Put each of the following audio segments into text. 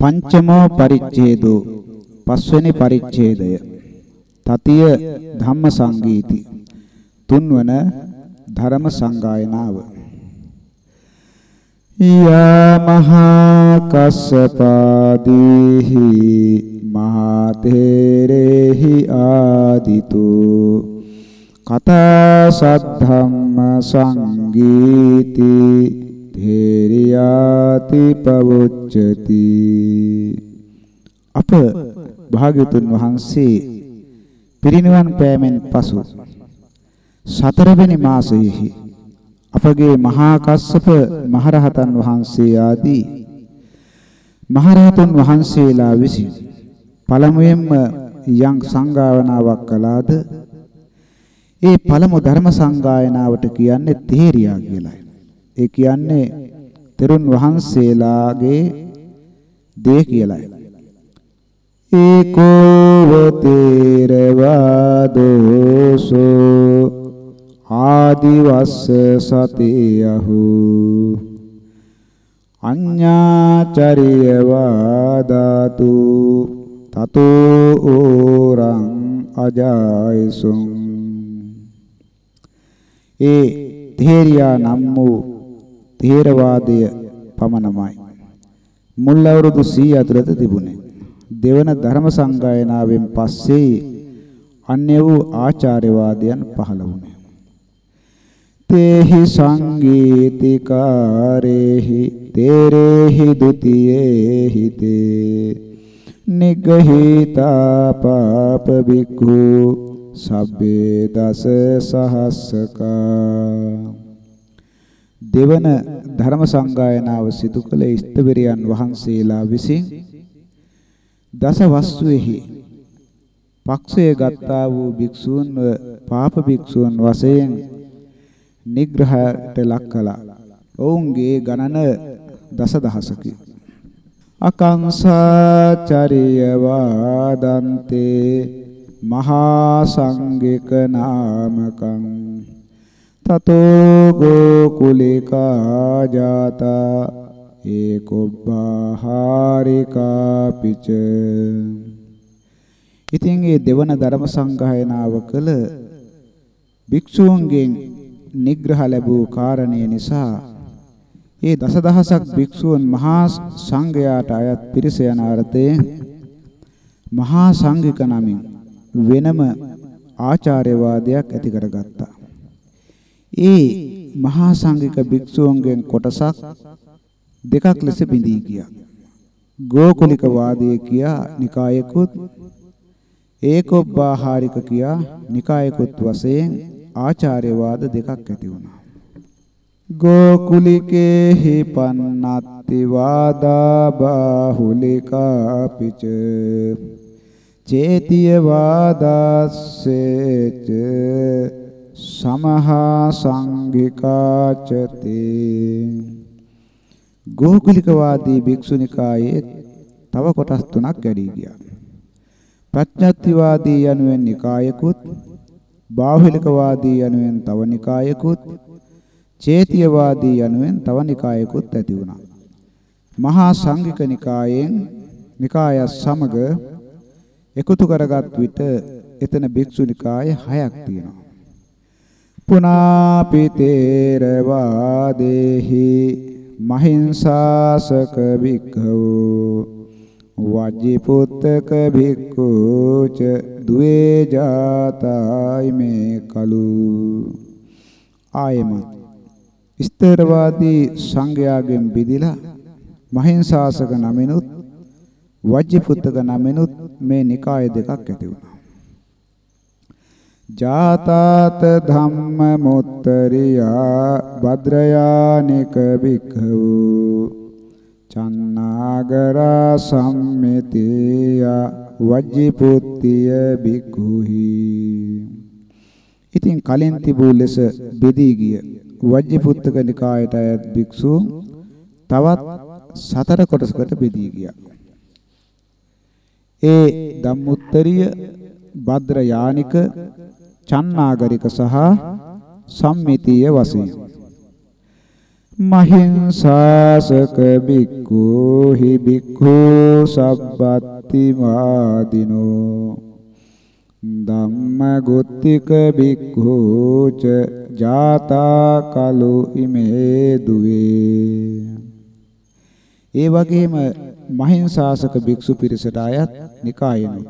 පංචමෝ පරිච්ඡේදෝ. පස්වෙනි පරිච්ඡේදය. තතිය ධම්ම සංගීති තුන්වන ධර්ම සංගායනාව යා මහා කස්සපාදීහි මහා තේරේහි ආදිතෝ. කතා සද්ධම්ම සංගීති තේරියාති පවොච්චති අප භාග්‍යතුන් වහන්සේ පිරිනිවන් පෑමෙන් පසු සතරවෙනි මාසයේහි අපගේ මහා කස්සප මහරහතන් වහන්සේ ආදී මහරහතන් වහන්සේලා විසින් පළමුවෙන්ම යම් සංගායනාවක් කළාද ඒ පළමු ධර්ම සංගායනාවට කියන්නේ තේරියා කියලායි. ඒ කියන්නේ තෙරුන් වහන්සේලාගේ දේ කියලායි. ඒකෝ තේරවාදෝසෝ ආදිවස්ස සතියහු අඤ්ඤාචරිය වාදාතු තතෝ ඕරං අජායසුං ඒ තේරියා නම් වූ තේරවාදය පමණමයි. මුල් අවුරුදු 100 ඇතුළත තිබුණේ. දෙවන ධර්ම සංගායනාවෙන් පස්සේ අන්‍ය වූ ආචාර්යවාදයන් පහළ වුණේ. තේහි සංගීතිකාරේහි තේරේහි ဒ ුතියේහි තේ. නිග්ගහිතා පාප බික්ඛු සබ්බේ දස සහස්සකා දෙවන ධර්ම සංගායනාව සිදු කළ ස්තවිරයන් වහන්සේලා විසින් දස වස්තුවේහි පක්ෂය ගත්තා වූ භික්ෂූන්ව පාප භික්ෂූන් වශයෙන් නිග්‍රහයට ලක් කළා. ඔවුන්ගේ ගණන දසදහසකි. අකංසාචරිය වාදන්තේ මහා සංඝික නාමකං තතෝ ගෝකුලිකා ජාතා ඒකොබ්බාහාරිකා පිච ඉතින් මේ දෙවන ධර්ම සංගායනාව කළ භික්ෂූන්ගෙන් නිග්‍රහ ලැබූ කාරණය නිසා ඒ දසදහසක් භික්ෂූන් මහා සංඝයාට අයත් පිරිස යන අර්ථයෙන් මහා සංඝික නමින් වෙනම ආචාර්යවාදයක් ඇති කරගත්තා. ඒ මහා සංඝික භික්ෂූන්ගෙන් කොටසක් දෙකක් ලෙස බිඳී ගියා. ගෝකුලික වාදයේ කියා නිකායකුත් ඒකොබ්බාහාරික කියා නිකායකුත් වශයෙන් ආචාර්යවාද දෙකක් ඇති වුණා. ගෝකුලිකේහි පන්නත්ති වාදා බාහුලිකා පිච චේතිය වාදස්සේච සමහා සංඝිකාචතේ ගෝකුලිකවාදී භික්ෂුනිකායේ තව කොටස් තුනක් වැඩි ගියා. ප්‍රඥාත්තිවාදී යනුවෙන් නිකායකුත් බාහුලිකවාදී යනුවෙන් තව නිකායකුත් චේතියවාදී යනුවෙන් තව නිකායකුත් ඇති වුණා. මහා සංඝික නිකායෙන් නිකාය සමග එකතු කරගත් විට එතන භික්ෂු නිකාය හයක් තියෙනවා. පුනාපිතේරවාදේහි මහින්සාසක භික්ඛවෝ වජ්ජිපුත්තක භික්ඛූච දුවේ ජාතයි මේ කලු. ආයමත් ස්ථේරවාදී සංඝයාගෙන් බෙදිලා මහින්සාසක නමිනුත් වජ්ජිපුත්තක නමිනුත් මේ නිකාය දෙකක් ඇති වුණා. ජාතාත ධම්ම මුත්තරියා භද්‍රයානික භික්ඛවෝ චන්නාගරා සම්මිතිය වජ්ජිපුත්තිය භික්ඛුහි. ඉතින් කලින් තිබූ ලෙස බෙදී ගිය වජ්ජිපුත්තක නිකායට අයත් භික්ෂු තවත් සතර කොටසකට බෙදී ගියා. ඒ ධම්මුත්තරිය භද්‍ර යානික චන්නාගරික සහ සම්මිතිය වශයෙන්. මහින්සාසක බික්ඛු හි බික්ඛු සබ්බත්ති වාදිනෝ. ධම්ම ගොත්තික බික්ඛූච ජාතා කලු ඉමේ දුවේ. ඒ වගේම මහින්සාසක භික්ෂු පිරිසට අයත් නිකායනොත්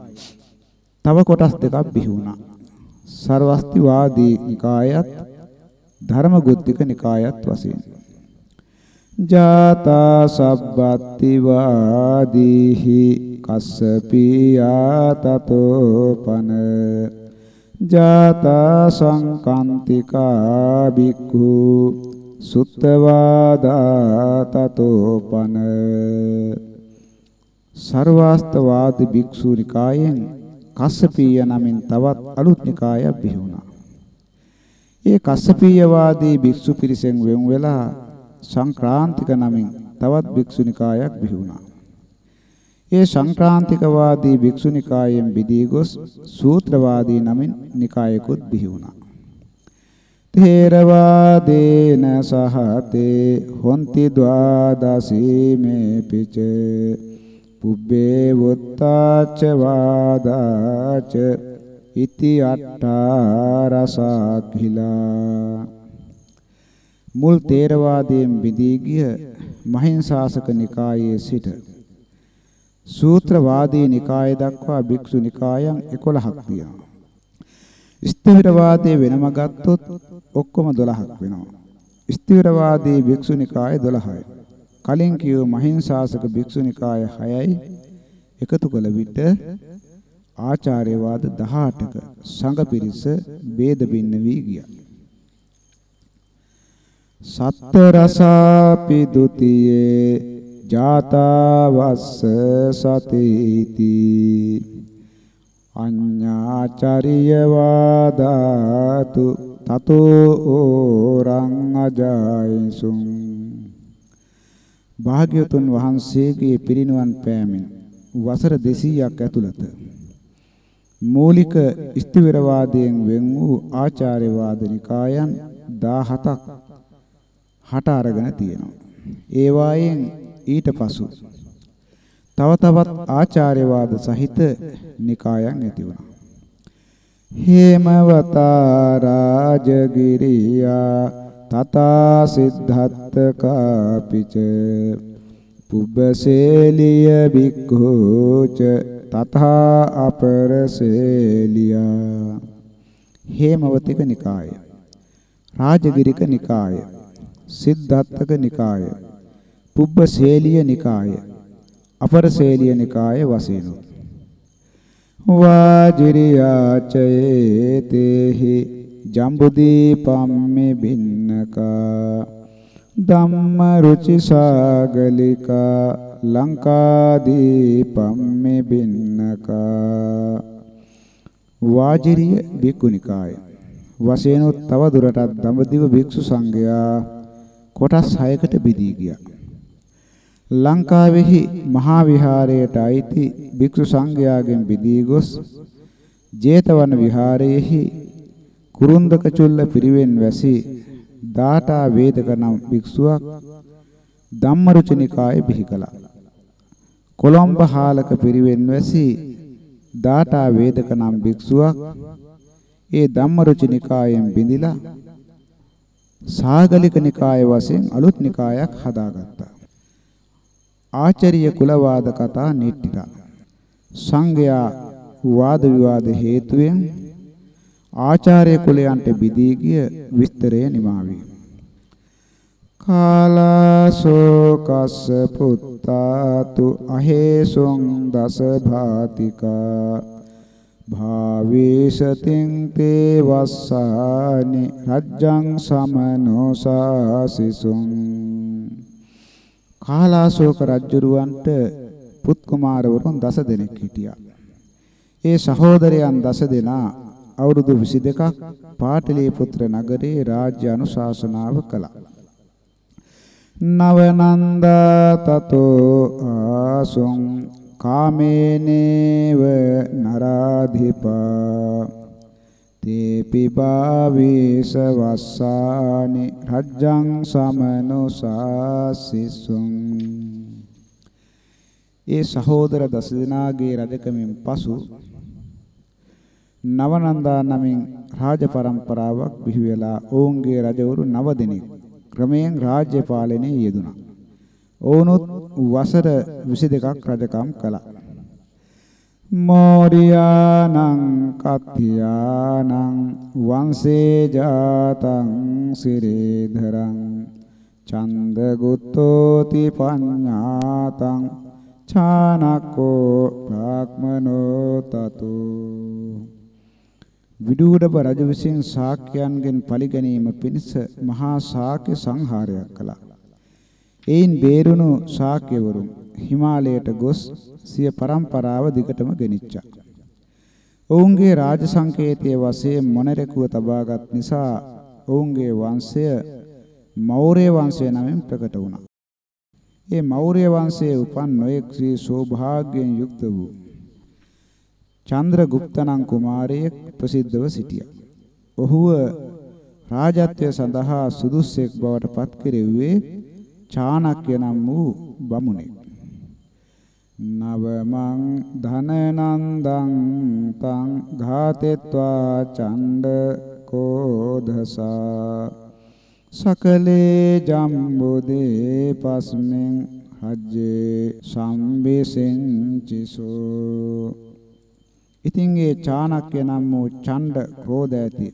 තව කොටස් දෙකක් බිහි වුණා. සර්වස්තිවාදී නිකායත් ධර්මගුත්තික නිකායත් වශයෙන්. ජාතා සබ්බත්ති වාදීහි කස්සපියා තතෝපන ජාතා සංකාන්තිකා බික්ඛු සුත්තවාදා තතෝපන සර්වාස්තවාදී භික්ෂු නිකායෙන් කස්සපීය නමින් තවත් අලුත් නිකායක් බිහි වුණා. ඒ කස්සපීයවාදී භික්ෂු පිරිසෙන් වෙන් වෙලා සංක්‍රාන්තික නමින් තවත් භික්ෂු නිකායක් බිහි වුණා. ඒ සංක්‍රාන්තිකවාදී භික්ෂු නිකායෙන් බිදී ගොස් සූත්‍රවාදී නමින් නිකායකුත් බිහි වුණා. තේරවාදේන සහතේ හොන්ති ද්වාදසී මේ පිච පුබ්බේ වොත්තාච වාදාච ඉති අට්ඨාරසාඛිලා මුල් තේරවාදයෙන් බිඳී ගිය මහින්සාසක නිකායේ සිට සූත්‍රවාදී නිකාය දක්වා භික්ෂු නිකායන් 11ක් තියෙනවා. ස්ථවිරවාදී වෙනම ගත්තොත් ඔක්කොම 12ක් වෙනවා. ස්ථවිරවාදී භික්ෂු නිකාය 12යි. කලින් කියව මහින්සාසක භික්ෂු නිකාය 6යි එකතු කළ විට ආචාර්යවාද 18ක සංඝ පිරිස ભેද බින්න වී ගියා. සත්ත රසාපි ဒ ුතියේ ජාතා වස්ස සතේති අඤ්ඤාචාරිය වාදාතු තතෝ ඕරං අජායසුං භාග්‍යතුන් වහන්සේගේ පිරිනුවන් පෑමෙන් වසර 200ක් ඇතුළත මූලික ස්ථවිරවාදයෙන් වෙන් වූ ආචාර්යවාද නිකායන් 17ක් හට අරගෙන තියෙනවා. ඒ වායෙන් ඊට පසු තව තවත් ආචාර්යවාද සහිත නිකායන් ඇති වුණා. හේමවතා රාජගිරියා තථා සිද්ධාත්ත කාපිච පුබ්බසේලිය බික්ඛෝච තථා අපරසේලියා. හේමවතික නිකාය රාජගිරික නිකාය සිද්ධාත්තක නිකාය පුබ්බසේලිය නිකාය අපරසේලිය නිකාය වශයෙන්. වාජිරියාචයේ තේහි ජම්බුදීපම්මේ බින්නකා ධම්ම රුචි සාගලිකා ලංකාදීපම්මේ බින්නකා වාජිරිය බික්කුනිකාය වශයෙන් තව දුරටත් දඹදිව භික්ෂු සංඝයා කොටස් 6කට බෙදී ගියා. ලංකාවේහි මහා විහාරයට අයිති භික්ෂු සංඝයාගෙන් බෙදී ගොස් ජේතවන විහාරයේහි කුරුන්දක චුල්ල පිරිවෙන් වැසි දාඨා වේදක නම් භික්ෂුවක් ධම්මරුචනිකායේ බිහි කළා. කොළඹ හාලක පිරිවෙන් වැසි දාඨා වේදක නම් භික්ෂුවක් ඒ ධම්මරුචනිකායෙන් බිඳිලා සාගලික නිකාය වශයෙන් අලුත් නිකායක් හදාගත්තා. ආචාර්ය කුලවාද කතා නිට්ටිලා. සංඝයා වාද විවාද හේතුවෙන් ආචාර්ය කුලයන්ට බිදී ගිය විස්තරය නිමාවි. කාලාසෝ කස්ස පුත්තාතු අහේසුං දස භාතිකා භාවේසතින් තේ වස්සානි රජ්ජං සමනෝ සාසිසුං කාලාශෝක රජුරවන්ට පුත් කුමාරවරුන් දස දෙනෙක් හිටියා. ඒ සහෝදරයන් දස දෙනා අවුරුදු 22ක් පාටලිපුත්‍ර නගරේ රාජ්‍ය අනුශාසනාව කළා. නවනන්දා තතෝ ආසුං කාමේනේව නරාධිපා තේපි භාවේස වස්සානි රජ්ජං සමනුසාසිසුං ඒ සහෝදර දසදෙනාගේ රජකමින් පසු නවනන්දා නමින් රාජ පරම්පරාවක් බිහි වෙලා ඔවුන්ගේ රජවරු 9 දෙනෙක් ක්‍රමයෙන් රාජ්‍ය පාලනයේ යෙදුණා. ඔවුනුත් වසර 22ක් රජකම් කළා. මෝරියානං කත්තියානං වංශේ ජාතං සිරේධරං චන්දගුත්තෝති පඤ්ඤාතං ඡානකෝ බ්‍රාහ්මනෝ තතු විදුඩබ රජු විසින් ශාක්‍යයන්ගෙන් පරිගැනීම පිණිස මහා ශාක්‍ය සංහාරයක් කළා. එයින් බේරුණු ශාක්‍යවරුන් හිමාලයට ගොස් සිය પરම්පරාව දිගටම ගෙනිච්චා. ඔවුන්ගේ රාජ සංකේතයේ වශයෙන් මොනරෙකුව තබාගත් නිසා ඔවුන්ගේ වංශය මෞර්ය වංශය නමින් ප්‍රකට වුණා. ඒ මෞර්ය වංශයේ උපන් නොයෙක් ශ්‍රී සෝභාග්‍යයෙන් යුක්ත වූ චන්ද්‍රගුප්තනම් කුමාරයෙක් ප්‍රසිද්ධව සිටියා. ඔහුව රාජත්වය සඳහා සුදුස්සෙක් බවට පත් කෙරෙව්වේ චාණක්‍ය නම් වූ බමුණෙක්. නවමං ධනනන්දං තං ඝාතෙත්වා චණ්ඩ කෝධසා සකලේ ජම්බුදේ පස්මෙන් හජ්ජේ සම්බිසෙන්චිසෝ ඉතින් ඒ චාණක්‍ය නම් වූ ඡණ්ඩ ක්‍රෝධ ඇති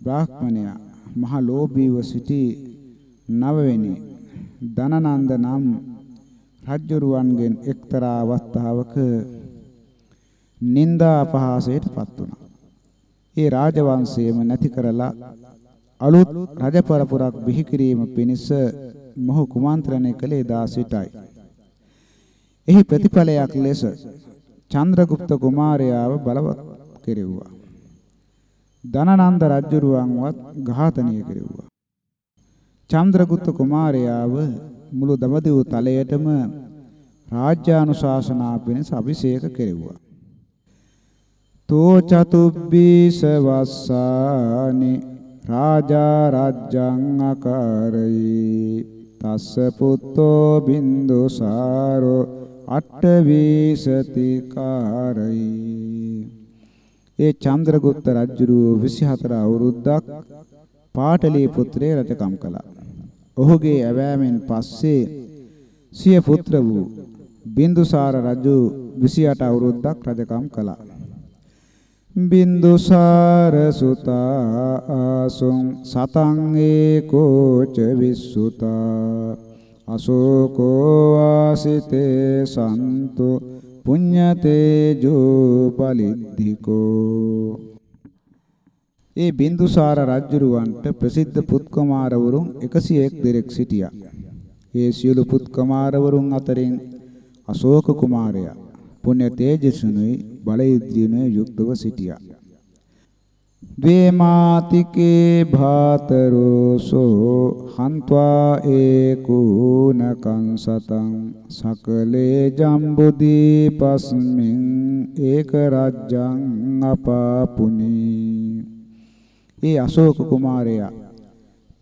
බ්‍රාහ්මණයා මහ ලෝභීව සිටි නවවෙනි දනනන්ද නම් රජ්ජුරුවන්ගෙන් එක්තරා අවස්ථාවක නිന്ദා අපහාසයට පත් වුණා. ඒ රාජවංශයම නැති කරලා අලුත් රජ පරපුරක් බිහි කිරීම පිණිස මොහු කුමන්ත්‍රණය කළේ දා සිටයි. එහි ප්‍රතිඵලයක් ලෙස චන්ද්‍රගුප්ත කුමාරයාව බලවත් කෙරෙව්වා. දනනන්ද රජුරුවන්වත් ඝාතනය කෙරෙව්වා. චන්ද්‍රගුප්ත කුමාරයාව මුළු දඹදිව තලයටම රාජ්‍යානුශාසනා පිණිස අභිෂේක කෙරෙව්වා. තෝ චතුබ්බීස වස්සානි රාජා රජ්ජං අකාරයි තස්ස පුත්තෝ බින්දුසාරෝ අට්ඨවීසති කාරයි ඒ චන්ද්‍රගුප්ත රජුරුව 24 අවුරුද්දක් පාටලී පුත්‍රේ රජකම් කළා. ඔහුගේ ඇවෑමෙන් පස්සේ සිය පුත්‍ර වූ බින්දුසාර රජු 28 අවුරුද්දක් රජකම් කළා. බින්දුසාර සුතා ආසුං සතං ඒකෝච විසුතා අශෝකෝ වාසිතේ සන්තු පුඤ්ඤතේජෝ පලිද්ධිකෝ ඒ බින්දුසාර රජුරවන්ට ප්‍රසිද්ධ පුත්කුමාරවරුන් 101 දෙනෙක් සිටියා. ඒ සියලු පුත්කුමාරවරුන් අතරින් අශෝක කුමාරයා පුණ්‍ය තේජසුනුයි බලයිද්‍රියනුයි යුක්තව සිටියා. ද්වේමාතිකේ භාතරෝසෝ හන්त्वा ඒකුණකං සතං සකලේ ජම්බුදීපස්මින් ඒක රජ්ජං අපාපුනි ඒ අශෝක කුමාරයා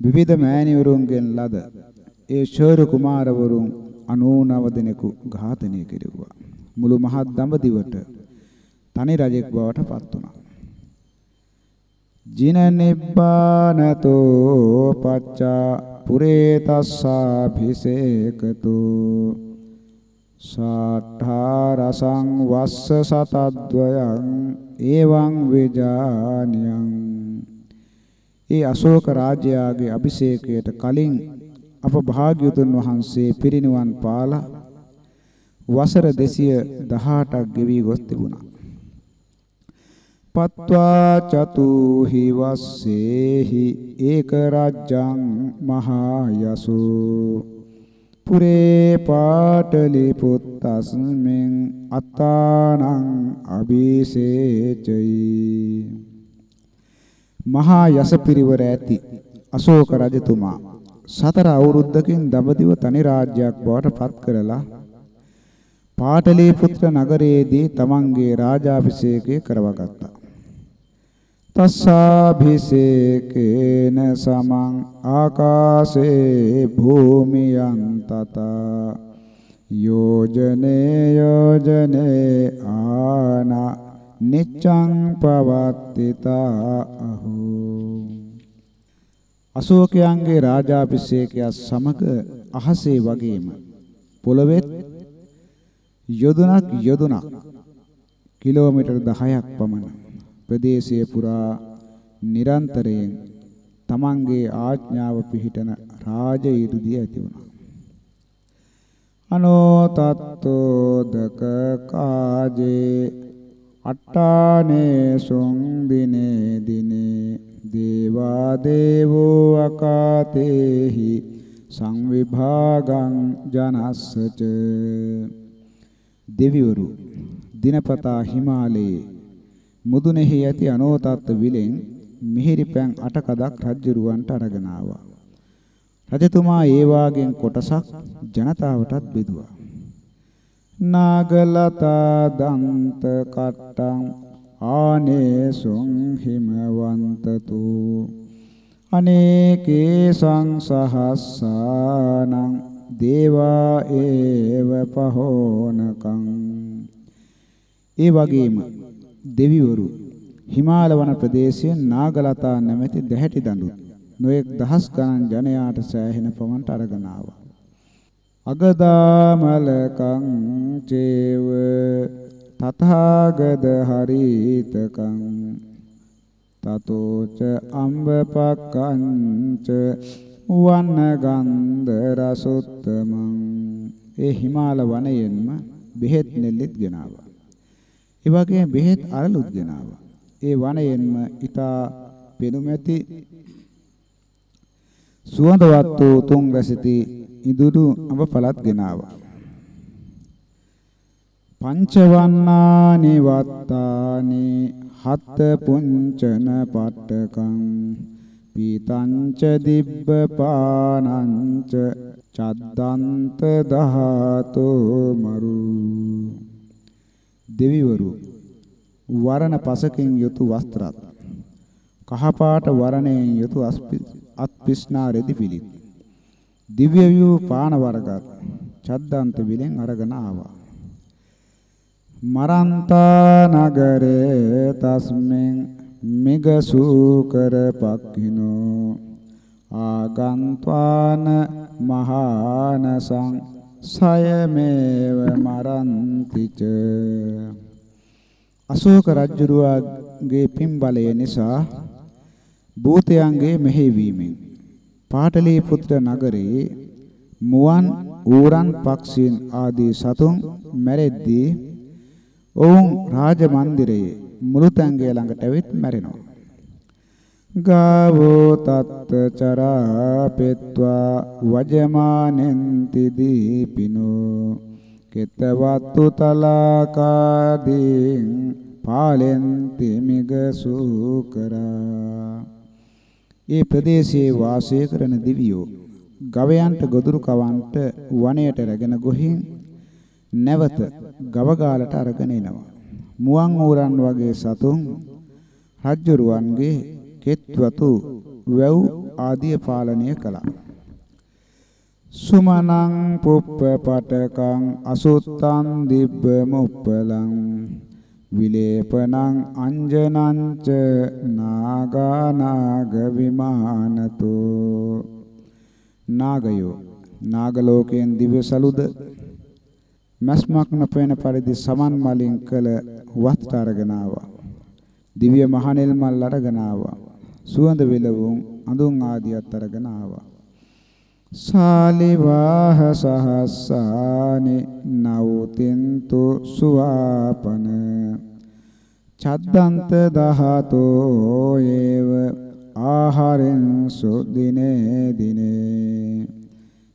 විවිධ මෑණිවරුන්ගෙන් ලද ඒ ශෝර කුමාරවරුන් 99 දෙනෙකු ඝාතනය කෙරෙව්වා මුළු මහත් දඹදිවට තනි රජෙක් බවට පත් වුණා. ජින නිබ්බානතෝ පච්චා පුරේ තස්සාභිසේකතු සාඨා රසං වස්ස සතද්වයං එවං විජානියං ඒ අශෝක රාජ්‍යයාගේ අභිෂේකයට කලින් අප භාග්‍යතුන් වහන්සේ පිරිනිවන් පාලා වසර 218ක් ගෙවි ගොස් තිබුණා. පත්වා චතුහි වස්සේහි ඒක රාජ්‍යං මහා යසෝ පුරේ පාටලි පුත්තස්මෙන් අත්තානං අභිසේචයි මහා යස පිරිවර ඇති අශෝක රජතුමා සතර අවුරුද්දකින් දඹදිව තනි රාජ්‍යයක් බවට පත් කරලා පාටලී පුත්‍ර නගරයේදී තමන්ගේ රාජාභිෂේකය කරවගත්තා. තස්සාභිසේකේන සමං ආකාසේ භූමියං තතා යෝජනේ යෝජනේ ආන නිච්ඡං පවත්තිතා අහෝ අශෝකයන්ගේ රාජාභිෂේකය සමග අහසේ වගේම පොළවෙත් යොදුනක් යොදුනක් කිලෝමීටර් 10ක් පමණ ප්‍රදේශයේ පුරා නිරන්තරයෙන් තමන්ගේ ආඥාව පිහිටන රාජ 이르දිය ඇති වුණා. අනෝ තත්තෝදක කාජේ අට්ටානේ සුං දිනේ දිනේ දේවා දේවෝ අකාතේහි සංවිභාගං ජනස්සච දෙවිවරු දිනපතා හිමාලයේ මුදුනේහි ඇති අනෝතත් විලෙන් මිහිරි පැන් අටකදක් රජ්ජුරුවන්ට අරගෙන ආවා. රජතුමා ඒ වාගෙන් කොටසක් ජනතාවටත් බෙදුවා. නාගලතා දන්ත කට්ටං ආනේසුං හිමවන්තතු අනේකේ සංසහස්සානං දේවා ඒව පහෝනකං ඒ වගේම දෙවිවරු හිමාල වන ප්‍රදේශයෙන් නාගලතා නැමැති දැහැටි දඬු නොඑක් දහස් ගණන් ජනයාට සෑහෙන පමණට අරගෙන ආවා. අගදාමලකං චේව තථාගද හරිතකං තතෝච අම්බපක්කංච වන්නගන්ධ රසොත්තමං ඒ හිමාල වනයෙන්ම බෙහෙත් නෙල්ලෙත් ගෙනාවා. ඒ වගේම බෙහෙත් අරලුත් ගෙනාවා. ඒ වනයෙන්ම ඊතා පෙනුමැති සුවඳවත් වූ තුන් රසිතී ඉදුරු අඹ පළත් ගෙනාවා. පංචවන්නානි වත්තානි හත් පුංචන පට්ටකං පීතංච දිබ්බ පානංච චද්දන්ත ධාතෝ මරු දෙවිවරු වරණ පසකින් යුතු වස්ත්‍රත් කහපාට වරණයෙන් යුතු අත්පිස්නා රෙදි පිළිත් දිව්‍ය වූ පාන වර්ගත් චද්දන්ත විලෙන් අරගෙන ආවා. මරන්තා නගරේ තස්මෙන් මිගසූකර පක්ඛිනෝ ආගන්්වාන මහානසං සයමේව මරන්තිච අශෝක රජුරුවගේ පින්බලය නිසා භූතයන්ගේ මෙහෙවීමෙන් පාටලීපුත්‍ර නගරේ මුවන් ඌරන් පක්ෂීන් ආදී සතුන් මැරෙද්දී ඔවුන් රාජ මන්දිරයේ මුළු තැංගය ළඟට ඇවිත් මැරෙනවා. ගාවෝ තත්ත චරාපෙත්වා වජමානෙන්ති දීපිනෝ කෙතවත්තු තලාකාදීන් පාලෙන්ති මිගසූකරා ඒ ප්‍රදේශයේ වාසය කරන දිවියෝ ගවයන්ට ගොදුරු කවන්ට වනයට රැගෙන ගොහින් නැවත ගවගාලට අරගෙන එනවා. මුවන් ඌරන් වගේ සතුන් රජ්ජුරුවන්ගේ කෙත්වතු වැව් ආදිය පාලනය කළා. සුමනං පුප්ප පටකං අසුත්තං දිබ්බ මුප්පලං විලේපනං අංජනංච නාගානාග විමානතෝ නාගයෝ නාගලෝකයෙන් දිව්‍ය සලුද මස්මක් නොපෙන පරිදි සමන් මලින් කළ වස්ත්‍ර අරගෙන ආවා. දිව්‍ය මහනෙල් මල් අරගෙන ආවා. සුවඳ විලවුන් අඳුන් ආදියත් අරගෙන ආවා. සාලිවාහ සහස්සානි නවතින්තු සුවාපන චද්දන්ත දහතෝ ඒව ආහාරෙන් සුදිනේ දිනේ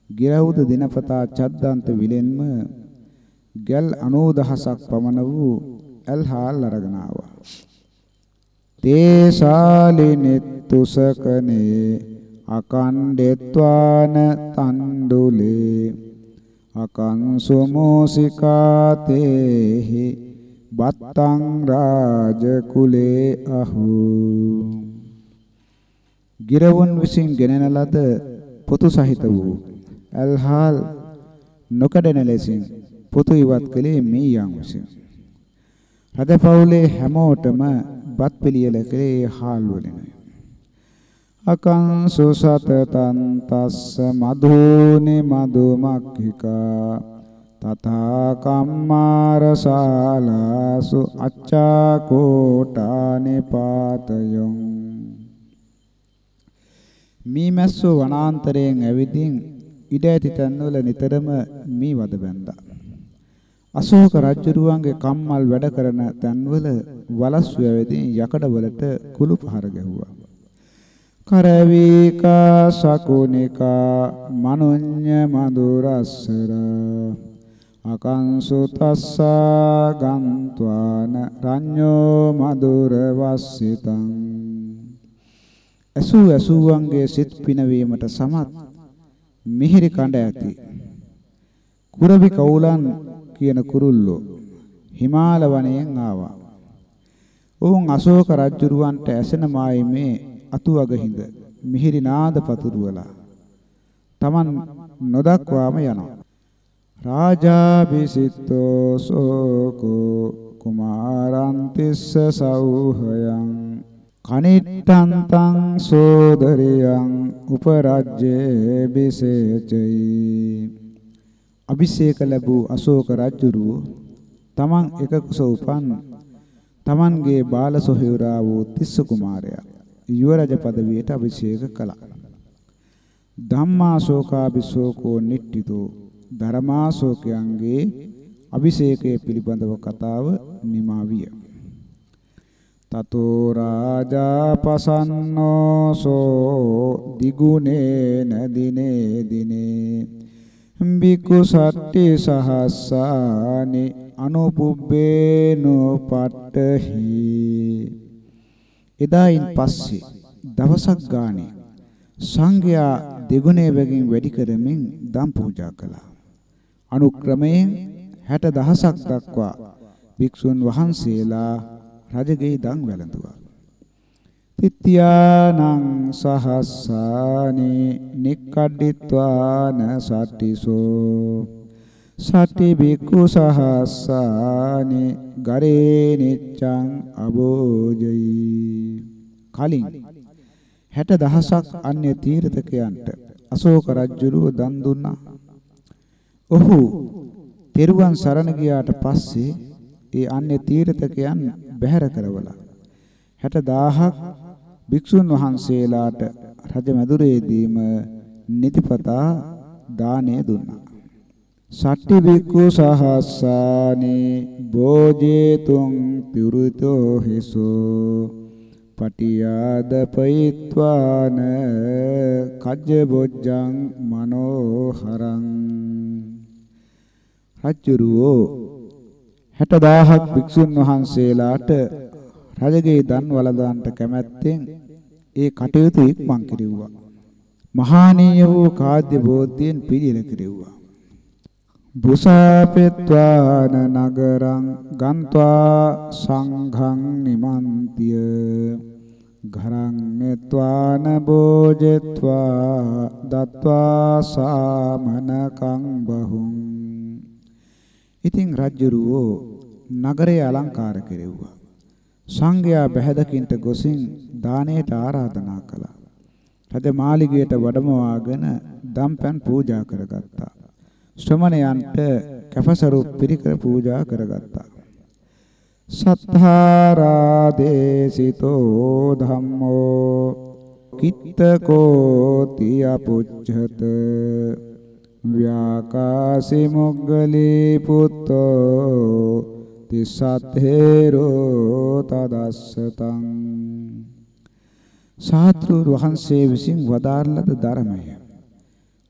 ගිරවුද දිනපතා චද්දන්ත විලෙන්ම ගල් 90000ක් පමණ වූ ඇල්හාල් අරගෙන ආවා. තේසාලිනිත්තුසකනේ අකණ්ඩෙත්වාන තණ්ඩුලේ අකං සුමෝසිකාතේහි බත්තං රාජ කුලේ අහෝ. ගිරවුන් විසින් ගෙනෙන ලද පොතු සහිත වූ අල්හාල් නොකඩන ලෙසින් පොතු ඉවත් කළේ මීයන් විසින්. රදපෞලේ හැමෝටම බත් පිළියෙල කළේ හාල් වලිනුයි අකං සුසතතං තස්ස මధుනි මధුමක්ඛිකා තථා කම්මාරසාලාසු අච්චා කෝටානි පාතයොං මීමැස්සෝ වනාන්තරයෙන් ඇවිදින් ඉඩ ඇති තැන්වල නිතරම මී වද බැන්දා. අශෝක රජුරුවන්ගේ කම්මල් වැඩ කරන තැන්වල වලස්සු ඇවිදින් යකඩවලට කුළු පහර ගැහුවා. කරවීකා සකුනිකා මනුඤ්ඤ මధుරස්සර අකංසු තස්සා ගන්්වාන රඤ්ඤෝ මధుර වස්සිතං ඇසූ ඇසූවන්ගේ සිත් පිනවීමට සමත් මිහිරි කඳ ඇති. කුරවි කවුලන් කියන කුරුල්ලෝ හිමාල වනයෙන් ආවා. ඔවුන් අශෝක රජුරවන්ට ඇසෙන මායිමේ අතුවග හිඳ මිහිරි නාද පතුරුවලා Taman නොදක්වාම යනවා. රාජා බිසිතෝ සෝකෝ කුමාරන්තිස්ස සෞහයං කනිට්ඨන්තං සෝදරියං උපරජ්ජේ බිසේචයි අභිෂේක ලැබූ අශෝක රජුරු තමන් එක කුස උපන් තමන්ගේ බාල සොහොයුරා වූ තිස්ස කුමාරයා යුවරජ පදවියට අභිෂේක කළා. ධම්මාශෝකාභිෂෝකෝ නිට්ඨිතෝ ධර්මාශෝකයන්ගේ අභිෂේකය පිළිබඳව කතාව නිමා විය. තතෝ රාජා පසන්නෝසෝ දිගුනේන දිනේ දිනේ බිකු සට්ටි සහස්සානි අනුපුබ්බේනෝ පට්ඨහි එදායින් පස්සේ දවසක් ගානේ සංඝයා දෙගුණේ බැගින් වැඩි කරමින් දම් පූජා කළා අනුක්‍රමයෙන් 60000ක් දක්වා භික්ෂුන් වහන්සේලා රජගෙයි දන් වැළඳුවා. තිත්‍යානං සහස්සානි නික්කඩ්ඩිත්වාන සට්ටිසෝ සට්ටි බික්ඛු සහස්සානි ගරේ නිච්ඡං අබෝජයි කලින් 60000ක් අන්‍ය තීර්ථකයන්ට අශෝක රජුරුව දන් දුන්නා. ඔහු තෙරුවන් සරණ ගියාට පස්සේ ඒ අන්‍ය තීර්ථකයන් බැහැර කරවලා 60000ක් භික්ෂුන් වහන්සේලාට රජමැදුරේදීම නිතිපතා දානය දුන්නා. සට්ටි බික්ඛු සහස්සානේ බෝජේතුං පිරුතෝ හිසෝ පටියාද පෛත්වාන කජ්ජ බොජ්ජං මනෝහරං රජ්ජුරුවෝ 60000ක් භික්ෂුන් වහන්සේලාට රජගේ දන් වළඳන්ට කැමැත්තෙන් ඒ කටයුතු ඉක්මන් කෙරෙව්වා. මහානීය වූ කාද්‍ය බෝධියෙන් පිළිල කෙරෙව්වා. බුසාපෙත්වාන නගරං ගන්්වා සංඝං නිමන්තිය ගරං මෙත්වාන බෝජෙත්වා දත්වා සාමනකං බහුම් ඉතින් රජ්ජුරුවෝ නගරය අලංකාර කෙරෙව්වා සංඝයා බැහැදකින්ට ගොසින් දාණයට ආරාධනා කළා. රජ මාලිගයට වැඩමවාගෙන දම්පැන් පූජා කරගත්තා. ශ්‍රමණයන්ට කැපසරු පිරිකර පූජා කරගත්තා. සත්තාරාදේසිතෝ ධම්මෝ කිත්තකෝති අපුච්ඡත ව්‍යාකාසි මොග්ගලී පුත්තෝ තිසත්තේරෝ තදස්සතං. සාත්‍රු වහන්සේ විසින් වදාරලද ධර්මය.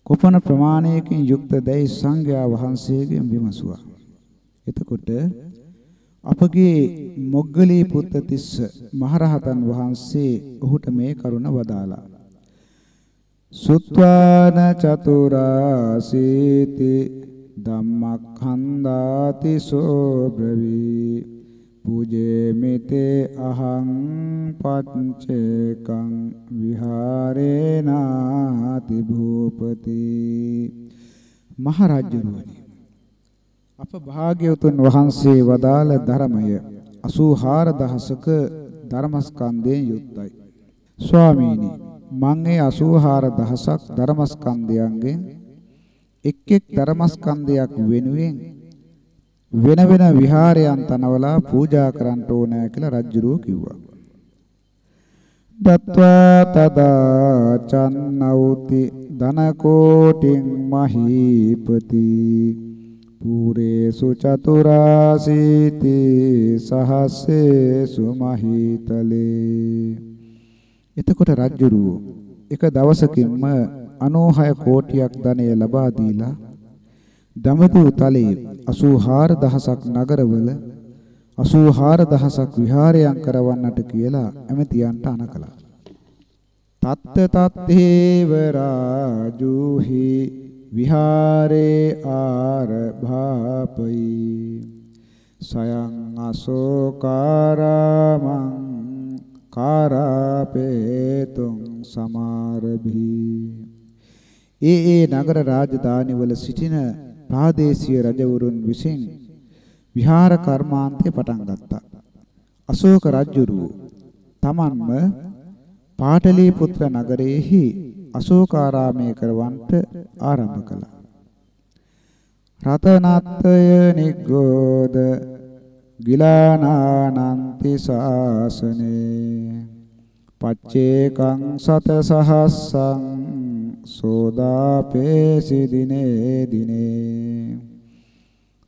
කොපන ප්‍රමාණයකින් යුක්ත දැයි සංඝයා වහන්සේගෙන් විමසුවා. එතකොට අපගේ මොග්ගලී පුත්ත තිස්ස මහරහතන් වහන්සේ ඔහුට මේ කරුණ වදාලා සුත්වාන චතුරාසීති ධම්මක්ඛන්දාති සෝ බ්‍රවි පූජේමිතේ අහං පච්චේකං විහාරේනාති භූපති. මහරජුරුවනි අප භාග්‍යවතුන් වහන්සේ වදාළ ධර්මය 84000ක ධර්මස්කන්ධයෙන් යුක්තයි. ස්වාමීනි මං ඒ 84000ක් ධර්මස්කන්ධයන්ගෙන් එක් එක් ධර්මස්කන්ධයක් වෙනුවෙන් වෙන වෙන විහාරයන් තනවලා පූජා කරන්න ඕනෑ කියලා රජුරෝ කිව්වා. දත්වා තදා චන්නෞති ධන කෝටින් මහීපති පුරේසු චතුරාසීති සහස්සේසු මහීතලේ එතකොට රජුරෝ එක දවසකින්ම 96 කෝටියක් ධනය ලබා දීලා දමතු තලයේ 84000ක් නගරවල 84000ක් විහාරයන් කරවන්නට කියලා ඇමතියන්ට අනකලා. තත්ත තත්තේව රාජුහි විහාරේ ආරභාපයි සයං අසෝකාරාමං කාරාපේතුං සමාරභී ඒ ඒ නගර රාජධානිවල සිටින ප්‍රාදේශීය රජවරුන් විසින් විහාර කර්මාන්තය පටන් ගත්තා. අශෝක රජුරු තමන්ම පාටලීපුත්‍ර නගරයේහි අශෝකාරාමය කරවන්නට ආරම්භ කළා. රතනත්ය නිග්ගෝද ගිලානානන්ති ශාසනේ පච්චේකං සත සහස්සං සෝදාපේසි දිනේ දිනේ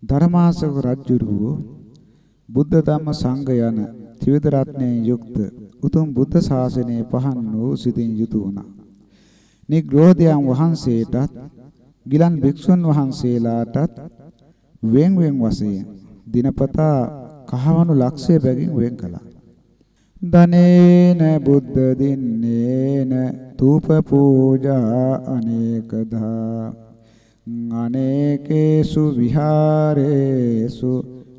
ධර්මාසක රජුරුව බුද්ධ ධම්ම සංඝ යන ත්‍රිවිධ රත්නයෙන් යුක්ත උතුම් බුද්ධ ශාසනයේ පහන් වූ සිතින් යුතු වුණා. නිග්‍රෝධයන් වහන්සේටත් ගිලන් භික්ෂුන් වහන්සේලාටත් වෙන් වෙන් වශයෙන් දිනපතා කහවණු ලක්ෂය බැගින් වෙන් කළා. ධනේන බුද්ධ දින්නේන තූප පූජා අනේකදා. අනේකේසු විහාරේසු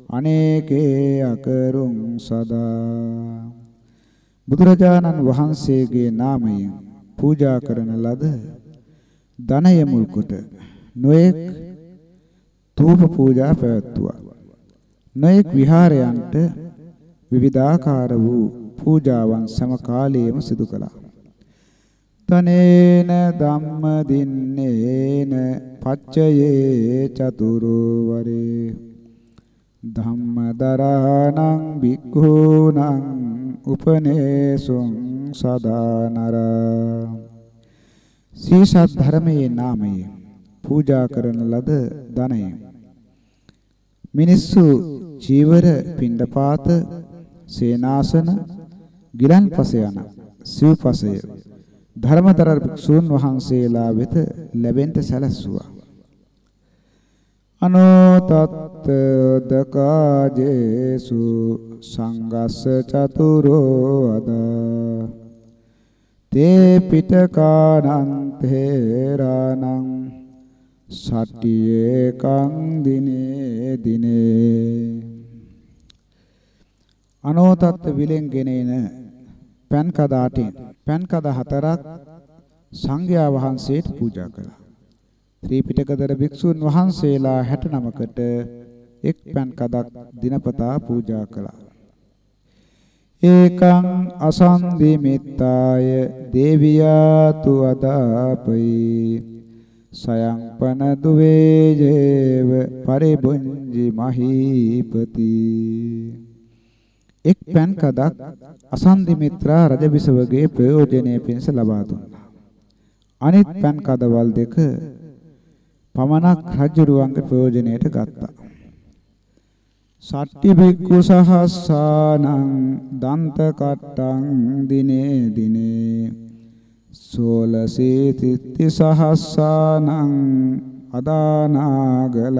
අනේකේ අකරුං සදා. බුදුරජාණන් වහන්සේගේ නාමයෙන් පූජා කරන ලද ධනය මුල් කොට නොඑක් තූප පූජා පැවැත්තුවා. නොඑක් විහාරයන්ට විවිධාකාර වූ පූජාවන් සම කාලයේම සිදු කළා. තනේන ධම්ම දින්නේන පච්චයේ චතුරු වරේ ධම්මදරාණං භික්ඛූණං උපනේසුං සදානර. සීසත් ධර්මයේ නාමයෙන් පූජා කරන ලද ධනය. මිනිස්සු චීවර පිණ්ඩපාත සේනාසන ගිලන්පස යන සිව්පසය ධර්මතර භික්ෂූන් වහන්සේලා වෙත ලැබෙන්න සැලැස්සුවා. අනෝතත් දකාජේසු සංගස්ස චතුරෝ අද තේ පිටකානන්තේරානං සට්ටියේ කං දිනේ දිනේ අනෝතත් විලෙන් ගෙනෙන පෑන් කඩ අටින් පෑන් කඩ හතරක් සංඝයා වහන්සේට පූජා කළා. ත්‍රිපිටකදර භික්ෂුන් වහන්සේලා 69කට එක් පෑන් කඩක් දිනපතා පූජා කළා. ඒකං අසන්දි මෙත්තාය දේවියාතු අදාපයි සයංපන දුවේජේව පරිබුංජි මහීපති එක් පෑන් කඩක් අසන්දි මිත්‍රා රජබිසවගේ ප්‍රයෝජනය පිණිස ලබා දුන්නා. අනිත් පෑන් කඩවල් දෙක පමණක් රජුරුවන්ගේ ප්‍රයෝජනයට ගත්තා. සට්ටි බික්කු සහස්සානං දන්ත කට්ටං දිනේ දිනේ සෝලසේ තිත්ති සහස්සානං අදානාගලතෞහයන්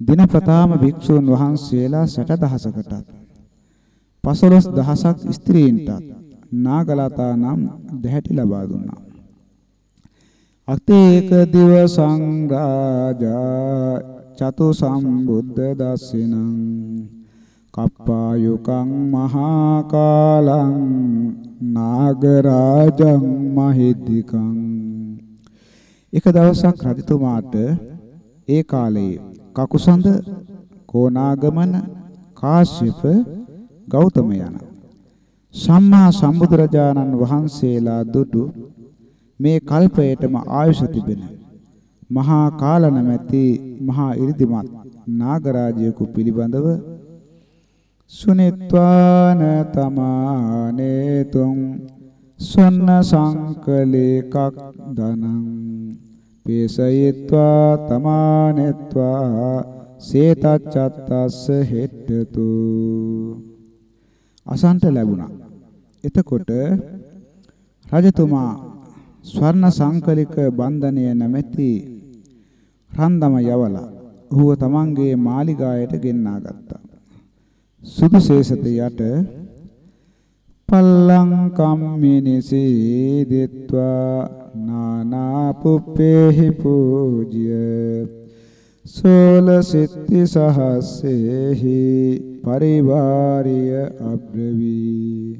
දිනපතාම භික්ෂූන් වහන්සේලා 60000කටත් 15000ක් ස්ත්‍රීන්ටත් නාගලතා නම් දැහැටි ලබා දුන්නා. අතේක දිවසං රාජා චතු සම්බුද්ධ දස්සිනං කප්පායුකං මහා කාලං නාගරාජං මහිද්దికං එක දවසක් රජතුමාට ඒ කාලයේ කකුසඳ කෝනාගමන කාශ්‍යප ගෞතම යන සම්මා සම්බුදුරජාණන් වහන්සේලා දුටු මේ කල්පයටම ආයුෂ තිබෙන මහා කාල නැමැති මහා 이르දිමත් නාගරාජයෙකු පිළිබඳව සුනිත්වාන තමානේතුම් සොන්න සංකලේකක් දනං පේසයත්වා තමානෙත්වා සේතච්ඡත්තස්ස හෙට්ටතු. අසන්ට ලැබුණා. එතකොට රජතුමා ස්වර්ණ සංකලික බන්ධනය නැමැති රන්දම යවලා ඔහුව තමන්ගේ මාලිගායට ගෙන්නා ගත්තා. සුදු ශේෂත යට පල්ලං කම්මිනිසී දෙත්වා. නානා පුප්පේහි පූජ්‍ය සෝල සිත්ති සහස්සේහි පරිවාරිය අබ්‍රවී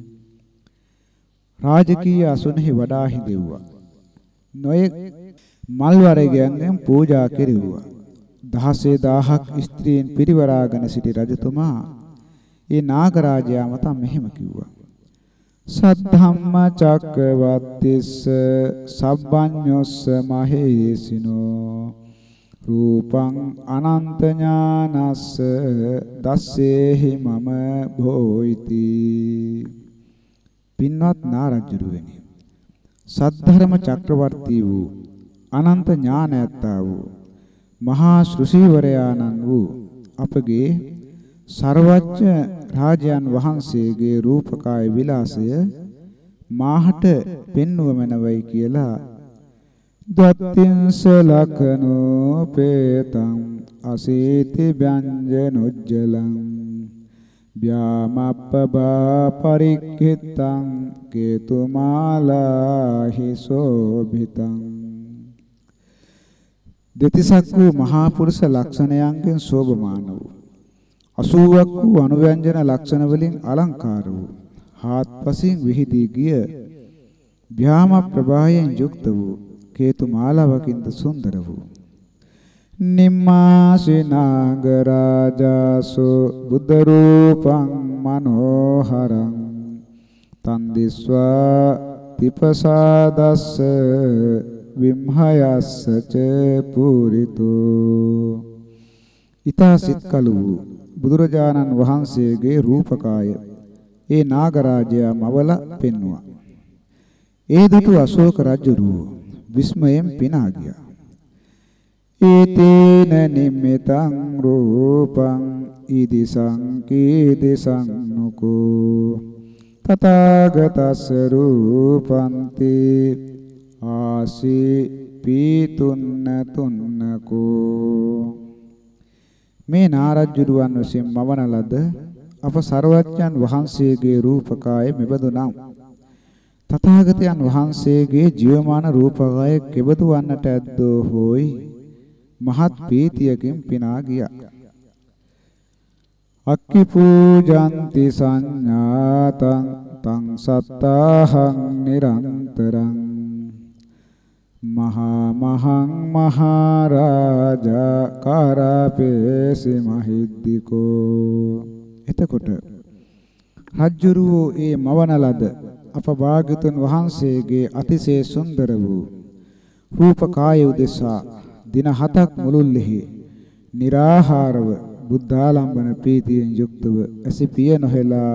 රාජකීය අසුනෙහි වඩා හිඳෙව්වා නොයෙක් මල් වර්ගයන්ගෙන් පූජා කෙරෙව්වා. දහසේ දහහක් ස්ත්‍රීන් පිරිවරාගෙන සිටි රජතුමා ඒ නාගරාජයා මත මෙහෙම කිව්වා. සද්ධම්ම චක්කවත්තිස්ස සබ්බඤ්ඤොස්ස මහේසිනෝ රූපං අනන්ත ඥානස්ස දස්සේහි මම භෝයිති පින්වත් නාරජුරුවනි සද්ධර්ම චක්‍රවර්ති වූ අනන්ත ඥාන ඇත්තා වූ මහා ශ්‍රුෂීවරයාණන් වූ අපගේ ਸਰවඥ රාජයන් වහන්සේගේ රූපකාය විලාසය මාහට පෙන්වුව මැනවයි කියලා. දත්තින්ස ලකනෝ පේතං අසීති ව්‍යංජනොජ්ජලං ව්‍යාමප්පබා පරික්ඛිතං කේතුමාලාහි සෝභිතං. දෙතිසක් වූ මහා පුරුෂ ලක්ෂණයන්ගෙන් සෝභමාන වූ 80ක් වූ අනුව්‍යංජන ලක්ෂණ වලින් අලංකාර වූ හාත්පසින් විහිදී ගිය භ්‍යාම ප්‍රභායෙන් යුක්ත වූ කේතු මාලාවකින්ද සුන්දර වූ. නිම්මාසිනාගරාජාසෝ බුද්ධ රූපං මනෝහරං තන් දිස්වා තිපසාදස්ස විම්හයස්ස ච පූරිතෝ. ඊතා සිත්කලු බුදුරජාණන් වහන්සේගේ රූපකාය. ඒ නාගරාජයා මවල පෙන්වුවා ඒ දුටු අශෝක රජුරුව විස්මයෙන් පිනා ගියා. ඒතේන නිම්මිතං රූපං ඉදිසං කීදිසං නුකෝ. තථාගතස්ස රූපන්ති ආසී පීතුන්න තුන්නකෝ. මේ නාරජ්ජුරුවන් විසින් මවන ලද අප සර්වඥන් වහන්සේගේ රූපකාය මෙබඳු නම් තථාගතයන් වහන්සේගේ ජීවමාන රූපකාය කෙබඳු වන්නට ඇද්දෝ හෝයි. මහත් පීතියකින් පිනා ගියා. අක්කි පූජන්ති සංඥාතං තං සත්තාහං නිරන්තරං මහා මහං මහරජා කරපේසි මහිද්దికෝ. එතකොට රජ්ජුරුවෝ ඒ මවන ලද අප භාග්‍යතුන් වහන්සේගේ අතිසේ සුන්දර වූ රූප කාය උදෙසා දින හතක් මුළුල්ලෙහි निराහාරව බුද්ධාලම්බන ප්‍රීතියෙන් යුක්තව ඇසිපිය නොහෙලා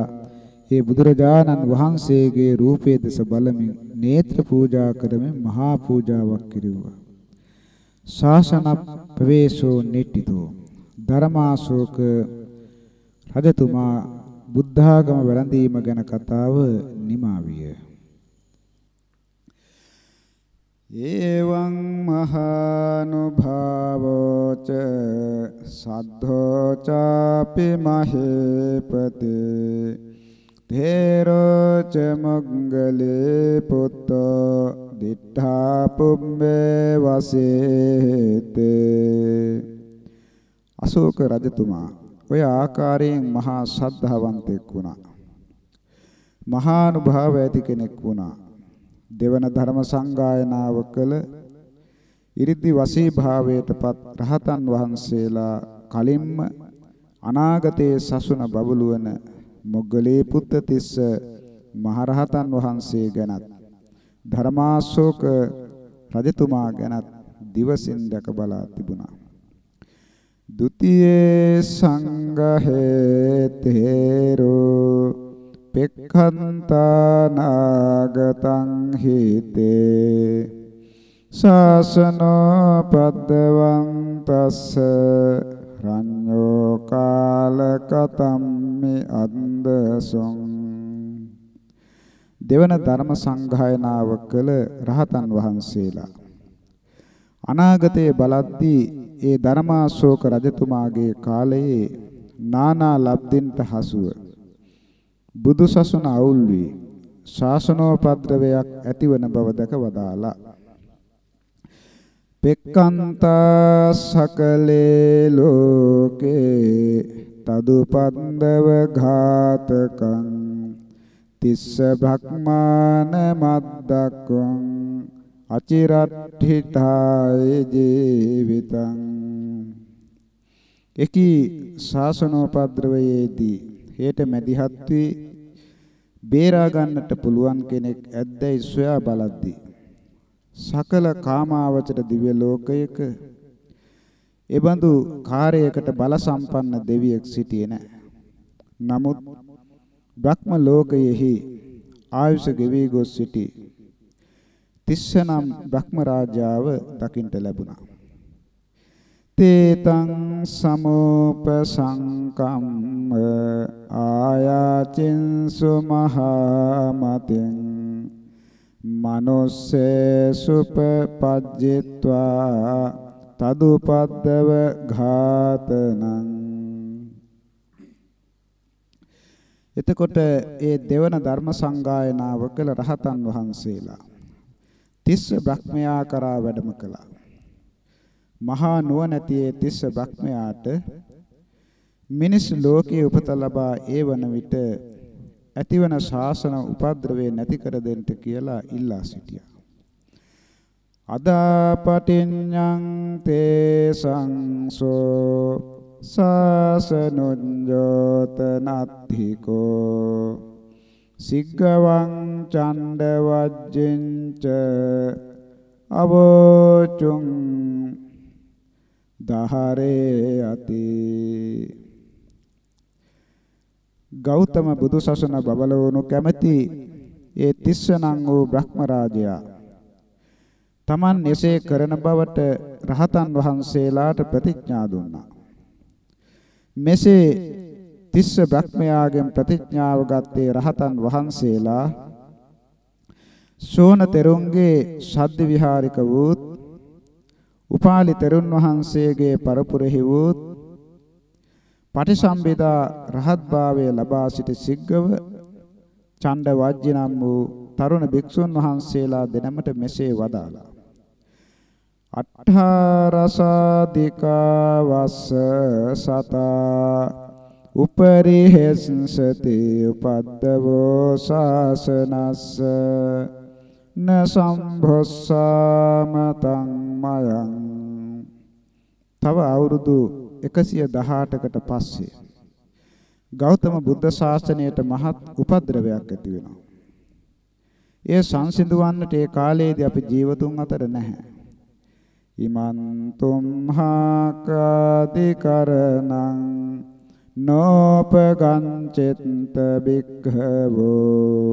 ඒ බුදුරජාණන් වහන්සේගේ රූපයේ දෙස බලමින් නේත්‍ර පූජා කරමින් මහා පූජාවක් කෙරෙව්වා. ශාසන ප්‍රවේශෝ නිට්ටිතෝ ධර්මාශෝක රජතුමා බුද්ධාගම වැළඳීම ගැන කතාව නිමා විය. ඒවං මහානුභාවෝච සද්ධෝ චාපි මහේපතේ තේරෝච මංගලේ පුත්තෝ දිඨා පුම්බේ වසේතේ අශෝක රජතුමා ඔය ආකාරයෙන් මහා ශ්‍රද්ධාවන්තෙක් වුණා. මහානුභාව ඇති කෙනෙක් වුණා. දෙවන ධර්ම සංගායනාව කළ ඉරිදි වසී භාවයටපත් රහතන් වහන්සේලා කලින්ම අනාගතයේ සසුන බබළුවන මොග්ගලී පුත්ත තිස්ස මහරහතන් වහන්සේ ගැනත් ධර්මාශෝක රජතුමා ගැනත් දිවසින් දැක බලා තිබුණා. ဒ ුතියේ සංඝහේ තේරෝ පෙක්ඛන්තානාගතං හිතේ ශාසනෝ පද්දවං තස්ස රඤ්ඤෝ කාලකතම්මි අන්දසොං දෙවන ධර්ම සංගායනාව කළ රහතන් වහන්සේලා. අනාගතයේ බලද්දී ඒ ධර්මාශෝක රජතුමාගේ කාලයේ නානා ලබ්ධින්ට හසුව බුදු සසුන අවුල් වී ශාසනෝපද්‍රවයක් ඇතිවන බව දැක වදාලා පෙක්කන්තා සකලේ ලෝකේ තදුපන්දව ඝාතකං තිස්ස භක්මාන මද්දක්වං අචිරට්ඨිතාය ජීවිතං එකී ශාසනෝපද්‍රවයේදී හේට මැදිහත් වී බේරා ගන්නට පුළුවන් කෙනෙක් ඇද්දැයි සොයා බලද්දී සකල කාමාවචර දිව්‍ය ලෝකයක එබඳු කාර්යයකට බල සම්පන්න දෙවියෙක් සිටියේ නැහැ. නමුත් බ්‍රහ්ම ලෝකයෙහි ආයුෂ ගෙවි ගොස් සිටි තිස්සනම් බ්‍රහ්ම රාජාව දකින්ට ලැබුණා. තේතං සමෝපසංකම්ම ආයාචින්සු මහමතෙන් මනොස්සේ සුපපජ්ජිත්වා තදුපද්දව ඝාතනං එතකොට ඒ දෙවන ධර්ම සංගායනාව කළ රහතන් වහන්සේලා තිස්ස බ්‍රහ්මයා කරා වැඩම කළා. මහා නුවණැතියේ තිස්ස බ්‍රහ්මයාට මිනිස් ලෝකයේ උපත ලබා ඒ වන විට ඇතිවන ශාසන උපද්‍රවේ නැති කර දෙන්න කියලා ඉල්ලා සිටියා. අදාපටිඤ්ඤං තේ සංසෝ සාසනුඤ්ජෝතනත්ථිකෝ සිග්ගවං චණ්ඩ වජ්ජෙන්ච අවෝචුං දහරේ අති ගෞතම බුදුසසුන බබලවණු කැමැති ඒ තිස්සනං වූ බ්‍රහ්ම රාජයා තමන් එසේ කරන බවට රහතන් වහන්සේලාට ප්‍රතිඥා දුන්නා. මෙසේ තිස්ස බ්‍රහ්මයාගෙන් ප්‍රතිඥාව ගත්තේ රහතන් වහන්සේලා ශෝණ තෙරුන්ගේ ශබ්ද විහාරික වූත් උපාලි තෙරුන් වහන්සේගේ පරපුරෙහි වූත් පටිසම්භිදා රහත්භාවය ලබා සිට සිග්ගව චණ්ඩ වජ්ජි නම් වූ තරුණ භික්ෂුන් වහන්සේලා දෙනමට මෙසේ වදාලා අට්ඨාරසාදිකා වස්ස සතා උපරිහෙස්සති උපද්දවෝ ශාසනස්ස න සම්භොස්සාම තං මයං තව අවුරුදු 118කට පස්සේ ගෞතම බුද්ධ ශාසනයට මහත් උපද්‍රවයක් ඇති වෙනවා. ඒ සංසිඳවන්නට ඒ කාලයේදී අපි ජීවතුන් අතර නැහැ. ඉමන්තුම් හාකාදි කරණං නෝපගංචෙත්ත බික්ඛවෝ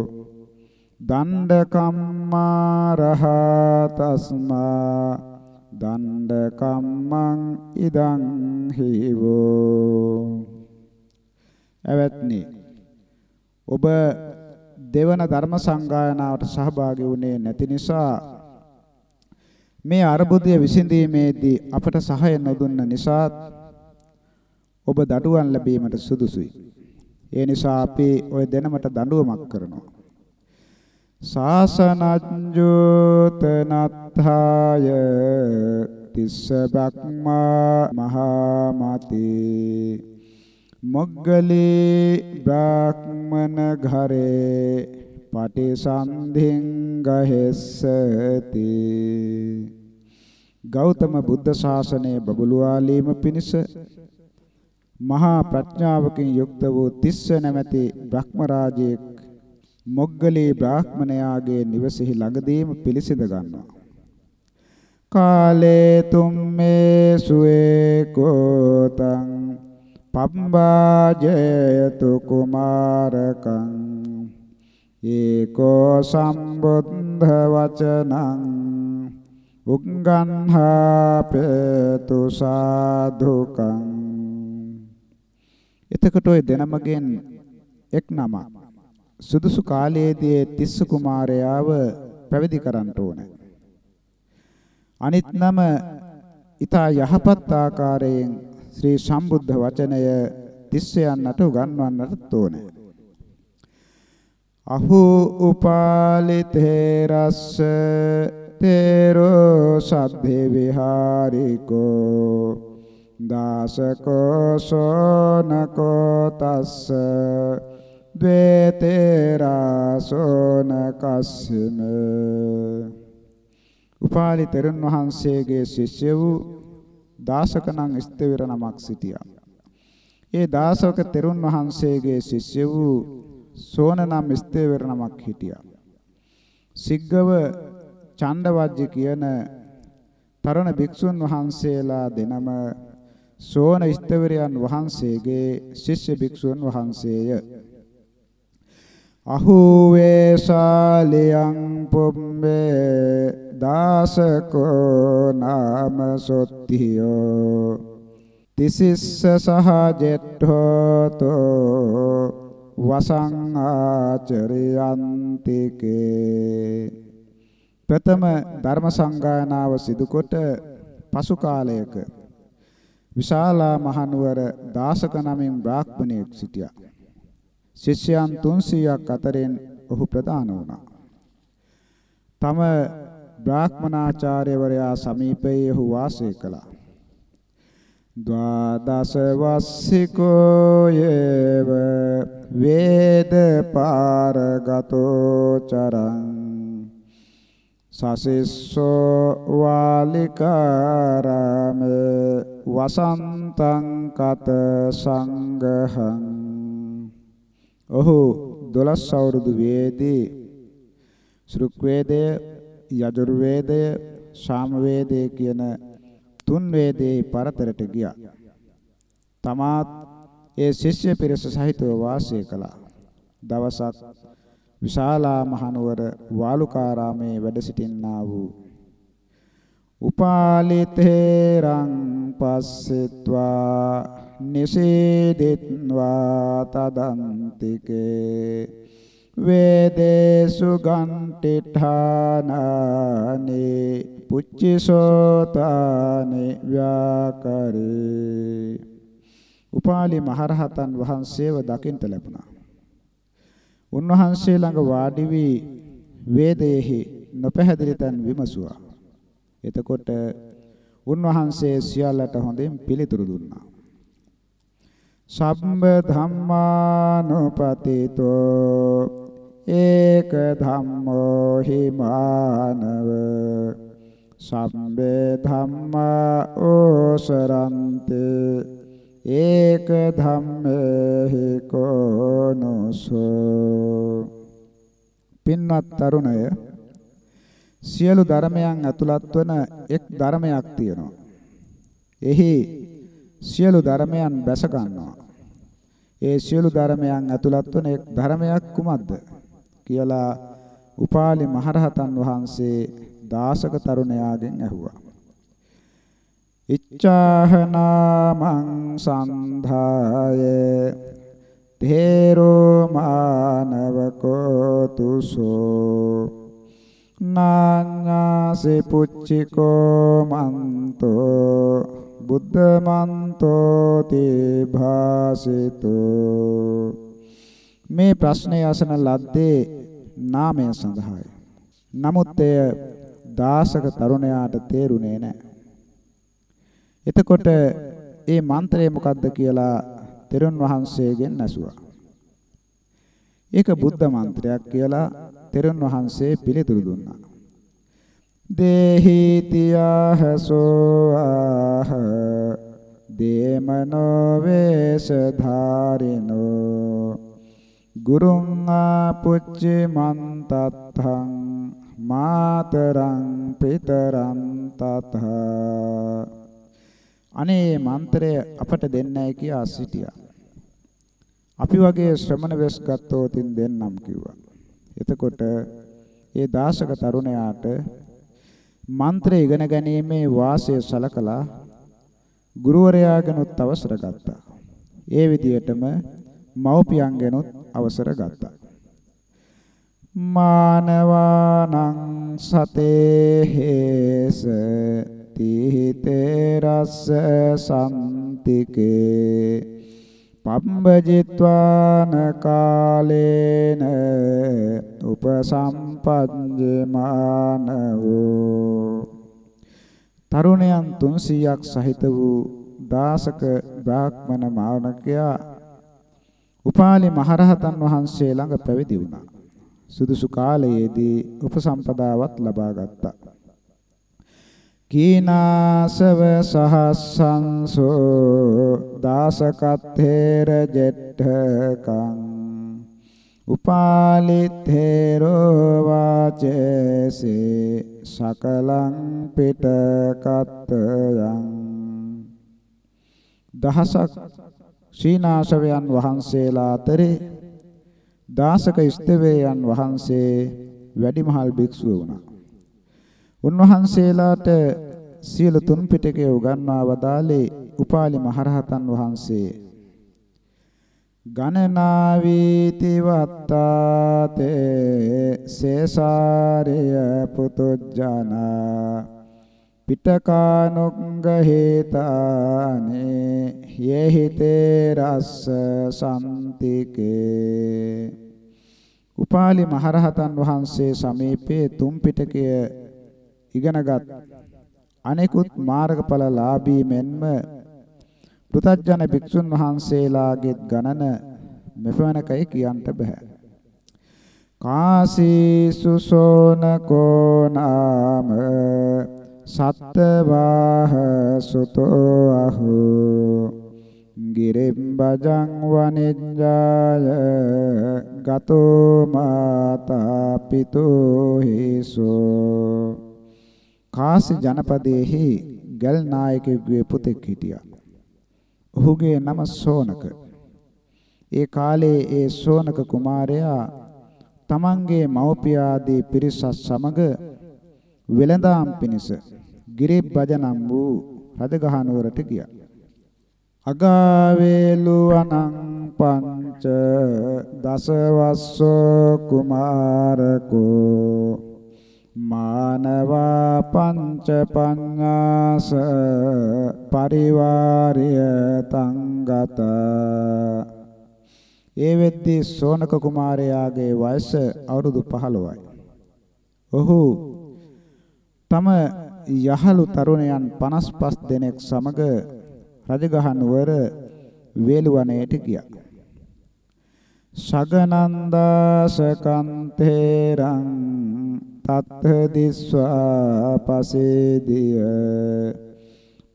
දණ්ඩ කම්මා රහතස්මා දණ්ඩ කම්මං ඉදං හේවෝ එවත්නි ඔබ දෙවන ධර්ම සංගායනාවට සහභාගී වුණේ නැති නිසා මේ අරුබුදය විසඳීමේදී අපට සහාය නොදුන්න නිසා ඔබ දඩුවම් ලැබීමට සුදුසුයි. ඒ නිසා අපි ওই දෙනමට දඬුවමක් කරනවා. සාසනජ්ජෝතනත්ථාය තිස්ස බක්මා මහා මතේ මොග්ගලී බ්‍රාහ්මන ඝරේ පටිසන්ධින් ගහෙස්සති ගෞතම බුද්ධ ශාසනයේ බබළුවාලීම පිණිස මහා ප්‍රඥාවකින් යුක්ත වූ තිස්ස නැමැති බ්‍රහ්ම රාජයෙක් මොග්ගලී බ්‍රාහ්මණයාගේ නිවසෙහි ළඟදීම පිළිසිඳ ගන්නවා. කාලේ තුම්මේ සුවේ කෝතං පබ්බාජයතු කුමාරකං ඒකෝ සම්බුද්ධ වචනං උග්ගන්හාපේතු සාධුකං. එතකොට ওই දෙනමගෙන් එක් නම සුදුසු කාලයේදී තිස්ස කුමාරයාව පැවිදි කරන්න ඕනේ අනිත් නම ඊතා යහපත් ආකාරයෙන් ශ්‍රී සම්බුද්ධ වචනය තිස්සයන්ට උගන්වන්නට ඕනේ. අහෝ උපාලිතේ රස්ස තේරෝ සබ්බේ විහාරිකෝ දාසකෝ සෝනකෝ තස්ස ද්වේතේරා සෝනකස්සිමේ උපාලි තෙරුන් වහන්සේගේ ශිෂ්‍ය වූ දාසක නම් ස්තවිර නමක් සිටියා. ඒ දාසක තෙරුන් වහන්සේගේ ශිෂ්‍ය වූ සෝන නම් ස්තවිර නමක් හිටියා. සිග්ගව චණ්ඩවජ්ජ කියන තරුණ භික්ෂුන් වහන්සේලා දෙනම සෝන ස්තවිරයන් වහන්සේගේ ශිෂ්‍ය භික්ෂුන් වහන්සේය. අහුවේශාලියං පුම්බේ දාසකෝ නාම සොත්තියෝ තිසිස්ස සහජෙට්ඨෝතෝ වසං ආචරියන්තිකේ ප්‍රථම ධර්ම සංගායනාව සිදුකොට පසු කාලයක විශාලා මහනුවර දාසක නමින් බ්‍රාහ්මණයෙක් සිටියා. ශිෂ්‍යයන් 300ක් අතරින් ඔහු ප්‍රධාන වුණා. තම බ්‍රාහ්මනාචාර්යවරයා සමීපයේ ඔහු වාසය කළා. ද්වාදස වස්සිකෝ යේව වේද පාරගතෝ චරං සසිස්සෝ වාලිකාරාම වසන්තං කත සංඝහං ඔහු 12 අවුරුදු වේදී ශ්‍රුක් වේදය යජුර්වේදය, සාමවේදය කියන තුන් වේදේ පරතරට ගියා. තමාත් ඒ ශිෂ්‍ය පිරිස සහිතව වාසය කළා. දවසක් විශාලා මහනුවර වාලුකාරාමේ වැඩ සිටින්නා වූ උපාලිතේරං පස්සෙත්වා නිසීදිත්වා තදන්තිකේ වේදේසු ගන්ටිඨානානි පුච්චසෝතානි ව්‍යාකරේ උපාලි මහරහතන් වහන්සේව දකින්ට ලැබුණා. උන්වහන්සේ ළඟ වාඩි වී වේදයේහි නොපැහැදිලි තැන් විමසුවා. එතකොට උන්වහන්සේ සියල්ලට හොඳින් පිළිතුරු දුන්නා. සම්බ ධම්මානුපතිතෝ ඒක ධම්මෝ හිමානව සම්බේ ධම්මා ඕසරන්තේ ඒක ධම්මේහි කෝනසෝ පින්වත් තරුණය සියලු ධර්මයන් ඇතුළත් වන එක් ධර්මයක් තියෙනවා. එහි සියලු ධර්මයන් බැස ගන්නවා. ඒ සියලු ධර්මයන් ඇතුළත් වන එක් ධර්මයක් කුමක්ද? කියලා උපාලි මහරහතන් වහන්සේ දාසක තරුණයාගෙන් ඇහුවා. ඉච්ඡාහනාමං සන්ධාය තේරෝ මානවකෝ තුසෝ නාඤ්ඤාසේ පුච්චිකෝ මන්තෝ බුද්ධමන්තෝ තේ භාසිතෝ මේ ප්‍රශ්නය අසන ලද්දේ නාමය සඳහායි. නමුත් එය දාසක තරුණයාට තේරුනේ නැහැ. එතකොට ඒ මන්ත්‍රය මොකක්ද කියලා තෙරුන් වහන්සේගෙන් ඇසුවා. ඒක බුද්ධ මන්ත්‍රයක් කියලා තෙරුන් වහන්සේ පිළිතුරු දුන්නා. දේහි තියහසෝ ආහ දේමනෝ වේස ධාරිනෝ ගුරුං ආපුච්චි මන්තත්තං මාතරං පිතරං තතහ අනේ මන්ත්‍රය අපට දෙන්නයි කියා සිටියා. අපි වගේ ශ්‍රමණ වෙස් ගත්තෝතින් දෙන්නම් කිව්වා. එතකොට ඒ දාසක තරුණයාට මන්ත්‍රය ඉගෙන ගැනීමේ වාසය සලකලා ගුරුවරයාගෙනුත් අවසර ගත්තා. ඒ විදිහටම මව්පියන්ගෙනුත් අවසර ගත්තා. මානවානං සතේ හේස තීහිතේ රස්ස සම්තිකේ පම්බජිත්වාන කාලේන උපසම්පජ්ජමානවෝ තරුණයන් 300ක් සහිත වූ දාසක බ්‍රාහ්මණ මානකයා උපාලි මහරහතන් වහන්සේ ළඟ පැවිදි වුණා. සුදුසු කාලයේදී උපසම්පදාවත් ලබා ගත්තා. කීනාසව සහස්සංසෝ දාසකත්තේර ජෙට්ඨකං උපාලිතේරෝ වාචේසේ සකලං පිටකත්තයන් දහසක් ශ්‍රීනාශවයන් වහන්සේලා අතරේ දාසක ස්තවේයන් වහන්සේ වැඩිමහල් භික්ෂුව වුණා. උන්වහන්සේලාට සියලු තුන් පිටකය උගන්වා වදාළේ උපාලි මහරහතන් වහන්සේ. ගණනාවීති වත්තාතේ සේසාරය පුතුජනා පිටකානුග්ග හේතානේ යේහිතේ රස්ස සම්තිකේ උපාලි මහරහතන් වහන්සේ සමීපයේ තුන් පිටකය ඉගෙනගත්. අනෙකුත් මාර්ගඵල ලාභී මෙන්ම පෘථජන භික්ෂුන් වහන්සේලාගේ ගණන මෙපමණකයි කියන්ට බෑ. කාසී සුසෝනකෝ නාම සත්තවාහ සුතෝ අහෝ. ගිරිම්බජං වනිජ්ජාය ගතෝ මාතා පිතෝ හිසෝ. කාසි ජනපදයේහි ගල් නායකයෙකුගේ පුතෙක් හිටියා. ඔහුගේ නම සෝනක. ඒ කාලේ ඒ සෝනක කුමාරයා තමන්ගේ මව්පියාදී පිරිසත් සමග වෙළඳාම් පිණිස ගිරිබ්බජ නම් වූ රජගහ නුවරට ගියා. අගාවේලුවනං පංච දසවස්සෝ කුමාරකෝ මානවා පංච පඤ්ඤාස පරිවාරය තංගත ඒ වෙද්දී සෝනක කුමාරයාගේ වයස අවුරුදු 15යි. ඔහු තම යහළු තරුණයන් 55 දෙනෙක් සමග රජගහ නුවර වේළුවනයට ගියා. සගනන්දාසකන්තේරං තත්ථ දිස්වා පසේදිය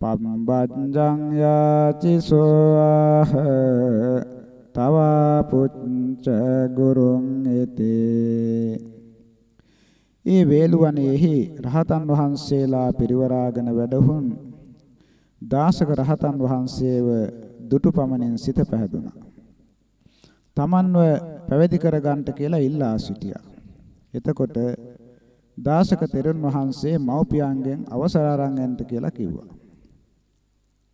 පම්බංජං යාචිසෝ ආහ තවා පුච්ච ගුරුං එතේ ඒ වේළුවනේහි රහතන් වහන්සේලා පිරිවරාගෙන වැඩහුන් දාසක රහතන් වහන්සේව දුටු පමණින් සිත පැහැදුනා. තමන්ව පැවිදි කරගන්නට කියලා ඉල්ලා සිටියා. එතකොට දාසක තෙරුන් වහන්සේ මව්පියන්ගෙන් අවසර අරන් යන්න කියලා කිව්වා.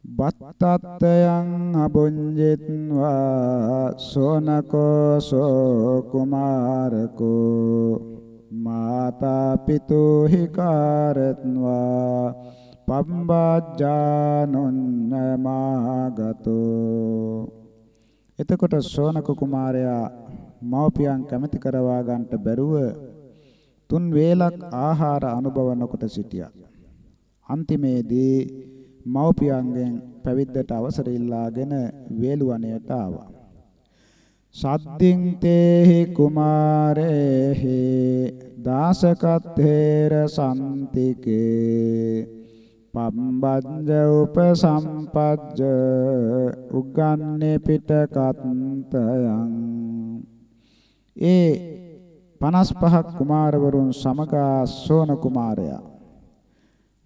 බත්තත්තයන් අබුඤ්ජිත්වා සෝනකෝ සෝ කුමාරකෝ මාතා පිතෝ හිකාරත්වා පම්බාජානොන්නමාගතෝ එතකොට සෝනක කුමාරයා මව්පියන් කැමති කරවා ගන්නට බැරුව තුන් වේලක් ආහාර අනුභව නොකොට සිටියා. අන්තිමේදී මව්පියන්ගෙන් පැවිද්දට අවසර ඉල්ලාගෙන වේළුවණයට ආවා. සද්දින් තේහි කුමාරේහි දාසකත්තේර සම්තිකේ පම්බජ්ජ උපසම්පජ්ජ උග්ගන්නේ පිටකත්තයන් ඒ 55ක් කුමාරවරුන් සමග සෝන කුමාරයා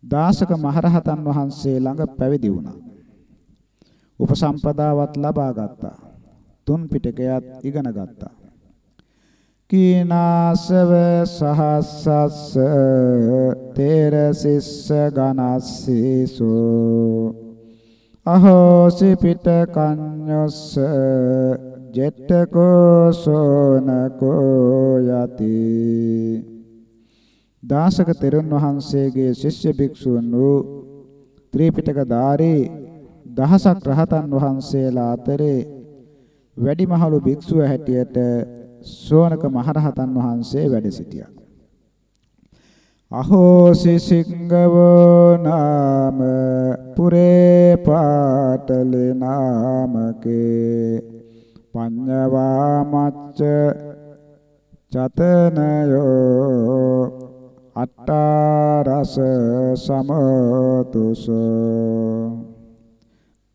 දාසක මහරහතන් වහන්සේ ළඟ පැවිදි වුණා. උපසම්පදාවත් ලබා ගත්තා. තුන් පිටකයත් ඉගෙන ගත්තා. කීනාසව සහස්සස්ස තේර සිස්ස ගනස්සීසෝ. අහෝසි පිටකඤ්ඤොස්ස ජෙට්ටකෝ සෝනකෝ යති. දාසක තෙරුන් වහන්සේගේ ශිෂ්‍ය භික්ෂූන් වූ ත්‍රිපිටක ධාරී දහසක් රහතන් වහන්සේලා අතරේ වැඩිමහලු භික්ෂුව හැටියට සෝනක මහරහතන් වහන්සේ වැඩ සිටියා. අහෝසි සිංගවෝ නාම පුරේ පාටලේ නාමකේ පඤ්ඤවා මච්ච චතනයෝ අට්ඨාරස සමතුසෝ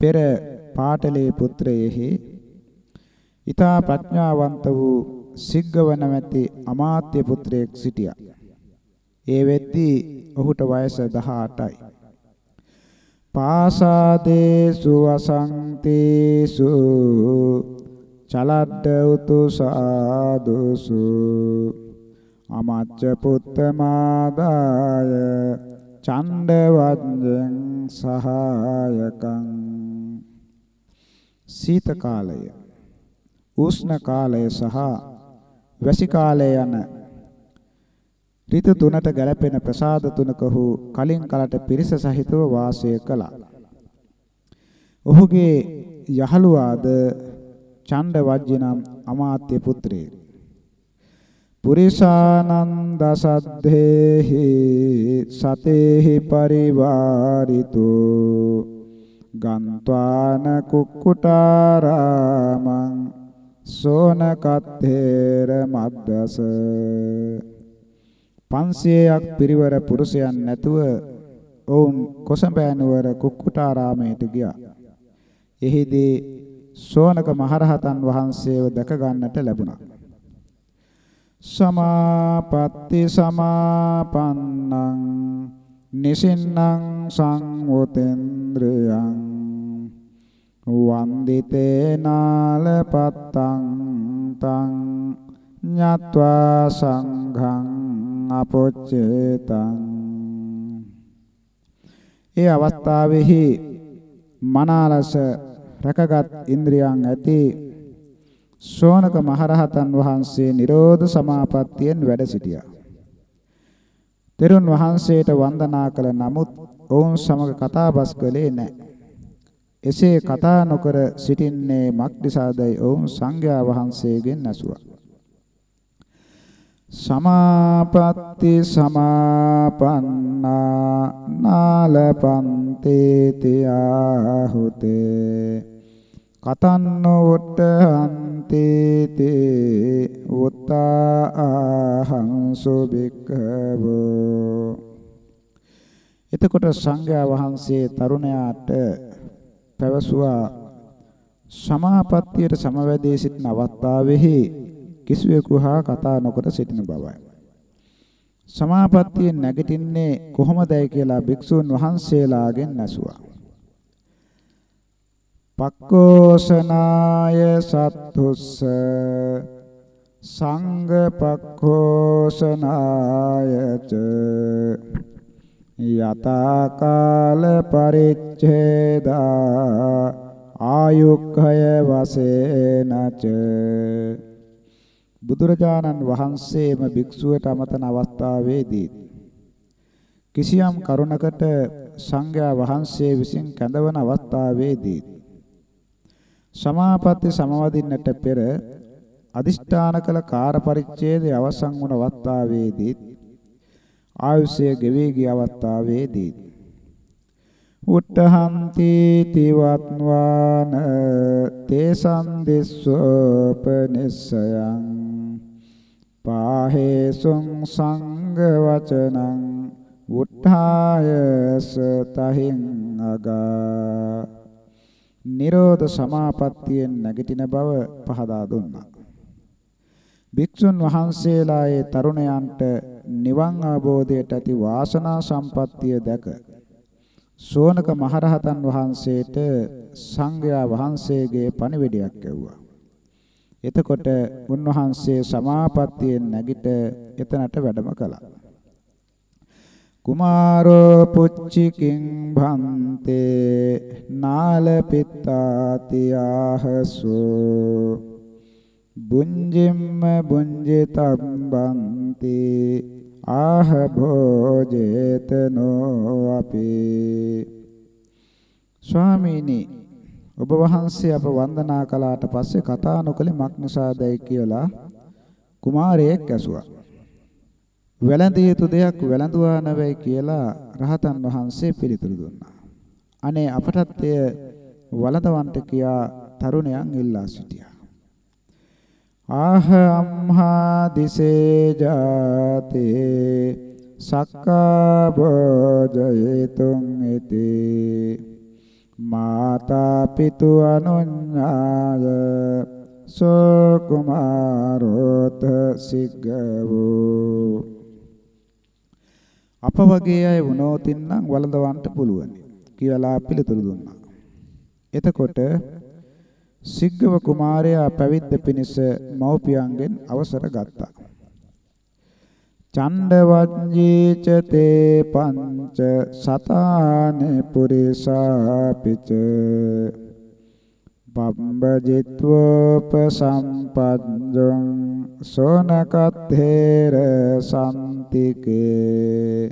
පෙර පාටලේ පුත්‍රයෙහි ඊතා ප්‍රඥාවන්ත වූ සිග්ගව නැමැති අමාත්‍ය පුත්‍රයෙක් සිටියා. ඒ වෙද්දී ඔහුට වයස 18යි. පාසාදේසු වසන්තේසු චලද්ද උතු සාදුසු අමච්ච පුත්තමාදාය චණ්ඩ වජ්ජං සහායකං සීත කාලය උෂ්ණ කාලය සහ වැසි කාලය යන ඍතු තුනට ගැලපෙන ප්‍රසාද තුනක ඔහු කලින් කලට පිරිස සහිතව වාසය කළා. ඔහුගේ යහළුවාද චණ්ඩ වජ්ජ නම් අමාත්‍ය පුත්‍රයෙක්. පුරිසානන්ද සද්දේහි සතේහි පරිවාරිතෝ ගන්්වාන කුක්කුටාරාමං සෝනකත්තේර මද්දස 500ක් පිරිවර පුරුෂයන් නැතුව ඔවුන් කොසඹෑ කුක්කුටාරාමයට ගියා. එහිදී සෝනක මහරහතන් වහන්සේව දැක ගන්නට ලැබුණා. සමාපatti සමාපන්නං නිසින්නම් සංවතෙන්ද්‍රයං වන්දිතේ නාලපත්තං තං ඤත්වා සංඝං අපොච්චේතං ඒ අවස්ථාවේහි මනාලස රැකගත් ඉන්ද්‍රියන් ඇති ශෝනක මහරහතන් වහන්සේ නිරෝධ සමාපත්තියෙන් වැඩ සිටියා. තෙරුන් වහන්සේට වන්දනා කළ නමුත් ඔවුන් සමග කතාබස් කළේ නැහැ. එසේ කතා නොකර සිටින්නේ මක්නිසාදයි ඔවුන් සංඝයා වහන්සේගෙන් ඇසුවා. සමාපatti සමාපන්නා නාලපන්තේ තියාහුතේ කතන්නෝට්ඨන්තේ තේ උත්තා අහංසු බික්ඛවෝ එතකොට සංඝයා වහන්සේ තරුණයාට පැවසුවා සමාපත්තියට සමවැදී සිටින අවස්ථාවෙහි කිසිවෙකු හා කතා නොකර සිටින බවයි. සමාපත්තියෙන් නැගිටින්නේ කොහොමදයි කියලා භික්ෂුන් වහන්සේලාගෙන් ඇසුවා. පක්කෝසනාය සත්තුස්ස සංඝ පක්ඛෝසනායච යතා කාල පරිච්ඡේදා ආයුක්ඛය වසේනච. බුදුරජාණන් වහන්සේම භික්ෂුවට අමතන අවස්ථාවේදී කිසියම් කරුණකට සංඝයා වහන්සේ විසින් කැඳවන අවස්ථාවේදී සමාපatti සමවදින්නට පෙර අදිෂ්ඨාන කළ කාර්ය පරිච්ඡේදය අවසන් වුණ අවස්ථාවේදී ආයුෂය ගෙවී ගිය අවස්ථාවේදී උට්ඨහන්ති තිවත්වාන තේසං දිස්සෝපනිස්සයං පාහේසුං සංඝ වචනං උත්ථායස තහින් අගා නිරෝධ සමාපත්තියෙන් නැගිටින බව පහදා දුන්නා. භික්ෂුන් වහන්සේලායේ තරුණයන්ට නිවන් අවබෝධයට ඇති වාසනා සම්පත්තිය දැක සෝනක මහරහතන් වහන්සේට සංඝයා වහන්සේගේ පණිවිඩයක් ඇව්වා. එතකොට උන්වහන්සේ සමාපත්තියෙන් නැගිට එතනට වැඩම කළා. කුමාරෝ පුච්චිකින් භන්තේ නාල පිත්තාති ආහසෝ බුඤ්ජිම්ම බුඤ්ජිතම්බන්ති ආහ භෝජේතනෝ අපේ ස්වාමීනි ඔබ වහන්සේ අප වන්දනා කළාට පස්සේ කතා නොකලේ මක් නිසාදයි කියලා කුමාරයෙක් ඇසුවා. වැළඳිය යුතු දෙයක් වැළඳුවා නැවයි කියලා රහතන් වහන්සේ පිළිතුරු දුන්නා. අනේ අපටත් එය වළඳවන්ට කියා තරුණයන් ඉල්ලා සිටියා. ආහ අම්හා දිසේ ජාතේ සක්කා භෝජයතුං ඉති මාතා පිතු අනුඤ්ඤාය සෝ කුමාරෝත සිග්ගවෝ අප වගේ අය වුණොතින් නම් වළඳවන්න පුළුවන් කියලා පිළිතුරු දුන්නා. එතකොට සිග්ගව කුමාරයා පැවිද්ද පිණිස මව්පියන්ගෙන් අවසර ගත්තා. චණ්ඩ වජ්ජීච තේ පංච සතානේ පුරිසාපිච බම්බජිත්වෝප සම්පද්දං සෝනකත්තේර සම්තිකේ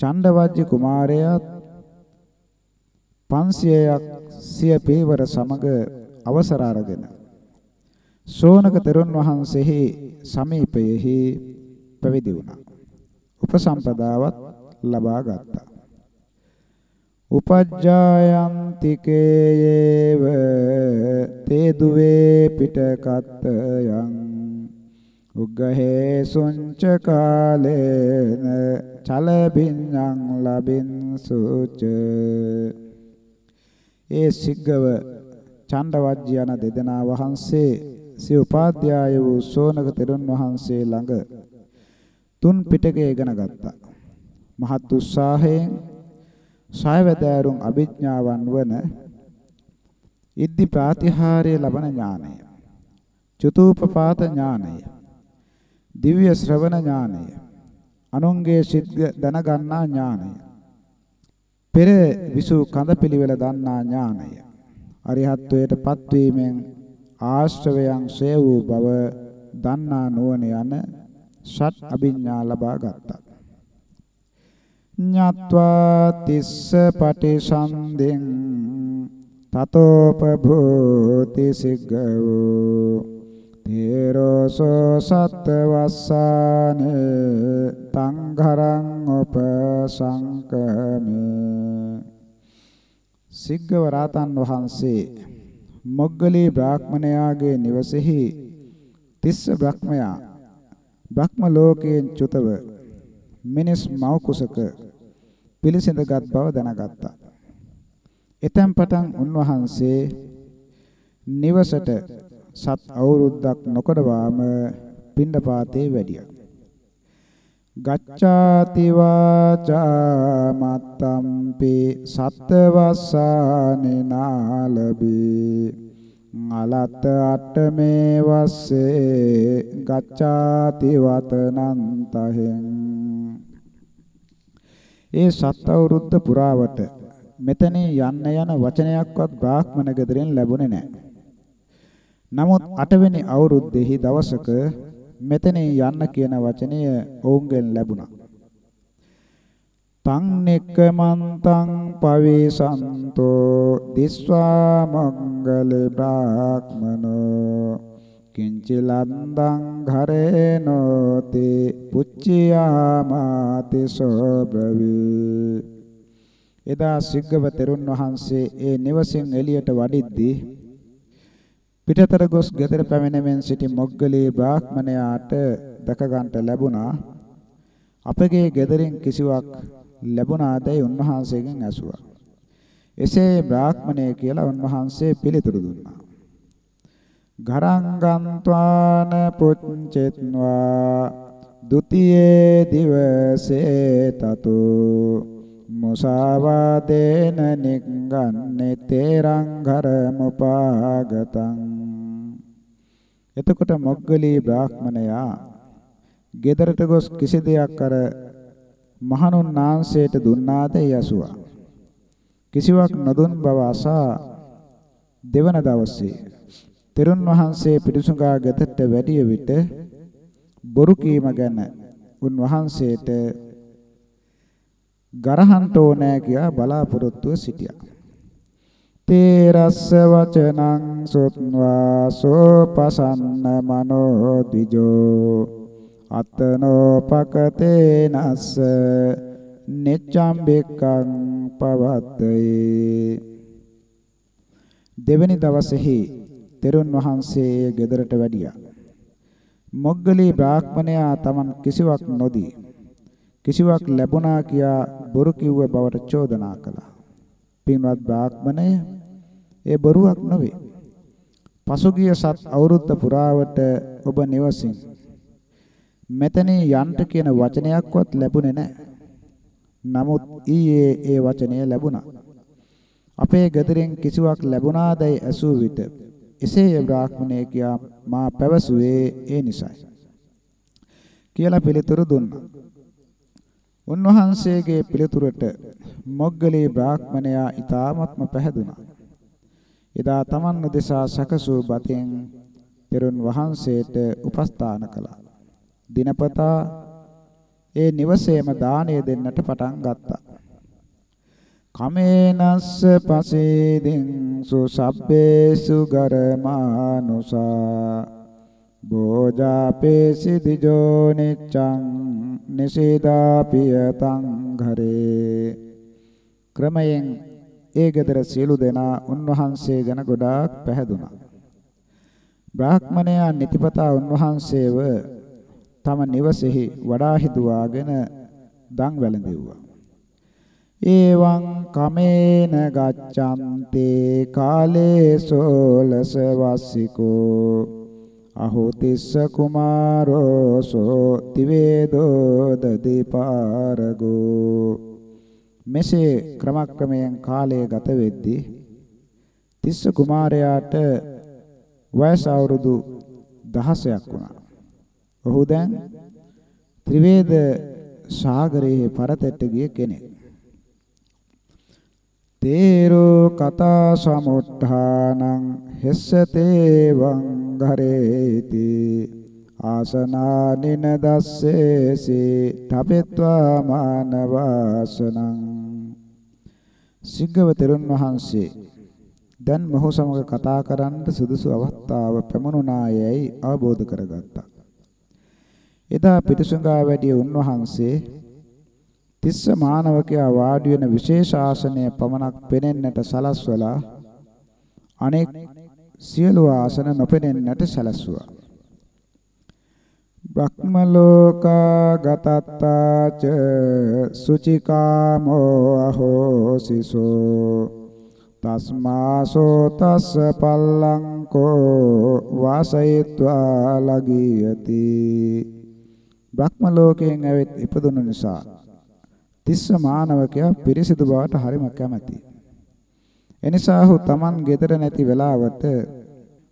චණ්ඩවජ්ජ කුමාරයාත් 500ක් සිය පියවර සමග අවසර අරගෙන සෝනක තෙරුන් වහන්සේහි සමීපයෙහි පැවිදි වුණා. උපසම්පදාවත් ලබා ගත්තා. උපජ්ජායන්තිකේයේව තේ දුවේ පිටකත්තයන් උග්ගහේ සුංච කාලේන චලබින්ඤං ලබින් සුච ඒ සිග්ගව චණ්ඩවජ්ජ යන දෙදෙනා වහන්සේ සිය උපාධ්‍යාය වූ සෝනක තෙරුන් වහන්සේ ළඟ තුන් පිටකය ඉගෙන ගත්තා. මහත් උත්සාහයෙන් සයවැදෑරුම් අභිඥාවන් වන ඉද්ධි ප්‍රාතිහාර්ය ලබන ඥානය චතුූපපාත ඥානය දිව්‍ය ශ්‍රවණ ඥානය අනුන්ගේ සිත් දැනගන්නා ඥානය පෙර විසු කඳපිලිවෙල දන්නා ඥානය අරිහත්වයට පත්වීමෙන් ආශ්‍රවයන් සේ වූ බව දන්නා නුවණ යන ෂට් අභිඥා ලබා ගත්තා. ඤත්වා තිස්ස පටිසන්දෙන් තතෝපභූති සිග්ගවෝ තේරෝසෝ සත්වස්සානේ තංඝරං උපසංකමේ සිග්ගව රාතන් වහන්සේ මොග්ගලී බ්‍රාහ්මණයාගේ නිවසේහි තිස්ස බ්‍රහ්මයා බ්‍රහ්ම ලෝකයෙන් චුතව මිනිස් මව කුසක පිළිසඳගත් බව දැනගත්තා. එතෙන් පටන් උන්වහන්සේ නිවසට සත් අවුරුද්දක් නොකඩවාම පිණ්ඩපාතේ වැඩියා. ගච්ඡාති වාචා මත්තම්පි සත්වස්සානේ නාලබේ අලත් අට්ඨමේ වස්සේ ගච්ඡාති වතනන්තහෙන් ඒ සත් අවුරුද්ද පුරාවට මෙතනින් යන්න යන වචනයක්වත් බ්‍රාහ්මණ ගෙදරින් ලැබුණේ නැහැ. නමුත් අටවෙනි අවුරුද්දෙහි දවසක මෙතන යන්න කියන වචනය ඔවුන්ගෙන් ලැබුණා. තං නෙක්කමන්තං පවේසන්තෝ දිස්වා මංගල බ්‍රාහ්මනෝ කිංචිලන්දං ඝරේනෝති පුච්චියාමාති සෝබ්‍රවි එදා සිග්ගව තෙරුන් වහන්සේ ඒ නිවසින් එළියට වඩිද්දී පිටතර ගොස් ගෙදර පැමිණෙමින් සිටි මොග්ගලී බ්‍රාහ්මණයාට දැක ගන්නට ලැබුණා. අපගේ ගෙදරින් කිසිවක් ලැබුණාදයි උන්වහන්සේගෙන් ඇසුවා. එසේ බ්‍රාහ්මණය කියලා උන්වහන්සේ පිළිතුරු දුන්නා. ගරංගන්්වාන පුච්චෙත්වා ဒ ුතියේ දිවසේ තතු මුසාවාදේන නිග්ගන්නේ තේරං ඝරමුපාගතං එතකොට මොග්ගලී බ්‍රාහ්මණයා ගෙදරට ගොස් කිසි දෙයක් අර මහණුන් වහන්සේට දුන්නාද යසුවා. කිසිවක් නොදුන් බව අසා දෙවන දවසේ තෙරුන් වහන්සේ පිටුසුඟා ගෙදරට වැඩිය විට බොරු කීම ගැන උන්වහන්සේට ගරහන්ට ඕනෑ කියා බලාපොරොත්තුව සිටියා. තේරස්ස වචනං සොත්වා සෝපසන්න මනෝ දිජෝ අතනෝ පකතේ නස්ස නෙච්ඡම් බෙක්කං පවත්තේ දෙවැනි දවසෙහි තෙරුන් වහන්සේ ගෙදරට වැඩියා. මොග්ගලී බ්‍රාහ්මණයා Taman කිසිවක් නොදී කිසිවක් ලැබුණා කියා බොරු කිව්ව බවට චෝදනා කළා. පින්වත් බ්‍රාහ්මණය ඒ බොරුවක් නොවේ. පසුගිය සත් අවුරුද්ද පුරාවට ඔබ නිවසින් මෙතනින් යන්ට කියන වචනයක්වත් ලැබුණේ නැහැ. නමුත් ඊයේ ඒ වචනය ලැබුණා. අපේ ගෙදරින් කිසිවක් ලැබුණාදයි ඇසූ විට එසේ බ්‍රාහ්මණය කියා මා පැවසුවේ ඒ නිසයි. කියලා පිළිතුරු දුන්නා. උන්වහන්සේගේ පිළිතුරට මොග්ගලී බ්‍රාහ්මණයා ඊ타ත්ම පැහැදුනා. එදා තමන් උදෙසා සකසූ බතෙන් තෙරුන් වහන්සේට උපස්ථාන කළා. දිනපතා ඒ නිවසේම දාණය දෙන්නට පටන් ගත්තා. කමේනස්ස පසේදින් සුසබ්බේසු ගරමානුසා බෝජාපේසි දිජෝ නිච්ඡං නිසීදාපියතං घरे ක්‍රමයෙන් ඒ ගෙදර සියලු දෙනා උන්වහන්සේ ගැන ගොඩාක් පැහැදුනා. බ්‍රාහ්මණයා නිතිපතා උන්වහන්සේව තම නිවසේහි වඩා හිදුවාගෙන දන් වැළඳෙව්වා. එවං කමේන ගච්ඡන්තේ කාලේ සෝලස වස්සිකෝ අහෝ තිස්ස කුමාරෝ සෝ තිවේදෝ දදීපාරගෝ මෙසේ ක්‍රමක්‍රමයෙන් කාලය ගත වෙද්දී තිස්ස කුමාරයාට වයස අවුරුදු 16ක් වුණා. ඔහු දැන් ත්‍රිවේද සාගරයේ පරතැට්ට ගිය කෙනෙක්. තේරෝ කතා සමුත්ථානං හෙස්සතේ වංගරේති ආසනානින දස්සේසි තපෙත්වා මානවාසනං සිග්ගව තෙරුන් වහන්සේ දැන් මොහු සමග කතා කරන්න සුදුසු අවස්ථාව පැමුණුණායයි අවබෝධ කරගත්තා. එදා පිටුසඟා වැඩි උන්වහන්සේ තිස්ස මානවකයා වාඩි වෙන විශේෂ ආසනය පමණක් පෙනෙන්නට සලස්වලා අනෙක් සියලු ආසන නොපෙනෙන්නට සැලසුවා. බ්‍රහ්ම ලෝකා ගතත්තාච සුචිකාමෝ අහෝසිසෝ තස්මාසෝ තස්ස පල්ලංකෝ වාසයත්වා ලගියති බ්‍රහ්ම ලෝකයෙන් ඇවිත් ඉපදුණු නිසා තිස්ස මානවකයා පිරිසිදු බවට හරිම කැමැති. එනිසා ඔහු Taman ගෙදර නැති වෙලාවට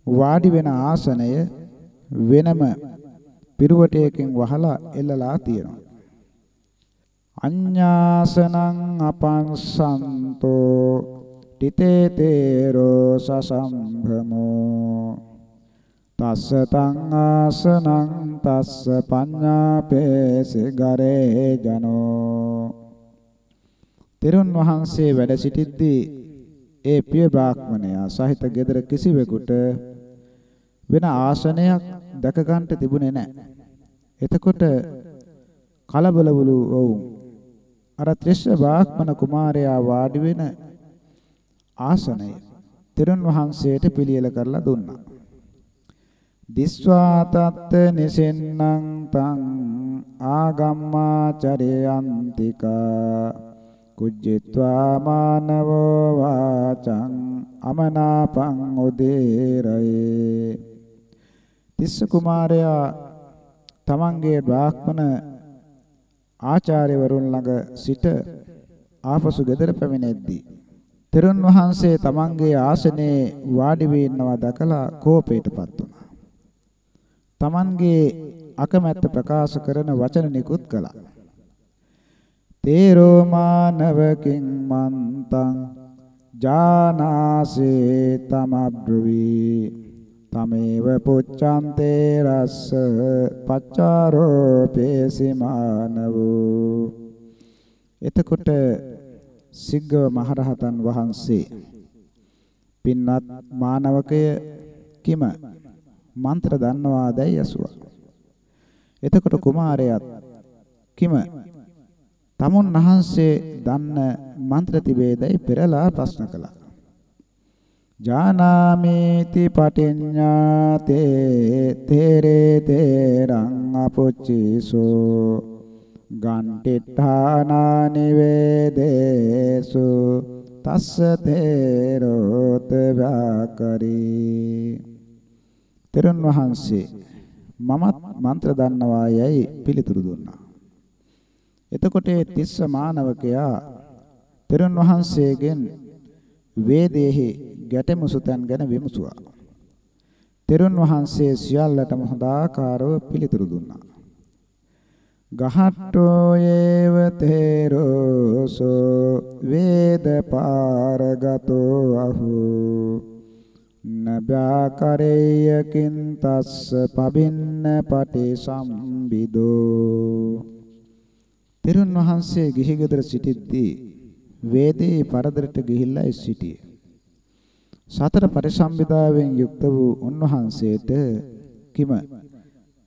වාඩි වෙන ආසනය වෙනම පිරුවටයකින් වහලා එල්ලලා තියෙනවා. අඤ්ඤාසනං අපංසන්තෝ තිතේ තේරෝ සසම්භමෝ තස්ස තං ආසනං තස්ස පඤ්ඤාපේසි ගරේ ජනෝ තෙරුන් වහන්සේ වැඩ සිටිද්දී ඒ පිය බ්‍රාහ්මණයා සහිත ගෙදර කිසිවෙකුට වෙන ආසනයක් දැක ගන්නට තිබුණේ නැහැ. එතකොට කලබල වූ වුන් අර ත්‍රිශ්‍ර බ්‍රාහ්මණ කුමාරයා වාඩි වෙන ආසනය තෙරුන් වහන්සේට පිළියෙල කරලා දුන්නා. දිස්වා තත්ත නිසෙන්නං තං ආගම්මාචරයන්තිකා කුජ්ජිත්වා මානවෝ වාචං අමනාපං උදේරයේ තිස්ස කුමාරයා තමන්ගේ බ්‍රාහ්මණ ආචාර්යවරුන් ළඟ සිට ආපසු ගෙදර පැමිණෙද්දී තෙරුන් වහන්සේ තමන්ගේ ආසනයේ වාඩි වී ඉන්නවා දැකලා කෝපයටපත් වුණා. තමන්ගේ අකමැත්ත ප්‍රකාශ කරන වචන නිකුත් කළා. තේරෝ මානවකින් මන්තං ජානාසේ තමබ්රුවි තමේව පුච්ඡන්තේ රස්ස පච්චාරෝපේසි මානවෝ එතකොට සිග්ගව මහරහතන් වහන්සේ පින්වත් මානවකය කිම මන්ත්‍ර දන්නවාදයි ඇසුවා. එතකොට කුමාරයාත් කිම තමුන් වහන්සේ දන්න මන්ත්‍ර තිබේදයි පෙරලා ප්‍රශ්න කළා. ජානාමේති පටිඤ්ඤාතේ තේරේ තේරං අපොච්චිසෝ ගන්ටිඨානා නිවේදේසු තස්ස තේරෝත ව්‍යාකරී තෙරුන් වහන්සේ මමත් මන්ත්‍ර දන්නවා යයි පිළිතුරු දුන්නා. එතකොට ඒ තිස්ස මානවකයා තෙරුන් වහන්සේගෙන් වේදේහි ගැටමුසුතන් ගැන විමසුවා. තෙරුන් වහන්සේ සියල්ලටම හොඳ ආකාරව පිළිතුරු දුන්නා. ගහට්ටෝ යේව තේරෝසෝ වේද පාරගතෝ අහෝ නබ්‍යාකරේයකින් තස්ස පබින්න පටි සම්බිදෝ තෙරුන් වහන්සේ ගිහි ගෙදර සිටිද්දී වේදේ පරදරට ගිහිල්ලා සිටියේ. සතර පරිසම්බිදාවෙන් යුක්ත වූ උන්වහන්සේට කිම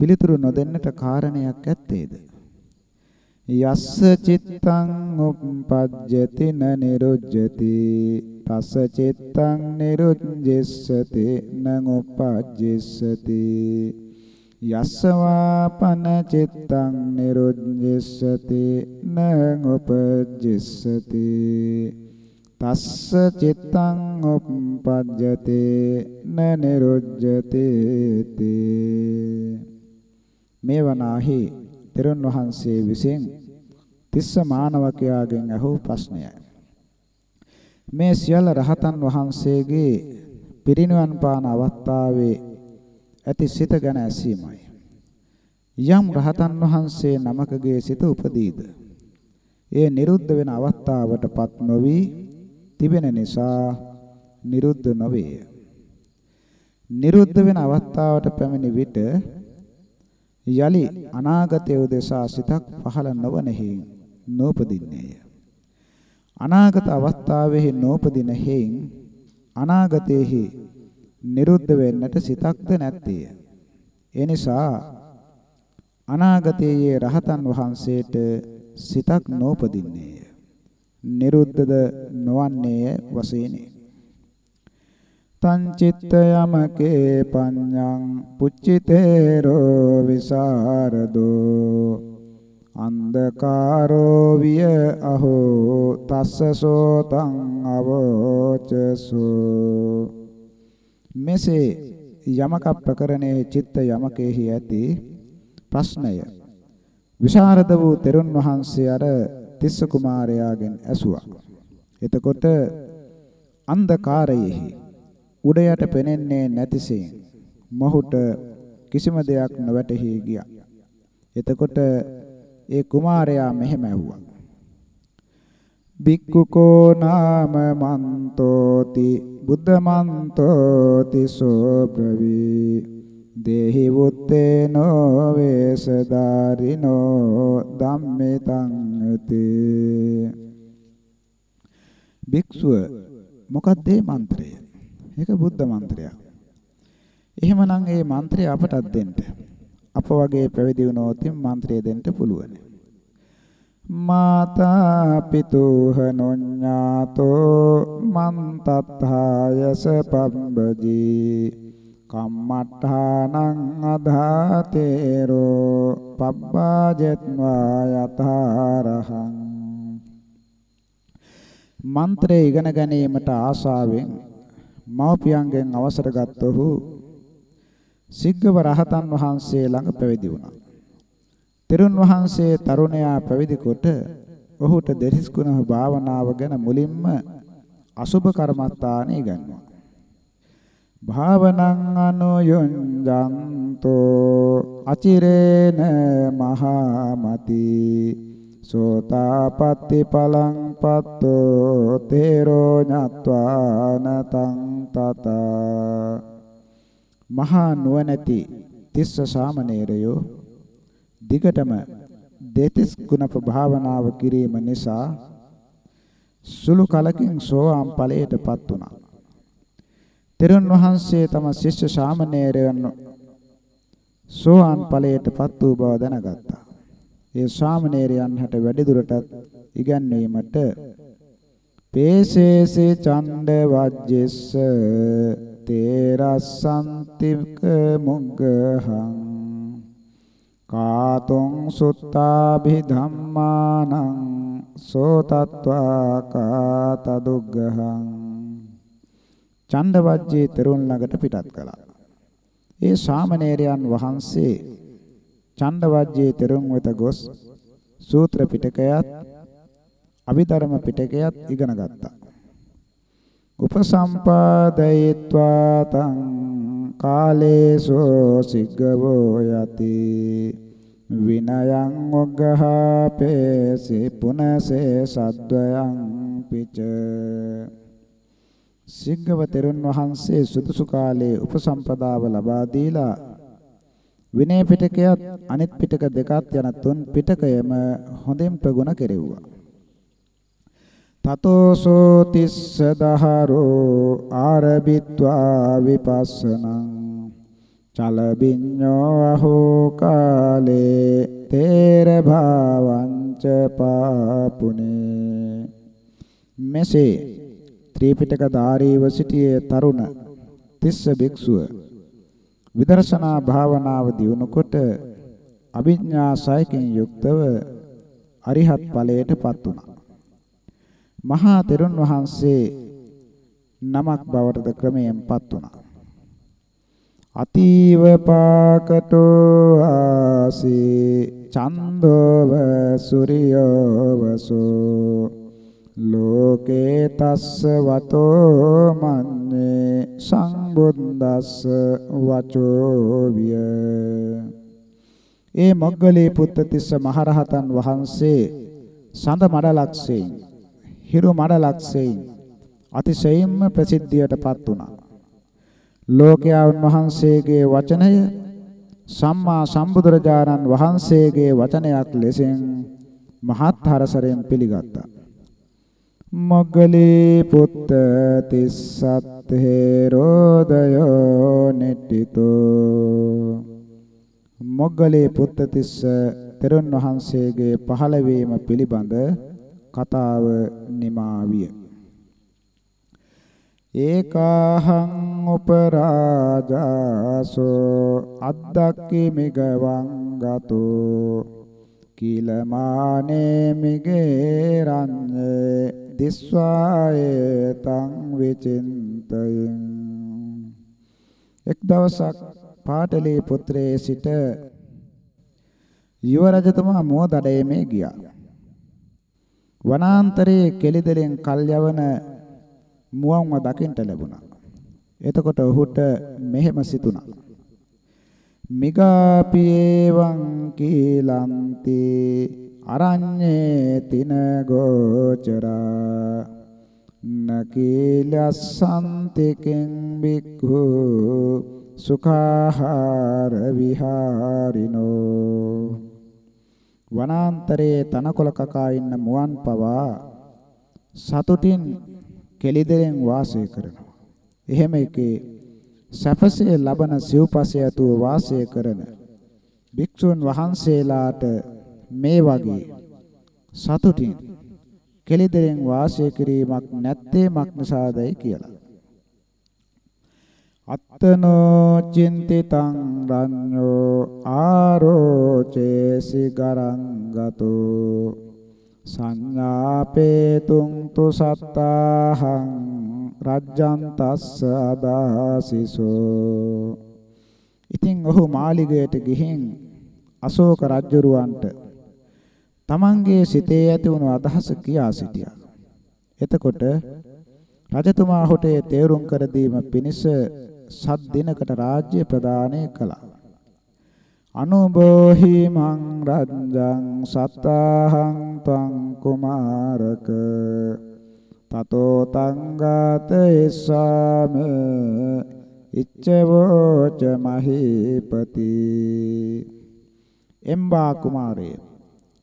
පිළිතුරු නොදෙන්නට කාරණයක් ඇත්තේද? යස්ස චිත්තං උප්පජ්ජති න නිරුජ්ජති තස්ස චිත්තං නිරුජ්ජස්සති න උප්පජ්ජස්සති. යස්ස වාපන චිත්තං නිරුජ්ජස්සති න උපජ්ජස්සති තස්ස චිත්තං උප්පජ්ජති න නිරුජ්ජති මේ වනාහි තෙරුන් වහන්සේ විසින් තිස්ස මානවකයාගෙන් අහූ ප්‍රශ්නයයි. මේ සියල්ල රහතන් වහන්සේගේ පිරිනිවන් පාන අවස්ථාවේ ඇති සිත ගැන ඇසීමයි. යම් රහතන් වහන්සේ නමකගේ සිත උපදීද එය නිරුද්ධ වෙන අවස්ථාවටපත් නොවි තිබෙන නිසා නිරුද්ධ නොවේ. නිරුද්ධ වෙන අවස්ථාවට පැමිණි විට යලි අනාගතය උදෙසා සිතක් පහළ නොවනෙහි නූපදින්නේය. අනාගත අවස්ථාවෙහි නූපදින හේයින් අනාගතයේහි නිරුද්ධ වෙන්නට සිතක්ද නැත්තේය. ඒ නිසා අනාගතයේ රහතන් වහන්සේට සිතක් නූපදින්නේය. නිරුද්ධද නොවන්නේය වශයෙනි. තං චිත්ත යමකේ පඤ්ඤං පුච්චිතේරෝ විසරදෝ අන්ධකාරෝ විය අහෝ තස්සසෝ තං අවෝචසෝ මෙසේ යමක ප්‍රකරණයේ චිත්ත යමකෙහි ඇති ප්‍රශ්නය විශාරද වූ තෙරුන් වහන්සේ අර තිස්ස කුමාරයාගෙන් ඇසුවා. එතකොට අන්ධකාරයෙහි උඩ යට පෙනෙන්නේ නැතිසේ මොහුට කිසිම දෙයක් නොවැටහි ගියා. එතකොට ඒ කුමාරයා මෙහෙම ඇහුවා. බික්කුකෝ නාම මන්තෝති බුද්ධ මන්තෝති සෝ ප්‍රවී දේහි වුත්තේනෝ වේසදාරිනෝ ධම්මිතං තේ භික්ෂුව මොකක්ද මේ මන්ත්‍රය? ඒක බුද්ධ මන්ත්‍රයක්. එහෙමනම් මේ මන්ත්‍රය අපටත් දෙන්න. අප වගේ පැවිදි වුණොත් මන්ත්‍රය දෙන්න පුළුවන්. මාතා පිතුහ නොඤ්ඤාතෝ මන්තත්ථායස පබ්බජී කම්මට්ඨානං අධාතේරෝ පබ්බාජත්වා යතරහං මන්ත්‍රය ඉගෙන ගැනීමට ආශාවෙන් මව්පියන්ගෙන් අවසර ගත්තොහු සිග්ගව රහතන් වහන්සේ ළඟ පැවිදි වුණා. තෙරුන් වහන්සේ තරුණයා පැවිදි කොට ඔහුට දෙහිස් ගුණ භාවනාව ගැන මුලින්ම අසුභ කර්මස්ථාන ඉගන්වුවා. භාවනං අනුයුංජන්තෝ අචිරේන මහමති සෝතාපට්ටි පලං පත්තෝ තේරෝ ඤත්වාන තං තත මහා නුවණැති තිස්ස සාමණේරයෝ දිගටම දෙතිස් ගුණ ප්‍රභාවනාව කිරීම නිසා සුළු කලකින් සෝවාන් ඵලයටපත් වුණා. තෙරුන් වහන්සේ තම ශිෂ්‍ය ශාමණේරයන් සෝවාන් ඵලයටපත් වූ බව දැනගත්තා. ඒ ශාමණේරයන් හට වැඩිදුරටත් ඉගැන්වීමට පේසේසේ ඡණ්ඩ වජ්ජෙස්ස තේරසන්තික මුග්ගහං කාතුං සුත්තාභි ධම්මානං සෝතත්වා කාතදුග්ගහං චණ්ඩවජ්ජේ තෙරුන් ළඟට පිටත් කළා. ඒ ශාමණේරයන් වහන්සේ චණ්ඩවජ්ජේ තෙරුන් වෙත ගොස් සූත්‍ර පිටකයත් අභිධර්ම පිටකයත් ඉගෙන ගත්තා. උපසම්පාදයත්වා තං කාලේසෝ සිග්ගවෝ යති විනයං ඔග්ගහාපේසි පුනසේ සද්වයං පිච. සිග්ගව තෙරුන් වහන්සේ සුදුසු කාලයේ උපසම්පදාව ලබා දීලා විනය පිටකයත් අනිත් පිටක දෙකත් යන තුන් පිටකයම හොඳින් ප්‍රගුණ කෙරෙව්වා. තතෝසෝ තිස්ස දහරෝ ආරබිත්වා විපස්සනං චලබිඤ්ඤෝ අහෝ කාලේ තේර භාවංච පාපුනේ මෙසේ ත්‍රිපිටක ධාරීව සිටියේ තරුණ තිස්ස භික්ෂුව විදර්ශනා භාවනාව දියුණු කොට අභිඥා සයකින් යුක්තව අරිහත් ඵලයටපත් වුණා මහා තෙරුන් වහන්සේ නමක් බවටද ක්‍රමයෙන්පත් වුණා. අතීව පාකටෝ ආසී චන්දෝව සූර්යෝවසෝ ලෝකේ තස්ස වතෝ මන්නේ සංබුද්දස්ස වචෝ විය ඒ මොග්ගලී පුත්ත තිස්ස මහරහතන් වහන්සේ සඳ මඩලක්ෂයෙන් හිරු මඩලක්ෂයෙන් අතිශයින්ම ප්‍රසිද්ධියටපත් වුණා. ලෝකයා උන්වහන්සේගේ වචනය සම්මා සම්බුදුරජාණන් වහන්සේගේ වචනයක් ලෙසින් මහත් හරසරයෙන් පිළිගත්තා. මොග්ගලී පුත්ත තිස්සත් හේරෝදයෝ නෙට්ටිතෝ මොග්ගලී පුත්ත තිස්ස තෙරුන් වහන්සේගේ පහළවීම පිළිබඳ කතාව නිමාවිය. ඒකාහං උපරාජාසෝ අද්දක්කි මිගවං ගතෝ. කීලමානේ මිගේරන්නේ දිස්වායේ තං විචින්තයෙන්. එක් දවසක් පාටලී පුත්‍රයේ සිට යුව රජතුමා මුව දඩයමේ ගියා. වනාන්තරයේ කෙලිදෙලෙන් කල් යවන මුවන්ව දකින්ට ලැබුණා. එතකොට ඔහුට මෙහෙම සිතුණා. මිගාපියේවං කීලන්ති අරඤ්ඤේ තින ගෝචරා නකීලසන්තිකෙන් බික්ඛු සුඛාහාර විහාරිනෝ වනාන්තරයේ තනකොළ කකා ඉන්න මුවන් පවා සතුටින් කෙලිදෙලෙන් වාසය කරනවා. එහෙම එකේ සැපසේ ලබන සිව්පසය ඇතුව වාසය කරන භික්ෂුන් වහන්සේලාට මේ වගේ සතුටින් කෙලිදෙලෙන් වාසය කිරීමක් නැත්තේ මක් නිසාදයි කියලා. අත්තනෝ චින්තිතං රඤ්ඤෝ ආරෝචේසි ගරංගතෝ සංඥාපේතුං තු සත්තාහං රජ්ජන්තස්ස අදාසිසෝ ඉතින් ඔහු මාලිගයට ගිහින් අශෝක රජුරවන්ට තමන්ගේ සිතේ ඇති වුණු අදහස කියා සිටියා. එතකොට රජතුමා ඔහුට තේරුම් කර දීම පිණිස සත් දිනකට රාජ්‍ය ප්‍රදානය කළා. අනුබෝහි මං රජ්ජං සත්තාහං ත්වං කුමාරක තතෝ තංගත ඉස්සාම ඉච්ඡවෝච මහීපති එම්බා කුමාරේ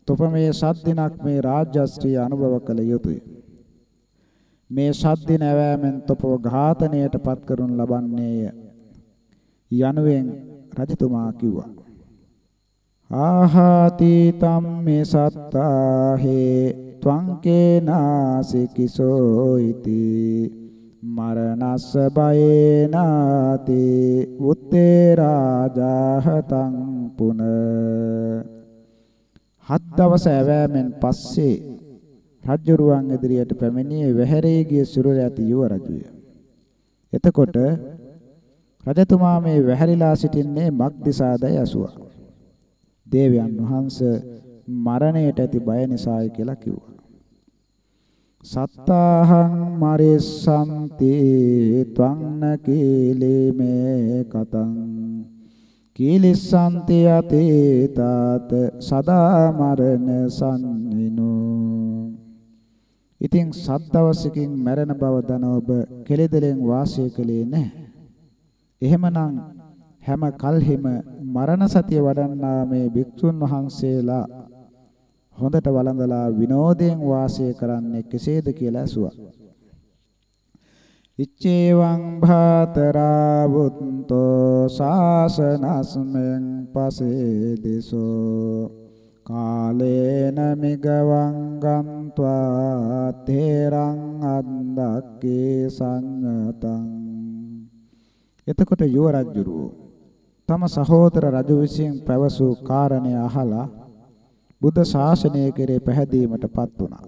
තොප මේ සත් දිනක් මේ රාජ්‍යශ්‍රී අනුභව කළ යුතුය. මේ සත් දින ඇවෑමෙන් තොපව ඝාතනයට පත් කරනු ලබන්නේය. යනුවෙන් රජතුමා කිව්වා ආහාති තම්මේ සත්තාහේ ත්වං කේනාසිකිසෝ ඉති මරණස්ස බයේනාති උත්තේ රාජාහතං පුන හත් දවස ඇවෑමෙන් පස්සේ රජුරුවන් ඉදිරියට පැමිණියේ වැහැරේ ගිය සුරුර ඇති යුව රජුය. එතකොට රජතුමා මේ වැහැරිලා සිටින්නේ මක් දිසාදයි අසුවා. දේවයන් වහන්සේ මරණයට ඇති බය නිසායි කියලා කිව්වා. සත්තාහං මරිස්සන්ති ත්වං කීලීමේ කතං. කීලිස්සන්ති අතීතත සදා මරණ සම්නිනෝ ඉතින් සත් දවසකින් මැරෙන බව දන ඔබ කෙලෙදලෙන් වාසය කළේ නැහැ. එහෙමනම් හැම කල්හිම මරණ සතිය වඩන්නා මේ භික්ෂුන් වහන්සේලා හොඳට වළඳලා විනෝදයෙන් වාසය කරන්නේ කෙසේද කියලා ඇසුවා. ඉච්ඡේවං භාතරා වුත්තෝ සාසනස්මෙන් පසේ දිසෝ කාලේන මිගවං ගන්්වා තේරං අන්දක්කේ සංයතං එතකොට යුව රජුරු තම සහෝදර රජු විසින් පැවසූ කාරණේ අහලා බුද්ධ ශාසනය කෙරේ පැහැදීමටපත් වුණා.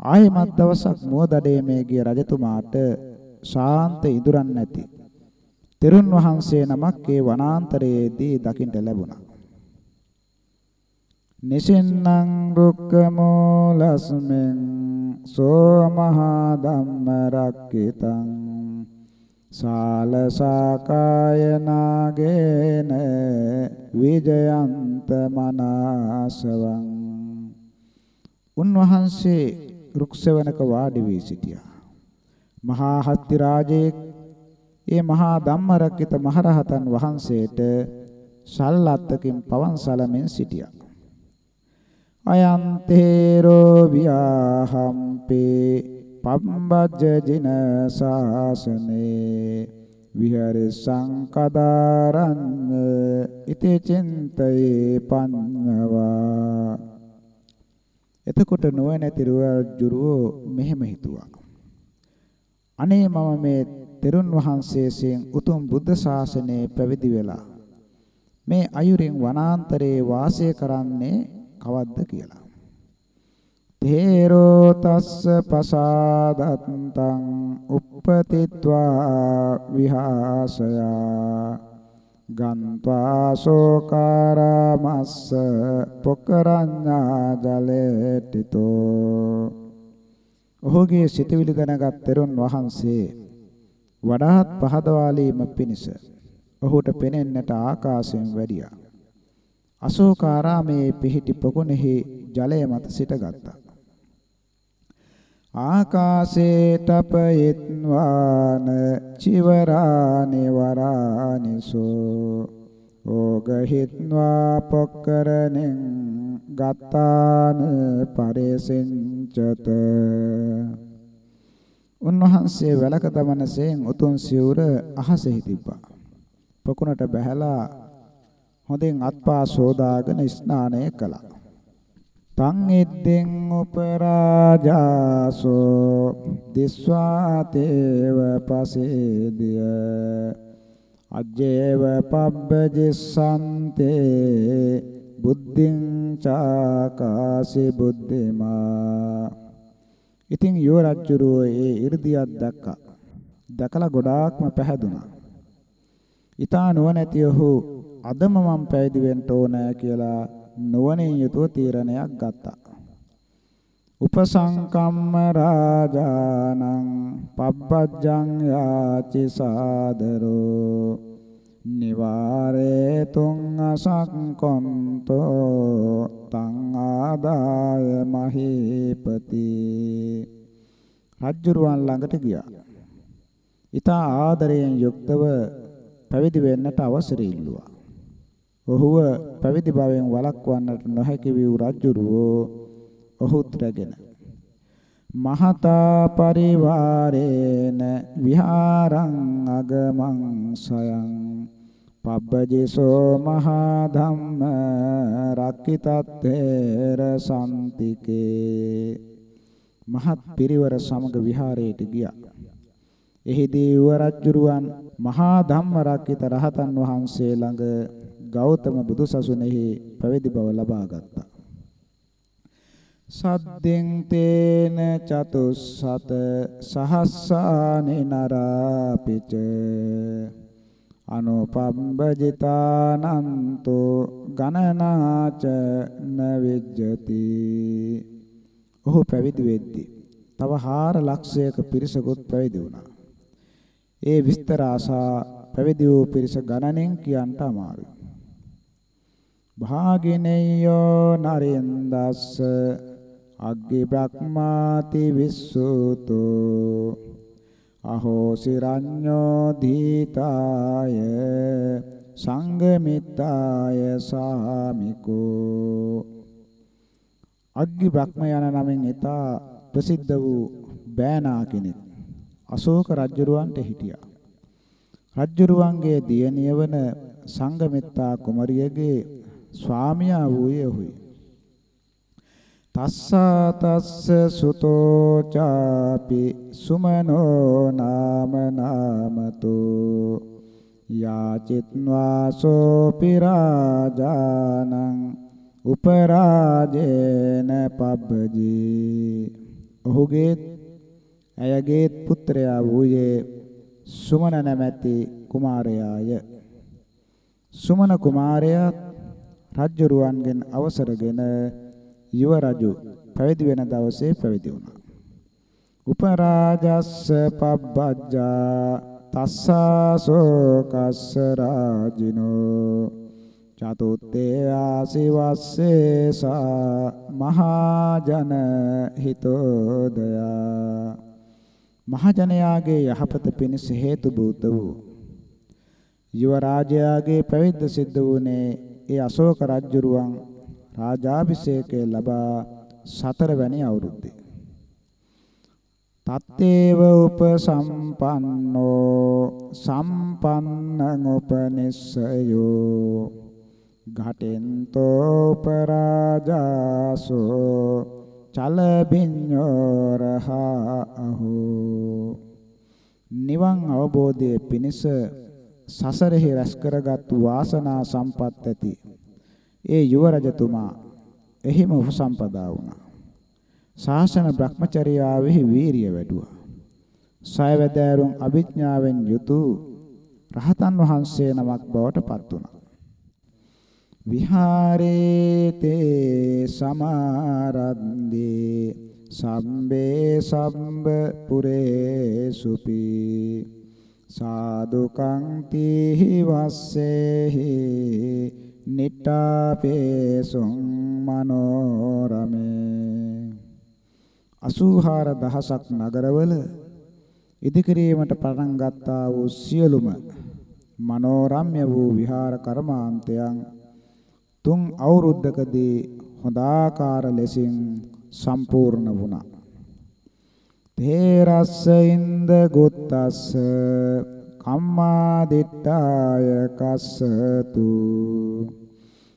ආයෙමත් දවසක් මුවදඩේමේ ගිය රජතුමාට ශාන්ත ඉදුරන් නැති තෙරුන් වහන්සේ නමක් ඒ වනාන්තරයේදී දකින්න ලැබුණා. නිසින්නම් රුක්ක මූලස්මෙන් සෝ මහා ධම්ම රක්කිතං සාලසාකායනාගේන විජයන්ත මනාසවං. උන්වහන්සේ රුක්සවනක වාඩි වී සිටියා. මහා හත්ති රාජේ ඒ මහා ධම්මරක්කිත මහරහතන් වහන්සේට සල්ලත්තකින් පවන් සලමින් සිටියා. අයන්තේරෝ වියාහම්පේ පබ්බජ්ජ ජින ශාසනේ විහරසං කදාරං ඉති චින්තේ පඤ්ඤවා එතකොට නොවැනැති රුවජුරුව මෙහෙම හිතුවා. අනේ මම මේ තෙරුන් වහන්සේසෙන් උතුම් බුද්ධ ශාසනයේ පැවිදි වෙලා මේ අයුරින් වනාන්තරයේ වාසය කරන්නේ කවද්ද කියලා? තේරෝ තස්ස පසාදත්තං uppatitva විහාසයා ගන්්වා සෝකාරමස්ස පොකරඤ්ඤා ජලේටිතෝ ඔහුගේ සිතවිලි දැනගත් තෙරුන් වහන්සේ වඩාත් පහදවාලීම පිණිස ඔහුට පෙනෙන්නට ආකාශයෙන් වැඩියා. අශෝකාරාමේ පිහිටි පොකුණෙහි ජලය මත සිටගත්තා. ආකාශේතපයත්වාන චිවරානි වරානිසෝ. ඕගහිත්වා පොක්කරණෙන් ගත්තාන පරේසෙන්චත උන්වහන්සේ වැලක දමනසෙන් උතුම් සිවුර අහසෙහි තිබ්බා පොකුණට බැහැලා හොඳින් අත්පා සෝදාගෙන ස්නානය කළා. තං ඉද්දෙන් උපරාජාසෝ දිස්වාතේව පසේදිය. අජ්ජේව පබ්බජිස්සන්තේ බුද්ධින් චාකාසි බුද්ධිමා. ඉතින් යෝ රජුරෝ ඒ 이르දියක් දැක්කා. දැකලා ගොඩාක්ම පැහැදුනා. ඊතා නුවණැති ඔහු අදම මම පැවිදි වෙන්න ඕනෑ කියලා නුවණින් යුතුව තීරණයක් ගත්තා. උපසංකම්ම රාජානං පබ්බජ්ජං යාචි සාදරෝ නිවාරේ තුං අසක්කොන්තෝ තං ආදාය මහීපති රජ්ජුරුවන් ළඟට ගියා. ඊතා ආදරයෙන් යුක්තව පැවිදි වෙන්නට අවසර ඉල්ලුවා. ඔහුව පැවිදි භාවයෙන් වළක්වන්නට නොහැකි වූ රජුරුවෝ ඔහුත් රැගෙන මහතා පරිවාරේන විහාරං අගමං සයං පබ්බජිසෝ මහා ධම්ම රක්කිතත්තේර සම්තිකේ මහත් පිරිවර සමග විහාරයට ගියා. එහිදී වරජ්ජුරුවන් මහා ධම්ම රක්කිත රහතන් වහන්සේ ළඟ ගෞතම බුදුසසුනේහි පැවිදි බව ලබා ගත්තා. සද්දෙන් තේන චතුස්සත සහස්සානි නරාපිච අනුපම්බජිතානන්තෝ ගණනාච නවිජ්ජති ඔහු පැවිදි වෙද්දී තව හාර ලක්ෂයක පිරිසකුත් පැවිදි වුණා. ඒ විස්තර ආසා පැවිදි වූ පිරිස ගණනෙන් කියන්නට අමාරුයි. භාගිනෙය්‍යෝ නරින්දස්ස අග්ගි බ්‍රහ්මාති විස්සුතෝ අහෝ සිරඤ්ඤෝ දීතාය සංගමිතාය සාමිකෝ අග්ගි බ්‍රහ්ම යන නමින් ඊතා ප්‍රසිද්ධ වූ බෑනා කෙනෙක් අශෝක රජුරවන්ට හිටියා. රජුරවන්ගේ දියණිය වන සංගමිත්තා කුමරියගේ ස්වාමියා වූයේ ඔහුයි. තස්සා තස්ස සුතෝ චාපි සුමනෝ නාම නාමතෝ යාචිත්වාසෝ පිරාජානං උපරාජේන පබ්බජී ඔහුගේ ඇයගේ පුත්‍රයා වූයේ සුමන නැමැති කුමාරයාය සුමන කුමාරයා රජ්ජුරුවන්ගෙන් අවසරගෙන යුව රජු පැවිදි වෙන දවසේ පැවිදි වුණා. උපරාජස්ස පබ්බජ්ජා තස්සාසෝ කස්ස රාජිනෝ චතුත්තේ ආසිවස්සේ සා මහජන හිතෝදයා මහජනයාගේ යහපත පිණිස හේතු භූත වූ යුව රාජයාගේ පැවිද්ද සිද්ධ වුණේ ඒ අශෝක රජුරුවන් රාජාභිෂේකය ලබා සතරවැනි අවුරුද්දේ. තත්තේව උපසම්පන්නෝ සම්පන්නං උපනිස්සයෝ ඝටෙන්තෝ පරාජාසෝ චලබිඤ්ඤෝරහා අහෝ නිවන් අවබෝධයේ පිණිස සසරෙහි රැස් කරගත් වාසනා සම්පත් ඇති ඒ යුව රජතුමා එහිම උපසම්පදා වුණා. ශාසන භ්‍රමචර්යාවෙහි වීරිය වැඩුවා. සයවැදෑරුම් අභිඥාවෙන් යුතු රහතන් වහන්සේ නමක් බවට පත් වුණා. විහාරේ තේ සමාරද්දේ සම්බේ සම්බ පුරේ සුපී සාදුකං තීහි වස්සේහි නිට්ටාපේසුං මනෝරමේ 84000ක් නගරවල ඉදිකිරීමට පටන් ගත්තා වූ සියලුම මනෝරම්‍ය වූ විහාර කර්මාන්තයන් තුන් අවුරුද්දකදී හොඳාකාර ලෙසින් සම්පූර්ණ වුණා. තේරස්ස ඉන්ද ගුත්තස්ස කම්මා දිට්ඨාය කස්සතු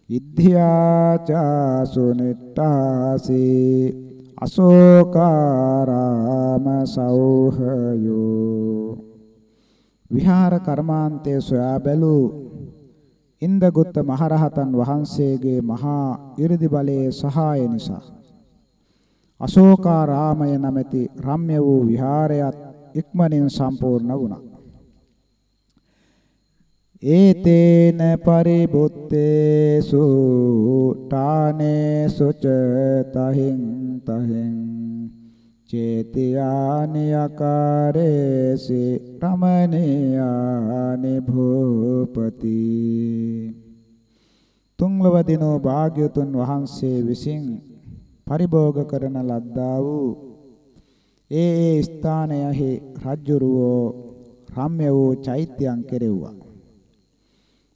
ඉද්ධියාචාසුනිට්ඨාසී අශෝකාරාම සෞහයෝ. විහාර කර්මාන්තයේ සොයා බැලූ ඉන්දගුත්ත මහරහතන් වහන්සේගේ මහා 이르දි බලයේ සහාය නිසා අශෝකාරාමය නැමැති රම්‍ය වූ විහාරයත් ඉක්මනින් සම්පූර්ණ වුණා. ඒතේන පරිබුත්තේසු ඨානේසු ච තහින් තහින් චේතියානි ආකාරේසි රමණීයානි භූපති තුන්ලව දිනෝ භාග්‍යතුන් වහන්සේ විසින් පරිභෝග කරන ලද්දා වූ ඒ ඒ ස්ථානයෙහි රජ්ජුරුවෝ රම්‍ය වූ චෛත්‍යයන් කෙරෙව්වා.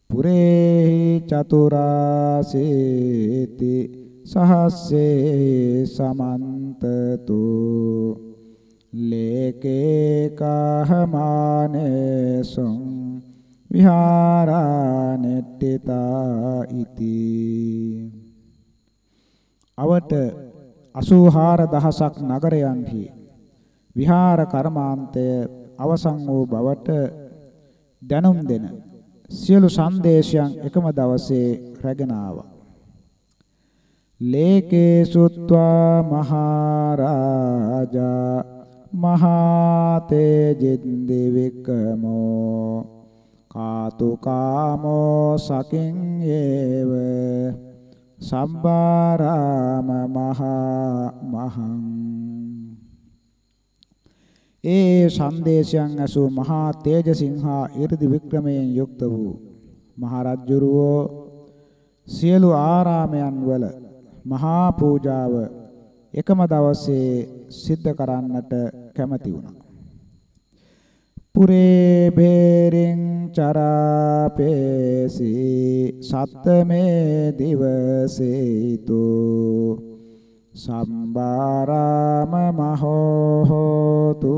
පුරේහි චතුරාසීති සහස්සේ සමන්තතු ලේකේ කහමානේසුං විහාරානෙට්ඨිතා ඉති අවට 84000ක් නගරයන්හි විහාර කර්මාන්තය අවසන් වූ බවට දැනුම් දෙන සියලු සංදේශයන් එකම දවසේ රැගෙන ආවා. ලේකේ සුත්වා මහරජා මහා තේජින්දි වික්කමෝ කාතු කාමෝ සකින් ඒව සම්බාරාම මහා මහං ඒ සංදේශයන් ඇසූ මහා තේජසිංහා 이르දි වික්‍රමයෙන් යුක්ත වූ මහරජුරුවෝ සියලු ආරාමයන් වල මහා පූජාව එකම දවසේ සිද්ධ කරන්නට කැමැති වුණා. පුරේ බේරින් චරාපේසි සත්තමේ දිවසේතු. සම්බාරාම මහෝතු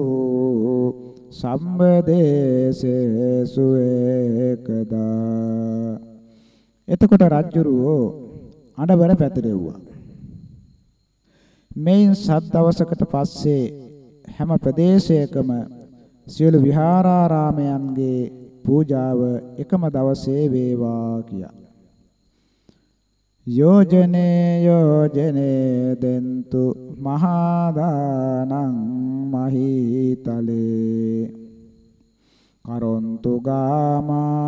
සම්බදේසේසු ඒකදා. එතකොට රජුරෝ අඬවර පැතිරෙව්වා. මෙයින් සත් දවසකට පස්සේ හැම ප්‍රදේශයකම සියලු විහාරාරාමයන්ගේ පූජාව එකම දවසේ වේවා කියා. යෝජනේ යෝජනේ දෙන්තු මහා දානං මහීතලේ කරොන්තු ගාමාරාමානං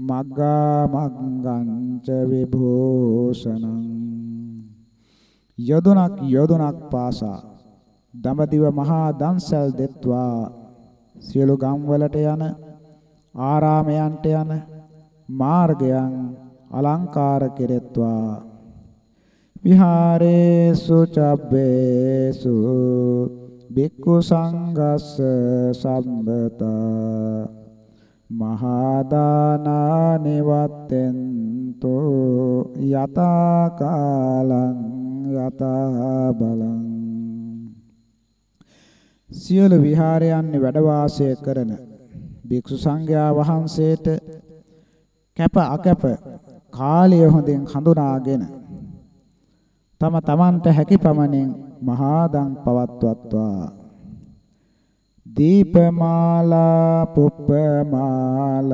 මග්ගා මග්ගංච විභූෂණං යදුනක් යදුනක් පාසා දඹදිව මහා දන්සල් දෙත්වා. සියලු ගම්වලට යන ආරාමයන්ට යන මාර්ගයන් අලංකාර කෙරෙත්වා. විහාරේසු චබ්බේසු බික්ඛු සංඝස්ස සම්බතා මහා දානානි වත්තෙන්තෝ යතා කාලං යතා බලං සියලු විහාරයන් වැඩ වාසය කරන භික්ෂු සංඝයා වහන්සේට කැප අකැප කාලය හොඳින් හඳුනාගෙන තම තමන්ට හැකි පමණින් මහා දන් පවත්වත්වා. දීපමාලා පුප්පමාලා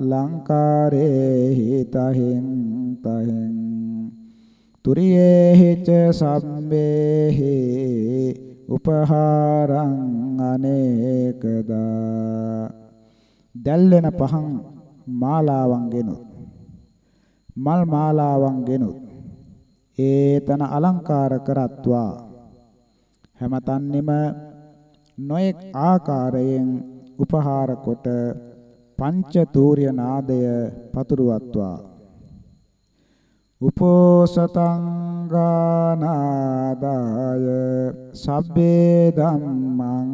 ලංකාරේ හිතහින් තහින්. තුරියේහිච සම්බේහි උපහාරං අනේකදා. දැල්වෙන පහන් මාලාවන් ගෙනුත්. මල් මාලාවන් ගෙනුත්. ඒතන අලංකාර කරත්වා. හැමතන්නෙම නොඑක් ආකාරයෙන් උපහාර කොට පංච තූර්ය නාදය පතුරවත්වා. උපෝසතං ගානාදාය සබ්බේ ධම්මං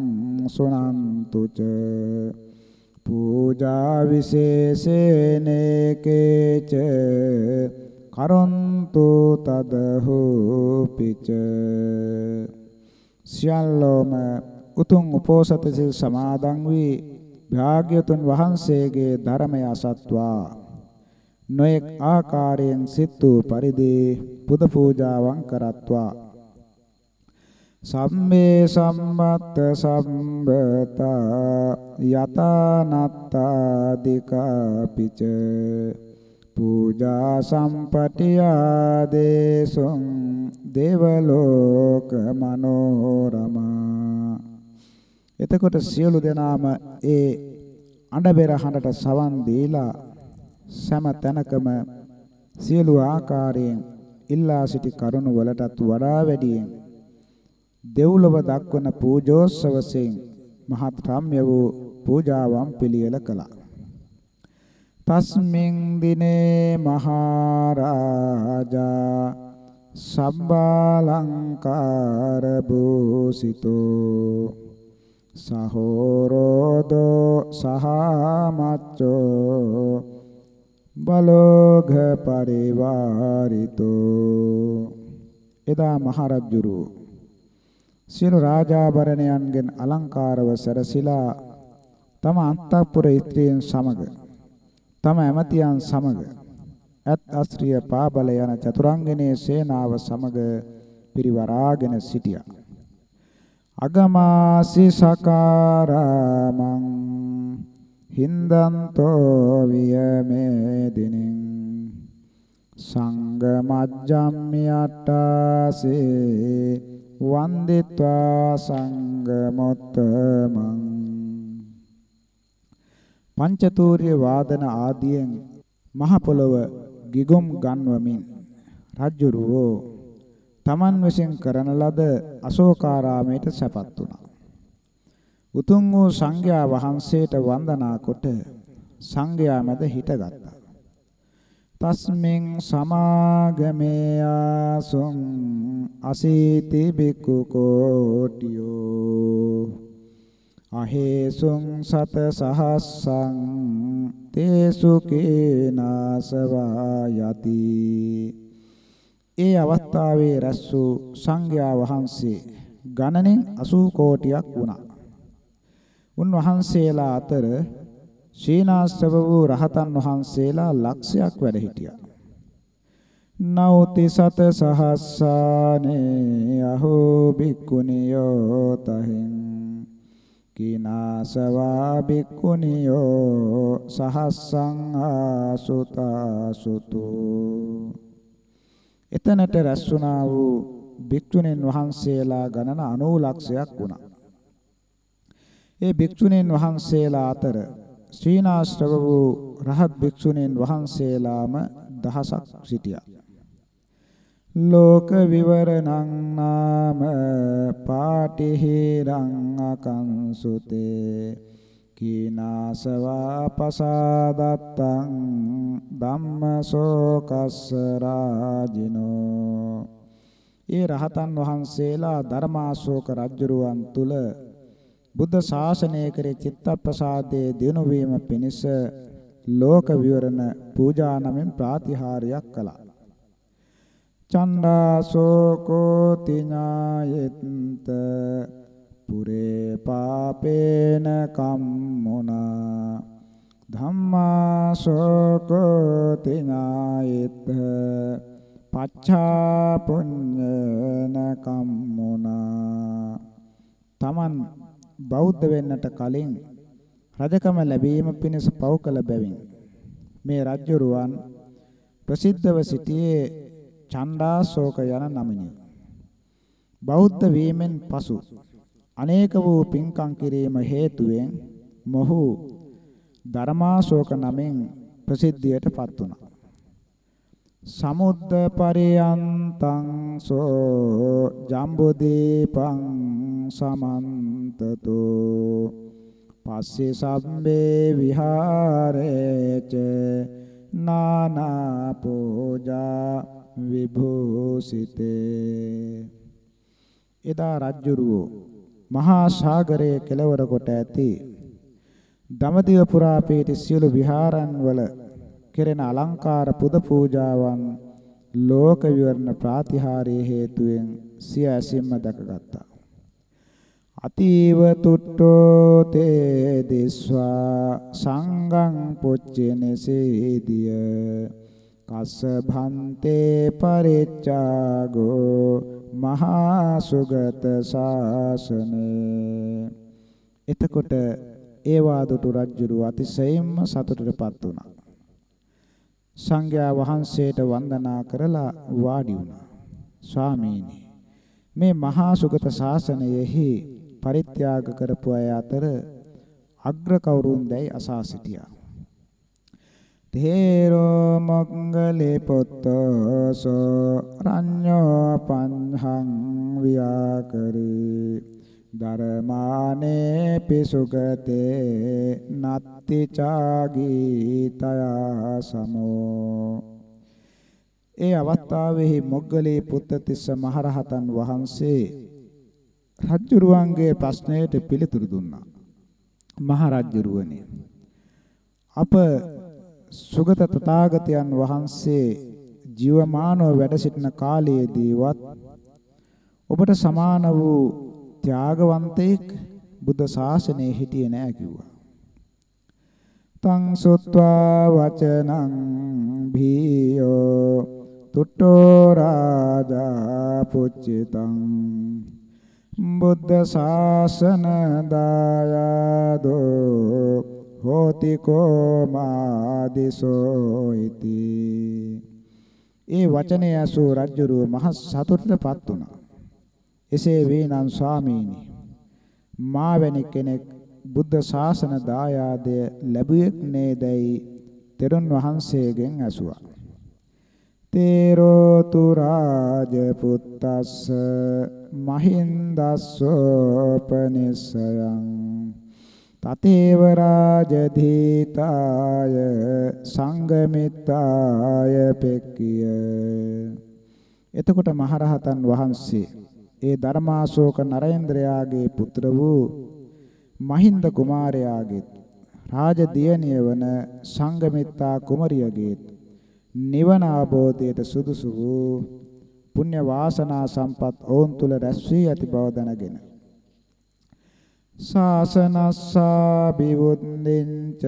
සුනන්තු ච පූජා විශේෂේනේකේච කරොන්තු තදහෝ පිච සියල්ලෝම උතුම් උපෝසත සිල් සමාදන් වී භාග්‍යතුන් වහන්සේගේ ධර්මය අසත්වා. නොඑක් ආකාරයෙන් සිත් වූ පරිදි පුද පූජාවන් කරත්වා. සම්මේ සම්මත්ත සම්බතා යතනත්තාදිකාපිච පූජා සම්පටියාදේසුං දේවලෝක මනෝරමා. එතකොට සියලු දෙනාම ඒ අඬබෙර හඬට සවන් දීලා සෑම තැනකම සියලු ආකාරයෙන් ඉල්ලා සිටි කරුණු වලටත් වඩා වැඩියෙන් දෙව්ලොව දක්වන පූජෝත්සවයෙන් මහත් රම්‍ය වූ පූජාවන් පිළියෙල කළා. තස්මින් දිනේ මහරජා සම්බාලංකාර භූසිතෝ සහෝරෝදෝ සහමච්චෝ බලෝඝ පරිවාරිතෝ එදා මහරජුරු සියලු රාජාභරණයන්ගෙන් අලංකාරව සැරසිලා තම අන්තఃපුර ස්ත්‍රීන් සමග තම ඇමතියන් සමග අත් අස්ත්‍රිය පාබල යන චතුරංගනේ සේනාව සමග පිරිවරාගෙන සිටියා. අගමාසි සකාරාමං හින්දන්තෝ වියමේ දිනින් සංගමජ්ජම්මියට්ටාසේ වන්දිත්වා සංගමොත්තමං පංචතූර්ය වාදන ආදියෙන් මහ පොළව ගිගුම් ගන්වමින් රජ්ජුරුවෝ තමන් විසින් කරන ලද අශෝකාරාමයට සැපත් වුණා. උතුම් වූ සංඝයා වහන්සේට වන්දනා කොට සංඝයා මැද හිටගත්තා. තස්මින් සමාගමේ ආසුං අසීති බිකු කෝටියෝ අහේසුං සත සහස්සං තේසු කේනාසවා යති ඒ අවස්ථාවේ රැස් වූ සංඝයා වහන්සේ ගණනෙන් 80 කෝටියක් වුණා. උන්වහන්සේලා අතර ශීනාස්ත්‍රව වූ රහතන් වහන්සේලා ලක්ෂයක් වැඩ හිටියා. නෞති සත සහස්සානේ අහෝ බික්කුනියෝ තහෙන් කිනාසවා බික්කුනියෝ සහස්සං ආසුතාසුතු එතනට රැස් වුණා වූ භික්ෂුණීන් වහන්සේලා ගණන 90 ලක්ෂයක් වුණා. ඒ භික්ෂුණීන් වහන්සේලා අතර ශ්‍රීනාශ්‍රව වූ රහත් භික්ෂුණීන් වහන්සේලාම දහසක් සිටියා. ලෝක විවරණං නාම පාටිහිරං අකංසුතේ කීනාසවා පසාදත්තං ධම්මසෝකස්ස රාජිනෝ ඒ රහතන් වහන්සේලා ධර්මාශෝක රජුරුවන් තුල බුද්ධ ශාසනය කරේ චිත්තප්‍රසාදයේ දිනු වීම පිණිස ලෝක විවරණ පූජා නමින් ප්‍රාතිහාර්යයක් කළා. චණ්ඩාසෝකෝ තිඥායෙත්ත පුරේ පාපේන කම්මුනා ධම්මාසෝකෝ තිඥායෙත්ත පච්ඡා පුඤ්ඤන කම්මුනා තමන් බෞද්ධ වෙන්නට කලින් රජකම ලැබීම පිණිස පව් කළ බැවින් මේ රජ්ජුරුවන් ප්‍රසිද්ධව සිටියේ චණ්ඩාශෝක යන නමිනි. බෞද්ධ වීමෙන් පසු අනේක වූ පින්කම් කිරීම හේතුවෙන් මොහු ධර්මාශෝක නමින් ප්‍රසිද්ධියටපත් වුණා. සමුද්ද පරියන්තං සෝ ජම්බුදීපං සමන්තතෝ. පස්සේ සම්බේ විහාරේච නානා පූජා විභූසිතේ. එදා රජ්ජුරුවෝ මහා සාගරයේ කෙළවර කොට ඇති දමදිව පුරා පිහිටි සියලු විහාරන් වල කෙරෙන අලංකාර පුද පූජාවන් ලෝක විවරණ ප්‍රාතිහාර්ය හේතුවෙන් සිය ඇසින්ම දැකගත්තා. අතීව තුට්ටෝ තේ දිස්වා සංගං පුච්චේනසේදිය කස්ස භන්තේ පරිච්ඡාගෝ මහා සුගත ශාසනේ එතකොට ඒ වාදුතු රජුරු අතිශයින්ම සතුටටපත් වුණා. සංඝයා වහන්සේට වන්දනා කරලා වාඩි වුණා ස්වාමීනි මේ මහා සුගත ශාසනයෙහි පරිත්‍යාග කරපු අය අතර අග්‍ර කවුරුන් දැයි අසා සිටියා. තේරෝ මංගලේ පොත්තසෝ රඤ්ඤෝ පංහං වියාකරේ ධර්මානේ පිසුගතේ නත්ති චාගීතය සමෝ ඒ අවස්ථාවෙහි මොග්ගලී පුත්තිස්ස මහරහතන් වහන්සේ රජ්ජුරුවන්ගේ ප්‍රශ්නයට පිළිතුරු දුන්නා. මහරජ්ජුරුවනි අප සුගත තථාගතයන් වහන්සේ ජීවමානව වැඩ සිටින කාලයේදීවත් ඔබට සමාන වූ ත්‍යාගවන්තයෙක් බුද්ධ ශාසනයේ හිටියේ නෑ කිව්වා. තං සුත්වා වචනං භීයෝ තුට්ටෝ රාජා පුච්චිතං බුද්ධ ශාසන දායදෝ හෝති කෝමාදිසෝ ඉති ඒ වචනේ අසු රජුරුව මහ සතුටටපත් වුණා එසේ වේනම් ස්වාමීනි මා වැනි කෙනෙක් බුද්ධ ශාසන දායාදය ලැබුවෙක් නේදයි තෙරුන් වහන්සේගෙන් ඇසුවා. තේරෝතු රාජපුත්තස්ස මහින්දස්සෝපනිස්සයං තතේව රාජධීතාය සංගමිතාය පෙක්කිය. එතකොට මහරහතන් වහන්සේ ඒ ධර්මාශෝක නරේන්ද්‍රයාගේ පුත්‍ර වූ මහින්ද කුමාරයාගේ රාජදියණිය වන සංගමිත්තා කුමරියගේ නිවන අවබෝධයට සුදුසු වූ පුණ්‍ය වාසනා සම්පත් ඔවුන් තුල රැස් වී ඇති බව දැනගෙන ශාසනස්සා බිවුද්දින්ච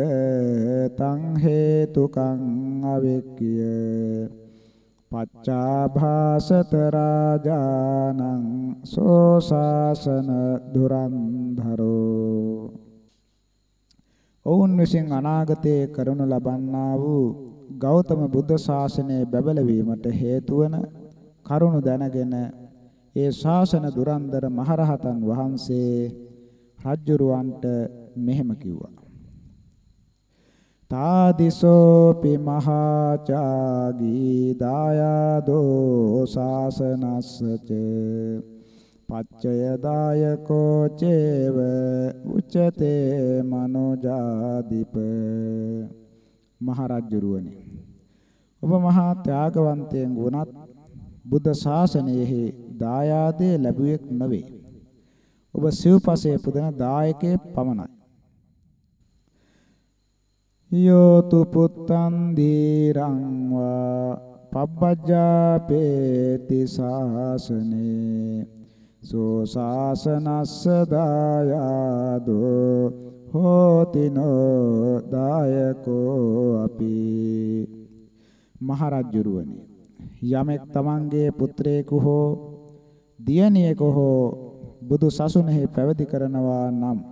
තං හේතුකං අවෙක්කිය පච්චාභාසත රාජානං සෝ ශාසන දුරන්ධරෝ ඔවුන් විසින් අනාගතයේ කරනු ලබන්නා වූ ගෞතම බුද්ධ ශාසනයේ බැබළවීමට හේතු වන කරුණු දැනගෙන ඒ ශාසන දුරන්දර මහරහතන් වහන්සේ රජ්ජුරුවන්ට මෙහෙම කිව්වා. තාදිසෝපි මහාචාගී දායදෝ ශාසනස්සච පච්චය දායකෝ චේව උච්චතේ මනෝජාදීප මහරජුරුවනි ඔබ මහා ත්‍යාගවන්තයන් වුණත් බුද්ධ ශාසනයෙහි දායාදේ ලැබුවෙක් නොවේ. ඔබ සිව්පසයේ පුදන දායකයෙක් පමණයි. යෝතු පුත්තං දීරං වා පබ්බජ්ජාපේති ශාසනේ සෝ ශාසනස්ස දායාදෝ හෝතිනෝ දායකෝ අපි. මහරජුරුවනි යමෙක් තමන්ගේ පුත්‍රයෙකු හෝ දියණියෙකු හෝ බුදු සසුනේහි පැවිදි කරනවා නම්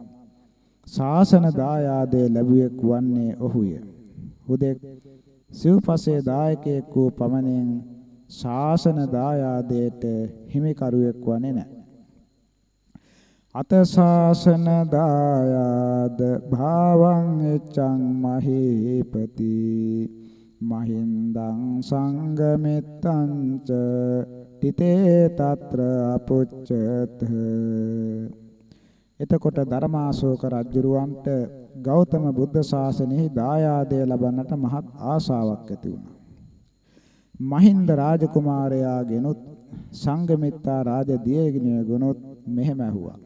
ශාසන දායාදේ ලැබුවෙක් වන්නේ ඔහුය. හුදෙක් සිව්පසේ දායකයෙක් වූ පමණින් ශාසන දායාදයට හිමිකරුවෙක් වන්නේ නැහැ. අත ශාසන දායාද භාවං එච්ඡං මහීපති මහින්දං සංගමෙත්තං ච තිතේ తත්‍ර අපුච්චත එතකොට ධර්මාශෝක රජුරවන්ට ගෞතම බුද්ධ ශාසනයෙහි දායාදය ලබන්නට මහත් ආශාවක් ඇති වුණා. මහින්ද රාජකුමාරයාගෙනුත් සංගමිත්තා රාජ දියගිනියගෙනුත් මෙහෙම ඇහුවා.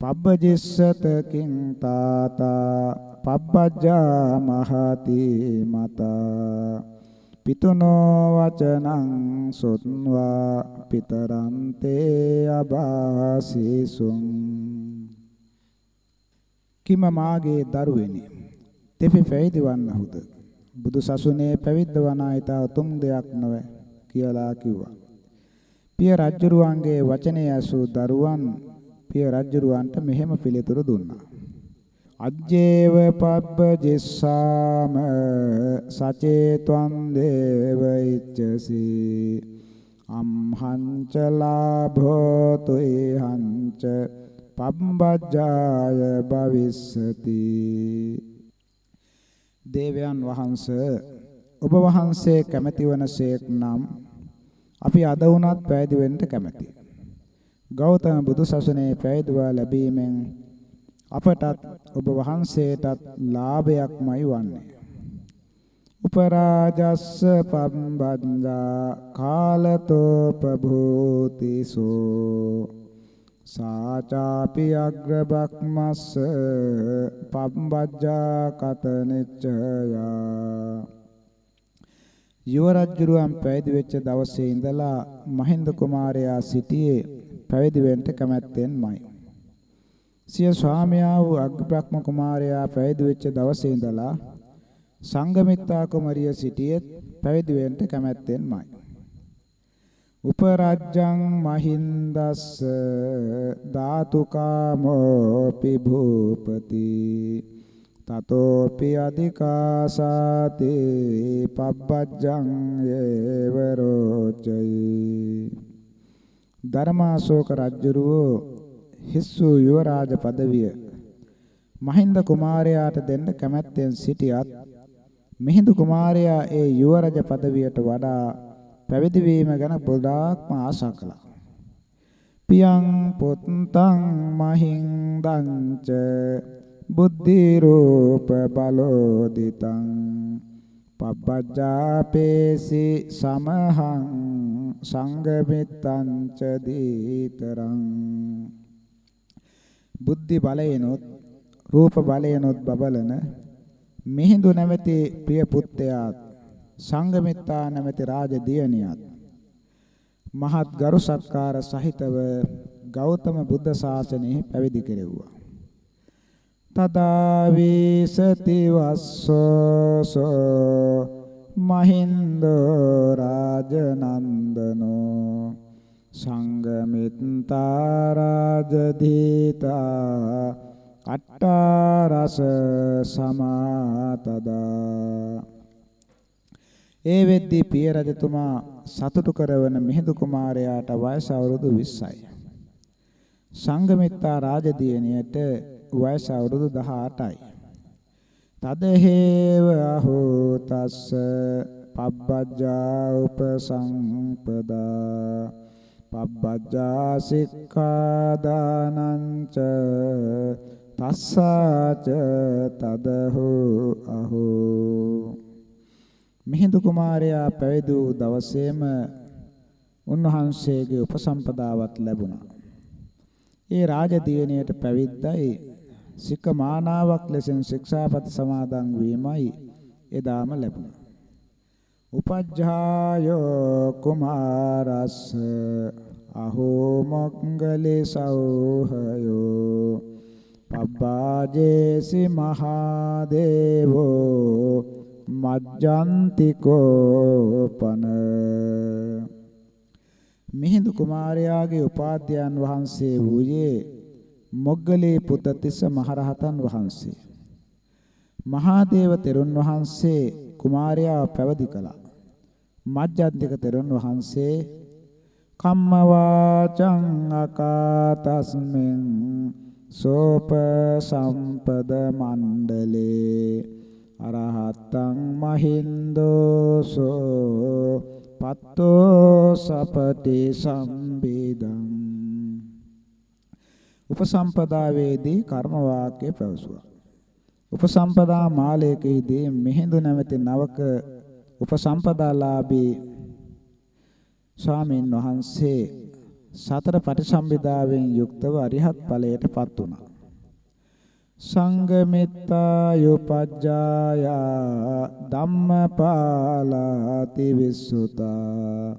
පබ්බජිස්සත කිං තාතා පබ්බජ්ජා මහති මතා පිතුනෝ වචනං සොත්වා පිතරන්තේ අබාසිසුං කිම මාගේ දරුවෙනි තෙපි පැවිදි වන්නහුද බුදු සසුනේ පැවිද්ද වනායිත උතුම් දෙයක් නොවේ කියලා කිව්වා. පිය රජුරුවන්ගේ වචනය ඇසූ දරුවන් පිය රජුරුවන්ට මෙහෙම පිළිතුරු දුන්නා. අජ්ජේව පබ්බජිස්සාම සචේත්වං දේව ඉච්ඡසි අම්හංච ලාභෝ තුයිහංච පබ්බජාය භවිස්සති දේවයන් වහන්සේ ඔබ වහන්සේ කැමැති වනසේක් නම් අපි අද වුණත් පැවිදි වෙන්න කැමැතියි. ගෞතම බුදු සසුනේ පැවිදිවා ලැබීමෙන් අපටත් ඔබ වහන්සේටත් ලාභයක්මයි වන්නේ. උපරාජස්ස පම්බන්දා කාලතෝපභූතිසෝ සාචාපි අග්‍රබක්මස්ස පම්බජ්ජා කතනෙච්චයා යුවරජ්ජුරුවන් පැවිදි වෙච්ච දවසේ ඉඳලා මහින්ද කුමාරයා සිටියේ පැවිදි වෙන්න කැමැත්තෙන්මයි. සිය ස්වාමියා වූ අග්‍රබ්‍රහ්ම කුමාරයා පැවිදි වෙච්ච දවසේ ඉඳලා සංගමිත්තා කුමරිය සිටියේ පැවිදි වෙන්න කැමැත්තෙන්මයි. උපරාජ්‍යං මහින්දස්ස ධාතුකාමෝපි භූපති තතෝපි අධිකාසාති පබ්බජ්ජං ඒව රෝචයි ධර්මාශෝක රජුරෝ හිස්සු යුවරාජ පදවිය මහින්ද කුමාරයාට දෙන්න කැමැත්තෙන් සිටියත් මිහිඳු කුමාරයා ඒ යුවරජ පදවියට වඩා පැවිදි වීම ගැන ගොඩාක්ම ආශා කළා. පියං පුත්තං මහින්දංච බුද්ධි රූප බලෝදිතං පබ්බජාපේසි සමහං සංගමිත්තං ච දීතරං බුද්ධි බලයෙන්ොත් රූප බලයෙන්ොත් බබලන මිහිඳු නැමැති ප්‍රිය පුත්‍රයාත් සංගමිත්තා නැමැති රාජ දියණියත් මහත් ගරු සත්කාර සහිතව ගෞතම බුද්ධ ශාසනයෙහි පැවිදි කෙරෙව්වා. තදා වීසති වස්සෝසෝ මහින්දෝ රාජනන්දනෝ සංගමිත්තා රාජදීතා අට්ඨාරස සමාතදා ඒ වෙද්දී පිය රජතුමා සතුටු කරවන මිහිඳු කුමාරයාට වයස අවුරුදු 20යි. සංගමිත්තා රාජදියණියට වයස අවුරුදු 18යි. තදහේව අහෝ තස්ස පබ්බජ්ජා උපසම්පදා පබ්බජ්ජා සික්ඛාදානං ච තස්සාච තදහෝ අහෝ මිහිඳු කුමාරයා පැවිදි වූ දවසේම උන්වහන්සේගේ උපසම්පදාවත් ලැබුණා. ඒ රාජදීනියට පැවිද්දයි සික මානාවක් ලෙසෙන් ශික්ෂාපද සමාදන් වීමයි එදාම ලැබුණා. උපජ්ජායෝ කුමාරස්ස අහෝ මංගලේ සෞහයෝ පබ්බාජේසි මහදේවෝ මජ්ජන්තිකෝපන මිහිඳු කුමාරයාගේ උපාධ්‍යයන් වහන්සේ වූයේ මොග්ගලී පුතතිස්ස මහරහතන් වහන්සේ. මහාදේව තෙරුන් වහන්සේ කුමාරයා පැවිදි කළා. මජ්ජන්තික තෙරුන් වහන්සේ කම්මවාචං අකාතස්මින් සෝප සම්පද මණ්ඩලේ අරහතං මහින්දෝසෝ පත්තෝ සපටි සම්බිදං උපසම්පදාවේදී කර්ම වාක්‍ය පැවසුවා. උපසම්පදා මාලයකෙහිදී මිහිඳු නැමැති නවක උපසම්පදාලාභී ස්වාමීන් වහන්සේ සතර පටිසම්භිදාවෙන් යුක්තව අරිහත් ඵලයටපත් වුණා. සංගමිත්තායුපජ්ජාය ධම්මපාලාති විසුතා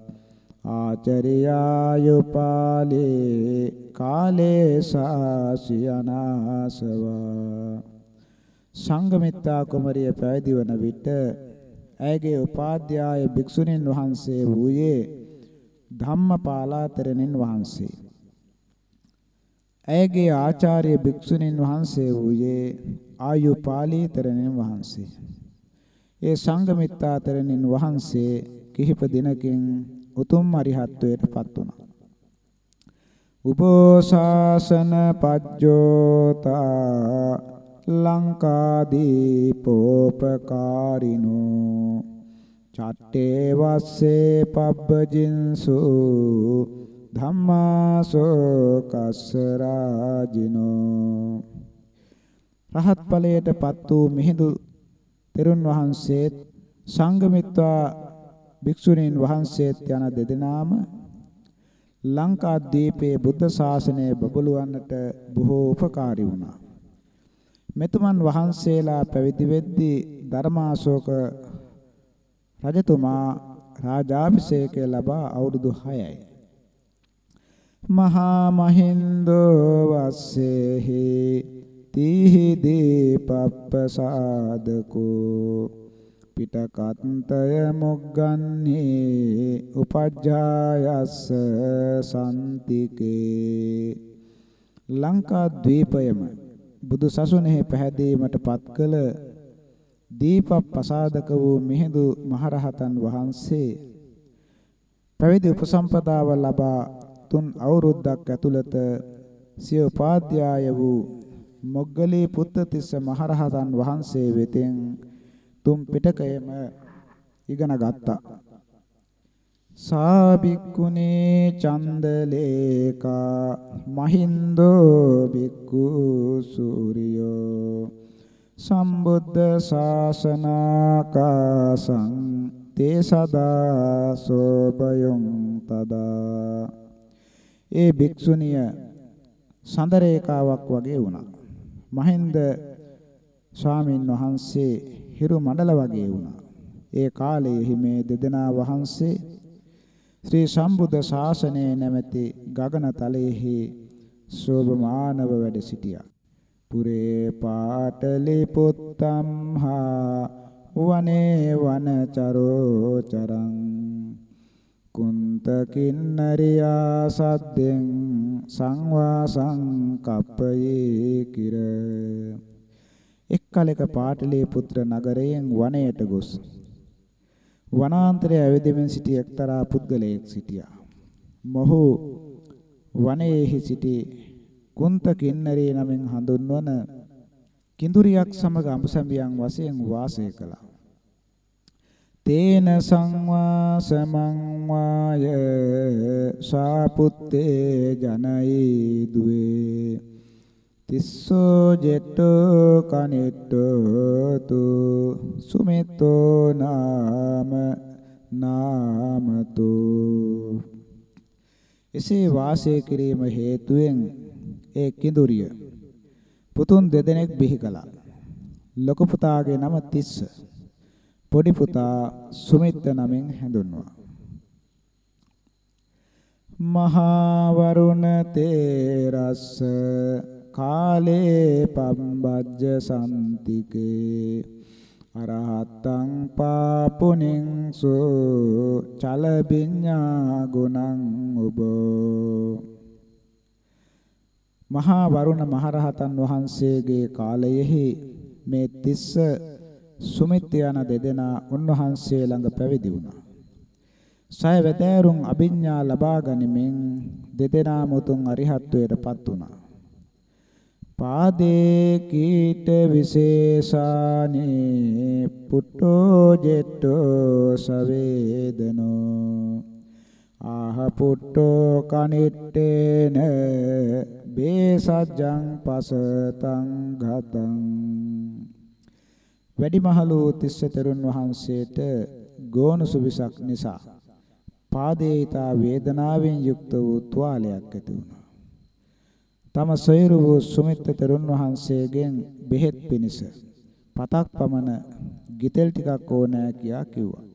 ආචරියායුපාලේ කාලේ සාසියනාසවා සංගමිත්තා කුමරිය පැවිදි වන විට ඇයගේ උපාධ්‍යාය භික්ෂුණීන් වහන්සේ වූයේ ධම්මපාලා තෙරණින් වහන්සේ. ඇයගේ ආචාර්ය භික්ෂුණීන් වහන්සේ වූයේ ආයුපාලී තෙරණින් වහන්සේ. ඒ සංඝමිත්තා තෙරණින් වහන්සේ කිහිප දිනකින් උතුම් අරිහත්වයට පත් වුණා. උපෝශාසන පජ්ජෝතා ලංකාදීපෝපකාරිනෝ චට්ටේ වස්සේ පබ්බජින්සු ධම්මාසෝ කස්ස රාජිනෝ රහත් ඵලයට පත් වූ මිහිඳු තෙරුන් වහන්සේත් සංඝමිත්වා භික්ෂුණීන් වහන්සේත් යන දෙදෙනාම ලංකාද්වීපයේ බුද්ධ ශාසනය බබළුවන්නට බොහෝ උපකාරී වුණා. මෙතුමන් වහන්සේලා පැවිදි වෙද්දී ධර්මාශෝක රජතුමා රාජාභිෂේකය ලබා අවුරුදු 6යි. මහා මහින්දෝ වස්සේහි තීහි දීපප්පසාදකෝ පිටකත්තය මොග්ගන්නේ උපජ්ජායස්ස සම්තිකේ ලංකා ද්වීපයම බුදු සසුනේහි පැහැදීමට පත් කළ දීප ප්‍රසාදක වූ මිහිඳු මහරහතන් වහන්සේ පැවිදි උපසම්පදාව ලබා තුන් අවුරුද්දක් ඇතුළත සිය උපාධ්‍යාය වූ මොග්ගලී පුත්තිස්ස මහරහතන් වහන්සේ වෙතින් තුම් පිටකයම ඉගෙන ගත්තා. සාබික්කුනේ චන්දලේකා මහින්දෝ බික්කු සූර්යෝ සම්බුද්ධ ශාසනාකාසං තේ සදා සෝපයං තදා. ඒ භික්ෂුණිය සඳරේකාවක් වගේ වුණා. මහින්ද ස්වාමින් වහන්සේ හිරු මණ්ඩල වගේ වුණා. ඒ කාලයේ මේ දෙදෙනා වහන්සේ ශ්‍රී සම්බුද්ධ ශාසනයේ නැමැති ගගනතලයේහි සෝභමානව වැඩ සිටියා. පුරේ පාටලි පුත්තම් හා වනේ වනචරෝ චරං කුන්ත කින්නරියා සද්දෙන් සංවාසං කප්පයේ කිර. එක් කලක පාටලී පුත්‍ර නගරයෙන් වනයට ගොස්. වනාන්තරයේ ඇවිදෙමින් සිටි එක්තරා පුද්ගලයෙක් සිටියා. මොහු වනයේහි සිටි කුන්ත කින්නරේ නමින් හඳුන්වන කිඳුරියක් සමග අඹසැඹියන් වශයෙන් වාසය කළා. තේන සංවාසමං වාය සාපුත්තේ ජනයි දුවේ තිස්සෝ ජෙට්ටෝ කනිට්ටෝ තු සුමිත්තෝ නාම නාමතු. එසේ වාසය කිරීම හේතුවෙන් ඒ කිඳුරිය පුතුන් දෙදෙනෙක් බිහි කළා. ලොකු පුතාගේ නම තිස්ස. පොඩි පුතා සුමිත්ත නමින් හැඳුන්වුවා. මහා වරුණ තේරස්ස කාලේ පම්බජ්ජ සම්තිකේ අරහත්තං පාපුනින් සෝ චල විඤ්ඤා ගුණං උබෝ මහා වරුණ මහරහතන් වහන්සේගේ කාලයෙහි මේ තිස්ස සුමිත් යන දෙදෙනා උන්වහන්සේ ළඟ පැවිදි වුණා. සය වැදෑරුම් අභිඥා ලබා ගනිමින් දෙදෙනා මුතුන් අරිහත්වයට පත් වුණා. පාදේ කීට විශේෂානේ පුට්ටෝ ජෙට්ටෝ සවේදනෝ ආහ පුට්ටෝ කනිට්ටේන බේසජ්ජං පසතං ගතං වැඩිමහලු තිස්ස තෙරුන් වහන්සේට ගෝණ සුවිසක් නිසා පාදේ ඊතා වේදනාවෙන් යුක්ත වූ තුවාලයක් ඇති වුණා. තම සොයුරු වූ සුමිත්ත තෙරුන් වහන්සේගෙන් බෙහෙත් පිණිස පතක් පමණ ගිතෙල් ටිකක් ඕනෑ කියා කිව්වා.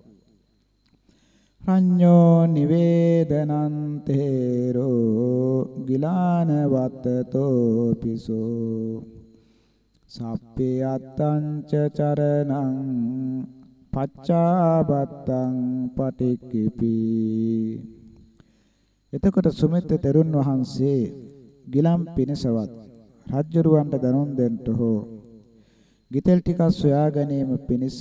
රඤ්ඤෝ නිවේදනං තේරෝ ගිලාන වත්තතෝ පිසෝ සප්පේ අත්තං ච චරණං පච්චාබත්තං පටික්කිපි එතකොට සුමිත් තෙරුන් වහන්සේ ගිලම් පිනසවත් රජ්ජරුවන්ට දනුම් දෙන්න හෝ ගිතෙල් ටිකක් සොයා ගැනීම පිණිස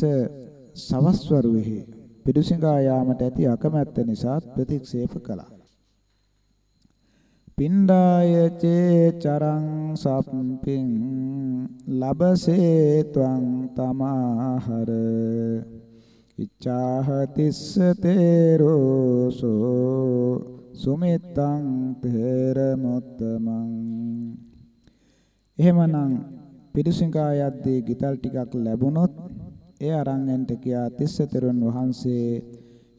සවස්වරුෙහි පිඩුසිඟා යාමට ඇති අකමැත්ත නිසා ප්‍රතික්ෂේප කළා. පින්ඩාය චේ චරං සප්පින් ලබසේ ත්වං තමාහර ඉච්ඡාහ තිස්ස තේරෝසෝ සුමිත්තං තේර මුත්තමං එහෙමනම් පිරිසිඟා යද්දී ගිතල් ටිකක් ලැබුණොත් ඒ අරන්ෙන්ට කියා තිස්ස තෙරුන් වහන්සේ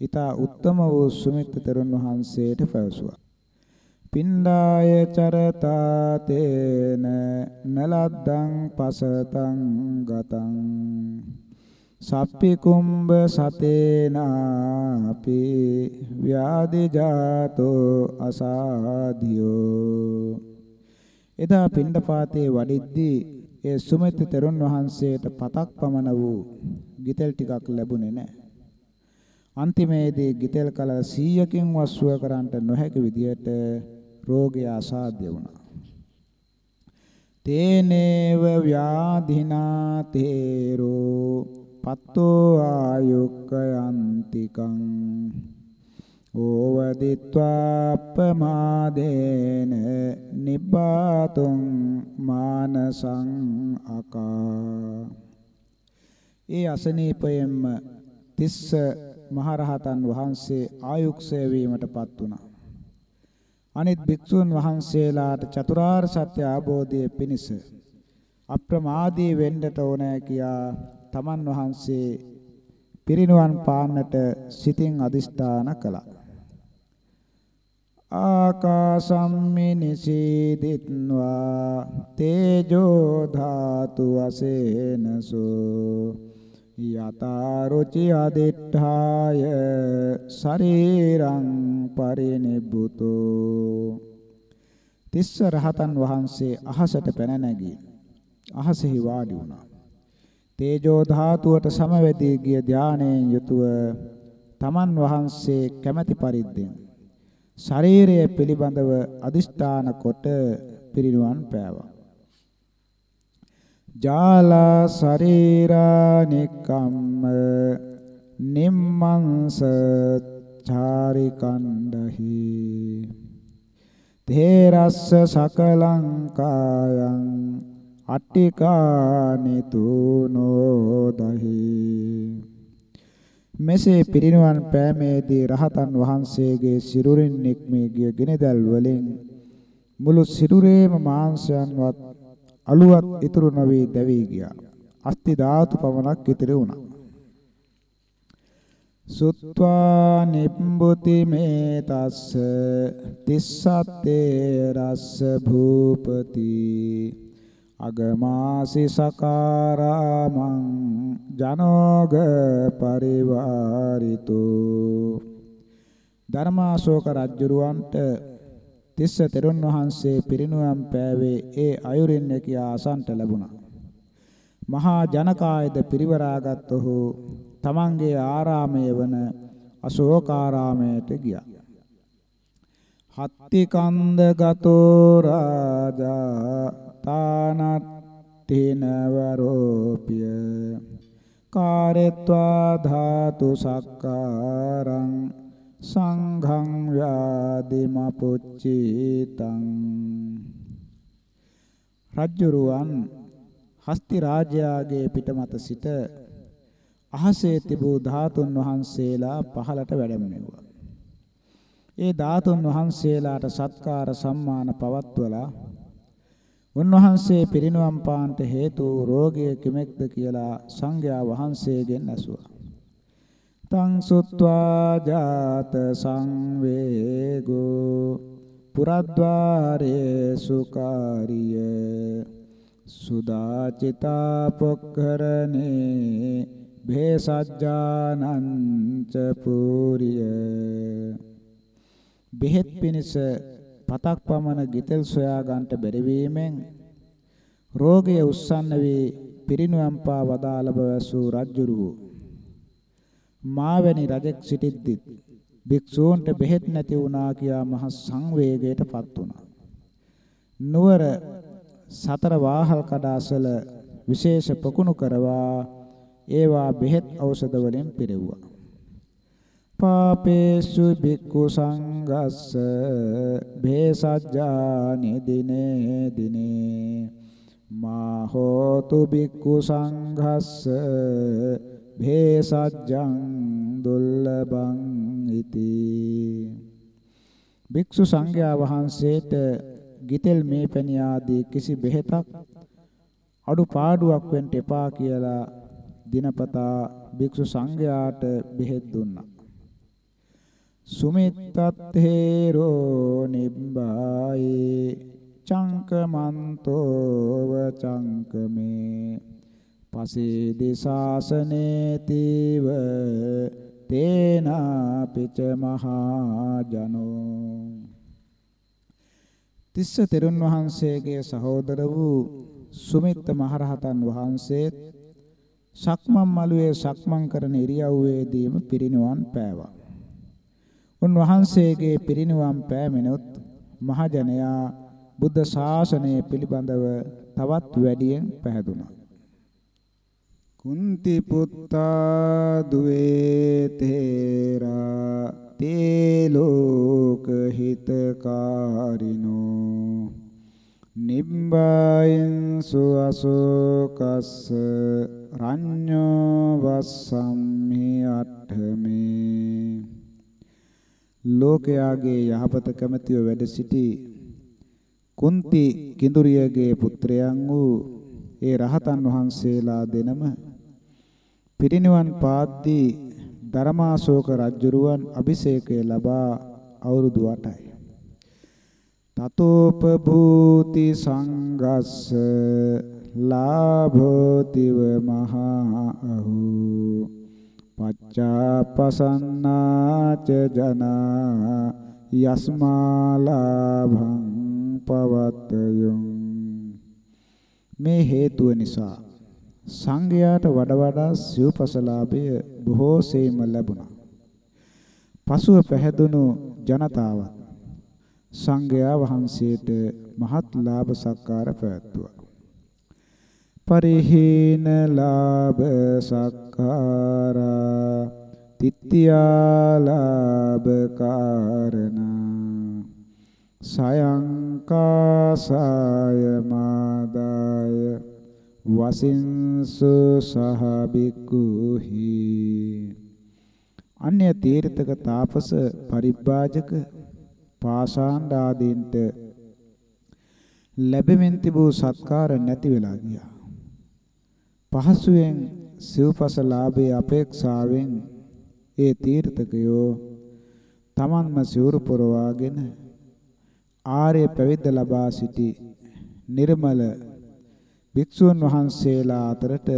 ඊතා උත්තම වූ සුමිත් තෙරුන් වහන්සේට පැවසුවා. පින්ඩාය චරතා තේන නලද්දං පසතං ගතං සප්පි කුම්භ සතේනාපි ව්‍යාධි ජාතෝ අසාධියෝ එදා පින්ඩපාතේ වඩිද්දී ඒ සුමෙත් තෙරුන් වහන්සේට පතක් පමණ වූ ගිතෙල් ටිකක් ලැබුණේ නැහැ. අන්තිමේදී ගිතෙල් කල 100කින් වස්සුව කරන්නට නොහැකි විදියට රෝගය අසාධ්‍ය වුණා. තේනේව ව්‍යාධිනා තේරෝ පත්තෝ ආයුක්කයන්තිකං ඕවදිත්වාප්පමාදේන නිබ්බාතුං මානසං අකා ඒ අසනීපයෙන්ම තිස්ස මහරහතන් වහන්සේ ආයුක්ෂය වීමටපත් වුණා. අනිත් භික්ෂුන් වහන්සේලාට චතුරාර්ය සත්‍ය අවබෝධයේ පිණිස අප්‍රමාදී වෙන්නට ඕනෑ කියා තමන් වහන්සේ පිරිනුවන් පාන්නට සිතින් අදිෂ්ඨාන කළා. ආකාසම්මිනිසීදිත්වා තේජෝ ධාතු වසේනසෝ. යතාරුචි අදිඨාය ශරීරං පරිනිබ්බුතෝ. තිස්ස රහතන් වහන්සේ අහසට පැන නැගී අහසෙහි වාඩි වුණා. තේජෝ ධාතුවට සමවැදී ගිය ධානයෙන් යුතුව තමන් වහන්සේ කැමැති පරිද්දෙන් ශරීරය පිළිබඳව අදිෂ්ඨාන කොට පිරිනුවන් පෑවා. ජාලා ශරීරා නික්කම්ම නිම්මංස චාරිකණ්ඩහි තේරස්ස සකලං කායං අට්ටිකානිතු නොදහි මෙසේ පිරිනුවන් පෑමේදී රහතන් වහන්සේගේ සිරුරින් නික්මී ගිය ගිනිදල් වලින් මුළු සිරුරේම මාංශයන්වත් අලුවත් ඉතුරු නොවි දැවි ගියා. අස්ති ධාතු පමණක් ඉතිරි වුණා. සුත්වා නිබ්බුති මේ තස්ස තිස්සත්තේ රස්ස භූපති අගමාසි සකාරාමං ජනෝග පරිවාරිතෝ ධර්මාශෝක රජුරවන්ට තිස්ස තෙරුන් වහන්සේ පිරිනුවම් පෑවේ ඒ අයුරින් කියා අසන්ට ලැබුණා. මහා ජනකායද පිරිවරාගත් ඔහු තමන්ගේ ආරාමය වන අශෝකාරාමයට ගියා. හත්ති කන්ද ගතෝ රාජා තානත්තිනවරෝපිය කාරෙත්වා ධාතු සක්කාරං සංඝං ව්‍යාදිමපුච්චිතං රජ්ජුරුවන් හස්ති රාජයාගේ පිටමත සිට අහසේ තිබූ ධාතුන් වහන්සේලා පහළට වැඩමෙව්වා. ඒ ධාතුන් වහන්සේලාට සත්කාර සම්මාන පවත්වලා උන්වහන්සේ පිරිනුවම් පාන්ට හේතු රෝගය කිමෙක්ද කියලා සංඝයා වහන්සේගෙන් ඇසුවා. තං සුත්වා ජාත සංවේගෝ පුරද්වාරේ සුකාරිය සුදාචිතා පොක්කරනේ භේසජ්ජානංච පූරිය බෙහෙත් පිණිස පතක් පමණ ගිතෙල් සොයා ගන්නට බැරි වීමෙන් රෝගය උස්සන්න වී පිරිනුවම් පා වදාළ බව සූ රජ්ජුරුව මාවැනි රජෙක් සිටිද්දිත් භික්ෂූන්ට බෙහෙත් නැති වුණා කියා මහ සංවේගයටපත් වුණා. නුවර සතර වාහල් කඩාසල විශේෂ පොකුණු කරවා ඒවා බෙහෙත් ඖෂධ වලින් පිරෙව්වා. පාපේසු බික්ඛු සංඝස්ස භේසජ්ජානි දිනේ දිනේ මා හෝතු බික්ඛු සංඝස්ස භේසජ්ජං දුල්ලබං ඉති භික්ෂු සංඝයා වහන්සේට ගිතෙල් මේ පැණි ආදී කිසි බෙහෙතක් අඩුපාඩුවක් වෙන්න එපා කියලා දිනපතා භික්ෂු සංඝයාට බෙහෙත් දුන්නා. සුමිත්තත්තේරෝ නිබ්බායේ චංකමන්තෝව චංකමේ පසේ දිසාසනේතිව තේනා පිච මහා ජනෝ තිස්ස තෙරුන් වහන්සේගේ සහෝදර වූ සුමිත්ත මහරහතන් වහන්සේත් සක්මන් මළුවේ සක්මන් කරන ඉරියව්වේදීම පිරිනිවන් පෑවා. උන්වහන්සේගේ පිරිනිවන් පෑමෙනොත් මහජනයා බුද්ධ ශාසනය පිළිබඳව තවත් වැඩියෙන් පැහැදුනා. කුන්ති පුත්තා දුවේ තේරා තේ ලෝක හිතකාරිනෝ නිබ්බායං සුවසෝකස්ස රඤ්ඤෝ වස්සම්හි අට්ඨමේ ලෝකයාගේ යහපත කැමැතිව වැඩ සිටි කුන්ති කිඳුරියගේ පුත්‍රයන් වූ ඒ රහතන් වහන්සේලා දෙනම පිරිනිවන් පාද්දී ධර්මාශෝක රජුරුවන් අභිෂේකය ලබා අවුරුදු 8යි. තතෝපභූති සංගස්ස ලාභෝතිව මහා අහු පච්චාපසන්නාච ජනා යස්මාලාභං පවත්තයුම් මේ හේතුව නිසා සංඝයාට වඩා වඩා සිව්පසලාභය බොහෝසෙයිම ලැබුණා. පසුව පැහැදුණු ජනතාවත් සංඝයා වහන්සේට මහත් ලාභ සත්කාර පැවැත්තුවා. පරිහීන ලාභ සක්කාරා තිත්‍යා ලාභ කාරණා සයංකාසාය මාදාය වසින්සු සහ බික්කුහි අන්‍ය තීර්ථක තාපස පරිබ්බාජක පාසාණ්ඩ ආදීන්ට ලැබෙමින් තිබූ සත්කාර නැති වෙලා ගියා. පහසුවෙන් සිව්පස ලාභයේ අපේක්ෂාවෙන් ඒ තීර්ථකයෝ තමන්ම සිවුරු පොරවාගෙන ආර්ය පැවිද්ද ලබා සිටි නිර්මල භික්ෂුන් වහන්සේලා අතරට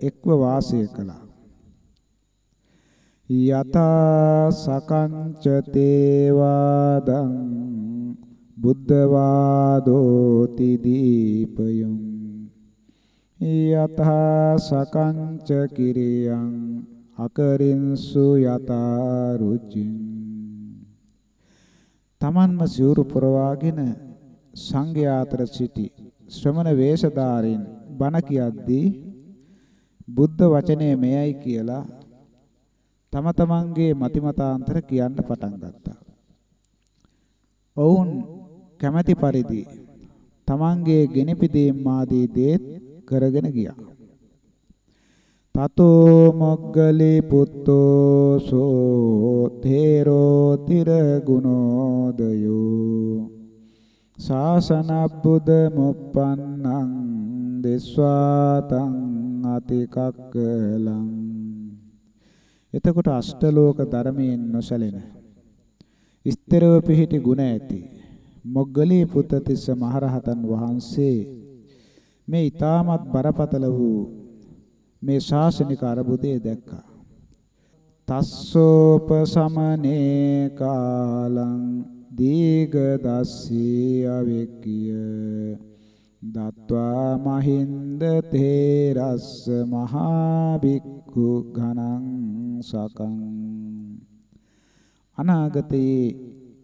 එක්ව වාසය කළා. යතා සකංච තේවාදං බුද්ධ වාදෝති දීපයං යතා සකංච කිරියං අකරින්සු යතා රුචින් තමන්ම සිවුරු පුරවාගෙන සංඝයා අතර සිටි ශ්‍රමණ වේශධාරීන් බණ කියද්දී බුද්ධ වචනේ මෙයයි කියලා තම තමන්ගේ මතිමතාන්තර කියන්න පටන් ගත්තා. ඔවුන් කැමැති පරිදි තමන්ගේ ගෙනපිදීම් ආදී දේත් කරගෙන ගියා. තතෝ මොග්ගලී පුත්තෝ සෝ තේරෝ තිර ගුණෝදයෝ ශාසනබ්බුද මුප්පන්නං දෙස්වාතං අතිකක්කලං එතකොට අෂ්ටලෝක ධර්මයෙන් නොසැලෙන ස්තරව පිහිටි ගුණ ඇති මොග්ගලී පුත්තිස්ස මහරහතන් වහන්සේ මේ ඊටමත් බරපතල වූ මේ ශාසනික අරබුදේ දැක්කා. තස්සෝපසමනේ කාලං දීගදස්සී අවෙක්කිය දත්වා මහින්ද තේරස්ස මහා බික්ඛු ඝනං සකං අනාගතයේ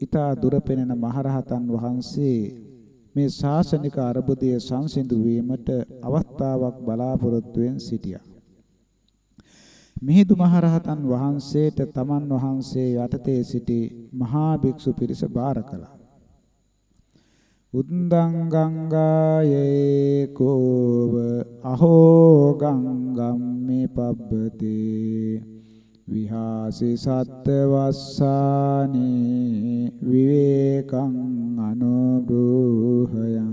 ඊතා දුර පෙනෙන මහරහතන් වහන්සේ මේ ශාසනික අරබුදයේ සංසිඳු වීමට අවස්ථාවක් බලාපොරොත්තුෙන් සිටියා. මිහිඳු මහරහතන් වහන්සේට තමන් වහන්සේ යටතේ සිටි මහා භික්ෂු පිරිස බාර කළා. උද්දං ගංගායේ කෝව අහෝ ගංගම්මේ පබ්බතේ විහාසි සත්වස්සානි විවේකං අනුබ්‍රූහයං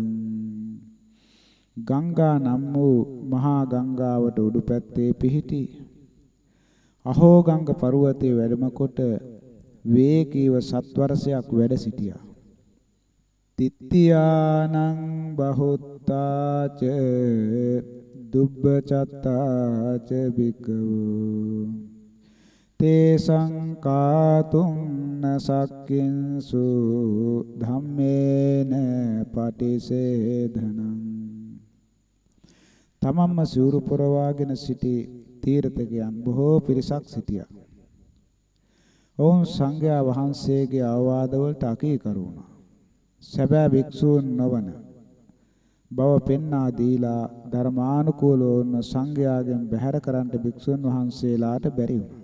ගංගා නම් වූ මහා ගංගාවට උඩු පැත්තේ පිහිටි. අහෝගංග පර්වතයේ වැඩම කොට වේගීව සත්වර්ෂයක් වැඩ සිටියා. තිත්තියානං බහුත්තාච දුබ්බචත්තාච බිකවෝ තේ සංකාතුන්න සක්කින්සු ධම්මේන පටිසේධනං තමම්ම සිවුරු පුරවාගෙන සිටි තීර්ථකයන් බොහෝ පිරිසක් සිටියා. ඔවුන් සංඝයා වහන්සේගේ අවවාද වලට අකීකරු වුණා. සැබෑ භික්ෂූන් නොවන බව පෙන්වා දීලා ධර්මානුකූලව සංඝයාගෙන් බැහැර කරන්න භික්ෂුන් වහන්සේලාට බැරි වුණා.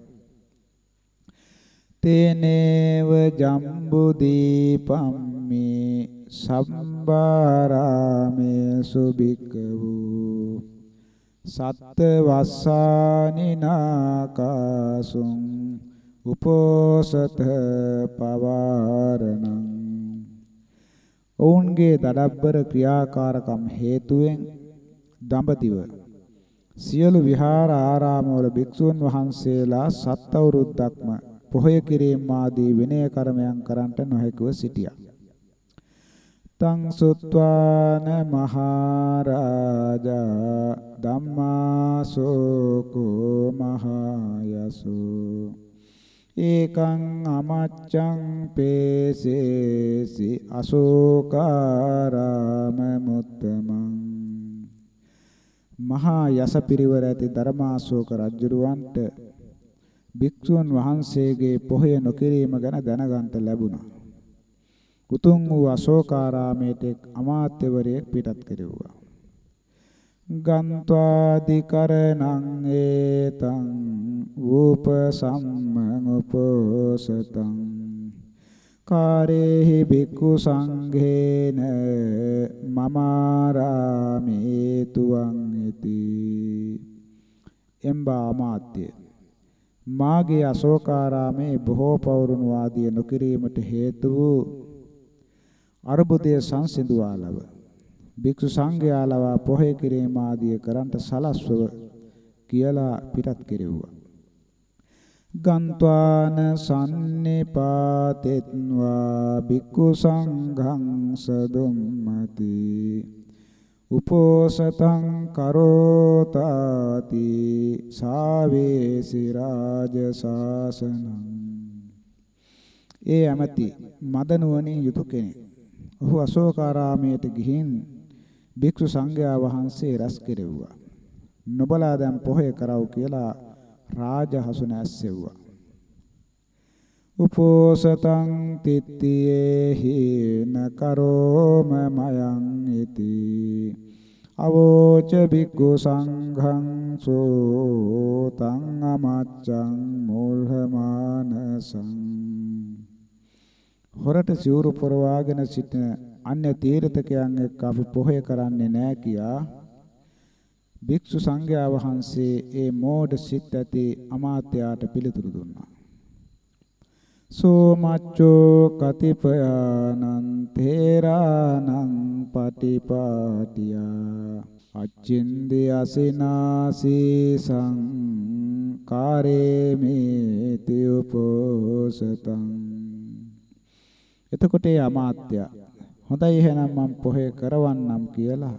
තේනේව ජම්බු දීපම්මි සම්බාරාමේ සුබිකවූ සත්ත වස්සානි නාකාසුං උපෝසත පවාරණං ඔවුන්ගේ දඩබ්බර ක්‍රියාකාරකම් හේතුවෙන් දඹදිව සියලු විහාර ආරාමවල භික්ෂුන් වහන්සේලා සත් අවුරුද්දක්ම පොහොය කිරීම ආදී විනය කර්මයන් කරන්ට නොහැකිව සිටියා. තං සුත්වාන මහරජා ධම්මාසෝකෝ මහයසෝ ඒකං අමච්ඡං පේසේසි අශෝකාරාම මුත්තමං මහා යස පිරිවර ඇති ධර්මාශෝක රජුරවන්ට භික්ෂුන් වහන්සේගේ පොහොය නොකිරීම ගැන දැනගන්ට ලැබුණා. උතුම් වූ අශෝකාරාමයට අමාත්‍යවරයෙක් පිටත් කෙරෙව්වා. ගන්්වාදිකරණං ඒතං වූප සම්මං උපෝසතං කාරේහි බික්ඛු සංඝේන මමාරාමේ තුවං ඉති එම්බා මාත්‍ය මාගේ අශෝකාරාමේ බොහෝ පවුරුණු වාදිය නොකිරීමට හේතු වූ අරුබුදයේ සංසිඳුවාලව භික්ෂු සංඝයා ලවා පොහේ කිරීම ආදිය කරන්ට සලස්වව කියලා පිටත් කෙරෙව්වා. ගන්්වාන සම්නිපාතෙත්වා භික්ඛු සංඝං සදුම්මති උපෝසතං කරෝතාති සාවේසි රාජ ශාසනං ඒ ඇමති මදනුවණින් යුතු කෙනෙක්. ඔහු අශෝකාරාමයට ගිහින් භික්ෂු සංඝයා වහන්සේ රැස් කෙරෙව්වා. නොබලා දැන් පොහේ කරව් කියලා රාජ හසුන ඇස්සෙව්වා. උපෝසතං තිත්තේහි නකරෝම මයං ඉති. අවෝච බික්ඛු සංඝං සෝතං අමච්ඡං මෝල්හමානසං. හොරට සිවුරු පොරවාගෙන සිටින අන්‍ය තීර්ථකයන් එක්ක අපි පොහොය කරන්නේ නැහැ කියා. භික්ෂු සංඝයා වහන්සේ ඒ මෝඩ සිත් ඇති අමාත්‍යාට පිළිතුරු දුන්නා. සෝමච්චෝ කතිපයානං තේරානං පටිපාටියා අච්චින්දි අසිනාසී සංකාරේ මේති උපෝසතං එතකොට ඒ අමාත්‍යා හොඳයි එහෙනම් මම පොහේ කරවන්නම් කියලා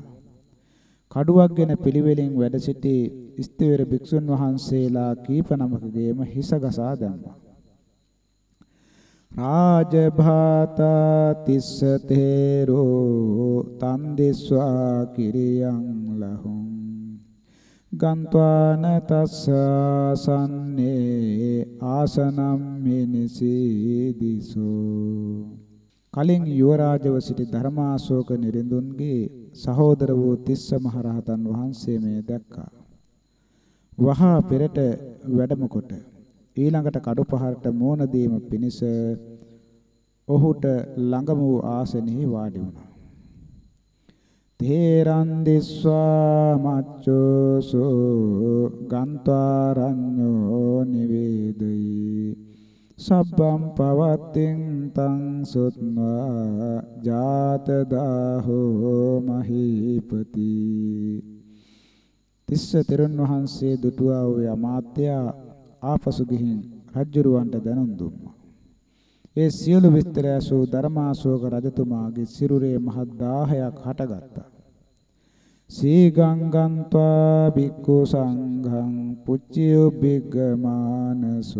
කඩුවක්ගෙන පිළිවෙලින් වැඩ සිටි ස්ථවිර භික්ෂුන් වහන්සේලා කීප නමකගේම හිස ගසා දැම්මා. රාජභාතා තිස්ස තේරෝ තන් දිස්වා කිරියං ලහුම් ගන්්වාන තස්සසන්නේ ආසනම් මිනිසීදිසෝ කලින් යුවරාජව සිටි ධර්මාශෝක නිරිඳුන්ගේ සහෝදර වූ තිස්ස මහරහතන් වහන්සේ මේ දැක්කා. වහා පෙරට වැඩම කොට ඊළඟට කඩුපහරට මෝන දීම පිණිස ඔහුට ළඟම වූ ආසනෙහි වාඩි වුණා. තේරන් දිස්වා මච්චෝසෝ ගන්්වාරඤ්ඤෝ නිවේදයි සබ්බම් පවත්තින් තං සුත්වා ජාත දාහෝ මහීපති තිස්ස තෙරුන් වහන්සේ දුටුවා වූ අමාත්‍යා ආපසු ගිහින් රජ්ජුරුවන්ට දැනුම් දුන්නා. ඒ සියලු විස්තර ඇසූ ධර්මාශෝක රජතුමාගේ සිරුරේ මහත් දාහයක් හටගත්තා. සීගංගන්්වා බික්ඛු සංඝං පුච්චියු බිග්ගමානසෝ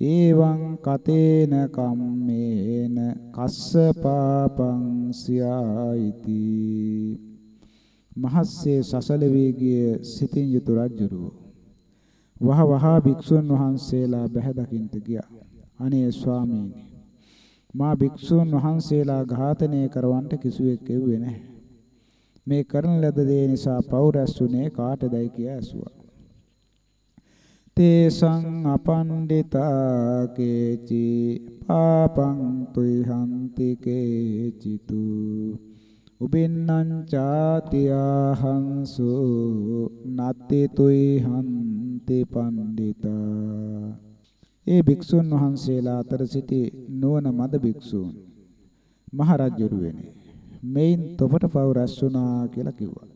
එවං කතේන කම්මේන කස්ස පාපං සියායිති මහස්සේ සසල වේගිය සිතින් යුතු රජුරු වහ වහා භික්ෂුන් වහන්සේලා බැහැ දකින්ට ගියා. අනේ ස්වාමීනි මා භික්ෂුන් වහන්සේලා ඝාතනය කරවන්නට කිසිවෙක් එව්වේ නැහැ. මේ කරන ලද දේ නිසා පව් රැස්ුනේ කාටදයි කියා ඇසුවා. තේසං අපණ්ඩිතා කේචි පාපං තුයිහන්ති කේචිතු උබින්නං ചാතියාහංසු නත්ති තුයිහන්ති පණ්ඩිතා ඒ භික්ෂුන් වහන්සේලා අතර සිටි නුවණ මද භික්ෂූන් මහරජුරුවෙනි මෙයින් තොපට පව රැස්ුණා කියලා කිව්වා.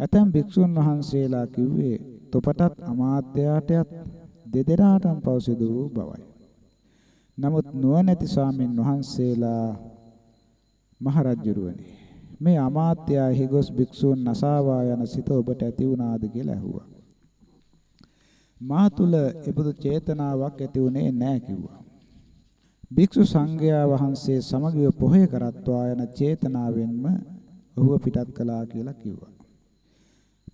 ඇතැම් භික්ෂුන් වහන්සේලා කිව්වේ තොපටත් අමාත්‍යයටත් දෙදෙනාටම පව සිදු වූ බවයි. නමුත් නුවණැති ස්වාමින් වහන්සේලා මහරජුරුවනි මේ අමාත්‍යයා හිගොස් භික්ෂූන් නසාවා යන සිත ඔබට ඇති වුණාද කියලා ඇහුවා. මා තුල එබඳු චේතනාවක් ඇති වුණේ නැහැ කිව්වා. භික්ෂු සංඝයා වහන්සේ සමගිව පොහේ කරත්වා යන චේතනාවෙන්ම ඔහුව පිටත් කළා කියලා කිව්වා.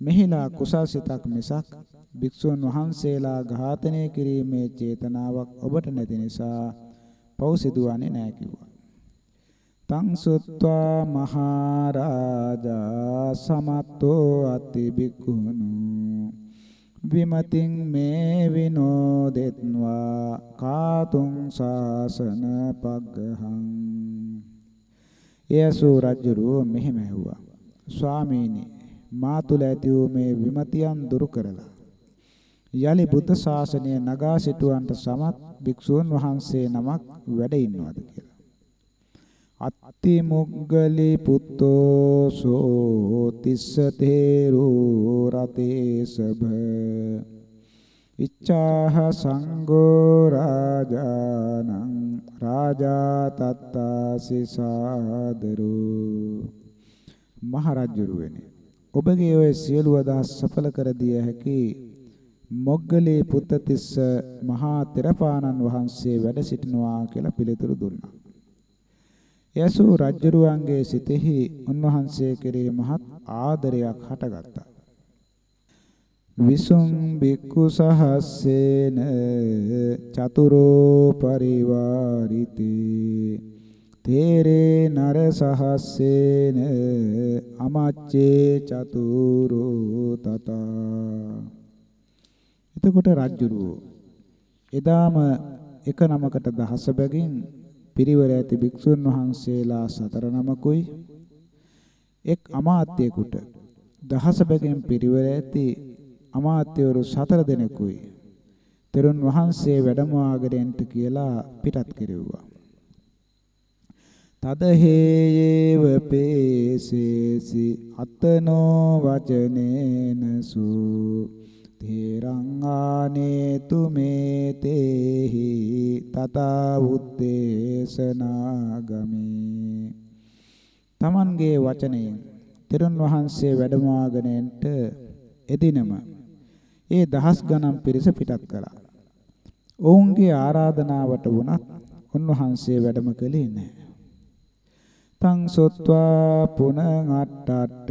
මෙහිලා කුසල් සිතක් මිසක් භික්ෂුන් වහන්සේලා ඝාතනය කිරීමේ චේතනාවක් ඔබට නැති නිසා පව් සිදුවන්නේ නැහැ කිව්වා. තං සුත්වා මහරජා සමත්තෝ අති බික්ඛුනු විමතින් මේ විනෝදෙත්වා කාතුං ශාසන පග්ගහං. යසු රජුරු මෙහෙම ඇහුවා. ස්වාමීනි මා තුල ඇති වූ මේ විමතියන් දුරු කරලා යලි බුද්ධ ශාසනය නගා සිටුවන්ට සමත් භික්ෂූන් වහන්සේ නමක් වැඩ ඉන්නවද කියලා. අත්ති මොග්ගලි පුත්තෝ සෝ තිස්ස තේරෝ රතේ සබ ඉච්ඡාහ සංඝෝ රාජානං රාජා තත්තාසි සාදරෝ මහරජුරුවනි ඔබගේ ඔය සියලු අදහස් සඵල කර දිය හැකි මොග්ගලී පුත්ත තිස්ස මහා තෙරපාණන් වහන්සේ වැඩ සිටිනවා කියලා පිළිතුරු දුන්නා. යසු රජ්ජරුවන්ගේ සිතෙහි උන්වහන්සේ කෙරෙහි මහත් ආදරයක් හටගත්තා. විසුම් බික්ඛු සහස්සේන චතුරෝ පරිවාරිතේ තේරේ නර සහස්සේන අමච්චේ චතුරෝ තතා එතකොට රජ්ජුරුවෝ එදාම එක නමකට දහස බැගින් පිරිවර ඇති භික්ෂුන් වහන්සේලා සතර නමකුයි. එක් අමාත්‍යයෙකුට දහස බැගින් පිරිවර ඇති අමාත්‍යවරු සතර දෙනෙකුයි. තෙරුන් වහන්සේ වැඩමවාගෙනට කියලා පිටත් කෙරෙව්වා. තද හේයේව පේසේසි අතනෝ වචනේනසු. තේරං ආනේතු මේ තේහි තතා උත්තේසනාගමේ තමන්ගේ වචනයෙන් තෙරුන් වහන්සේ වැඩමවාගෙනට එදිනම ඒ දහස් ගණන් පිරිස පිටත් කළා. ඔවුන්ගේ ආරාධනාවට වුණත් උන්වහන්සේ වැඩම කළේ නැහැ. තං සොත්වා පුනං අට්ටට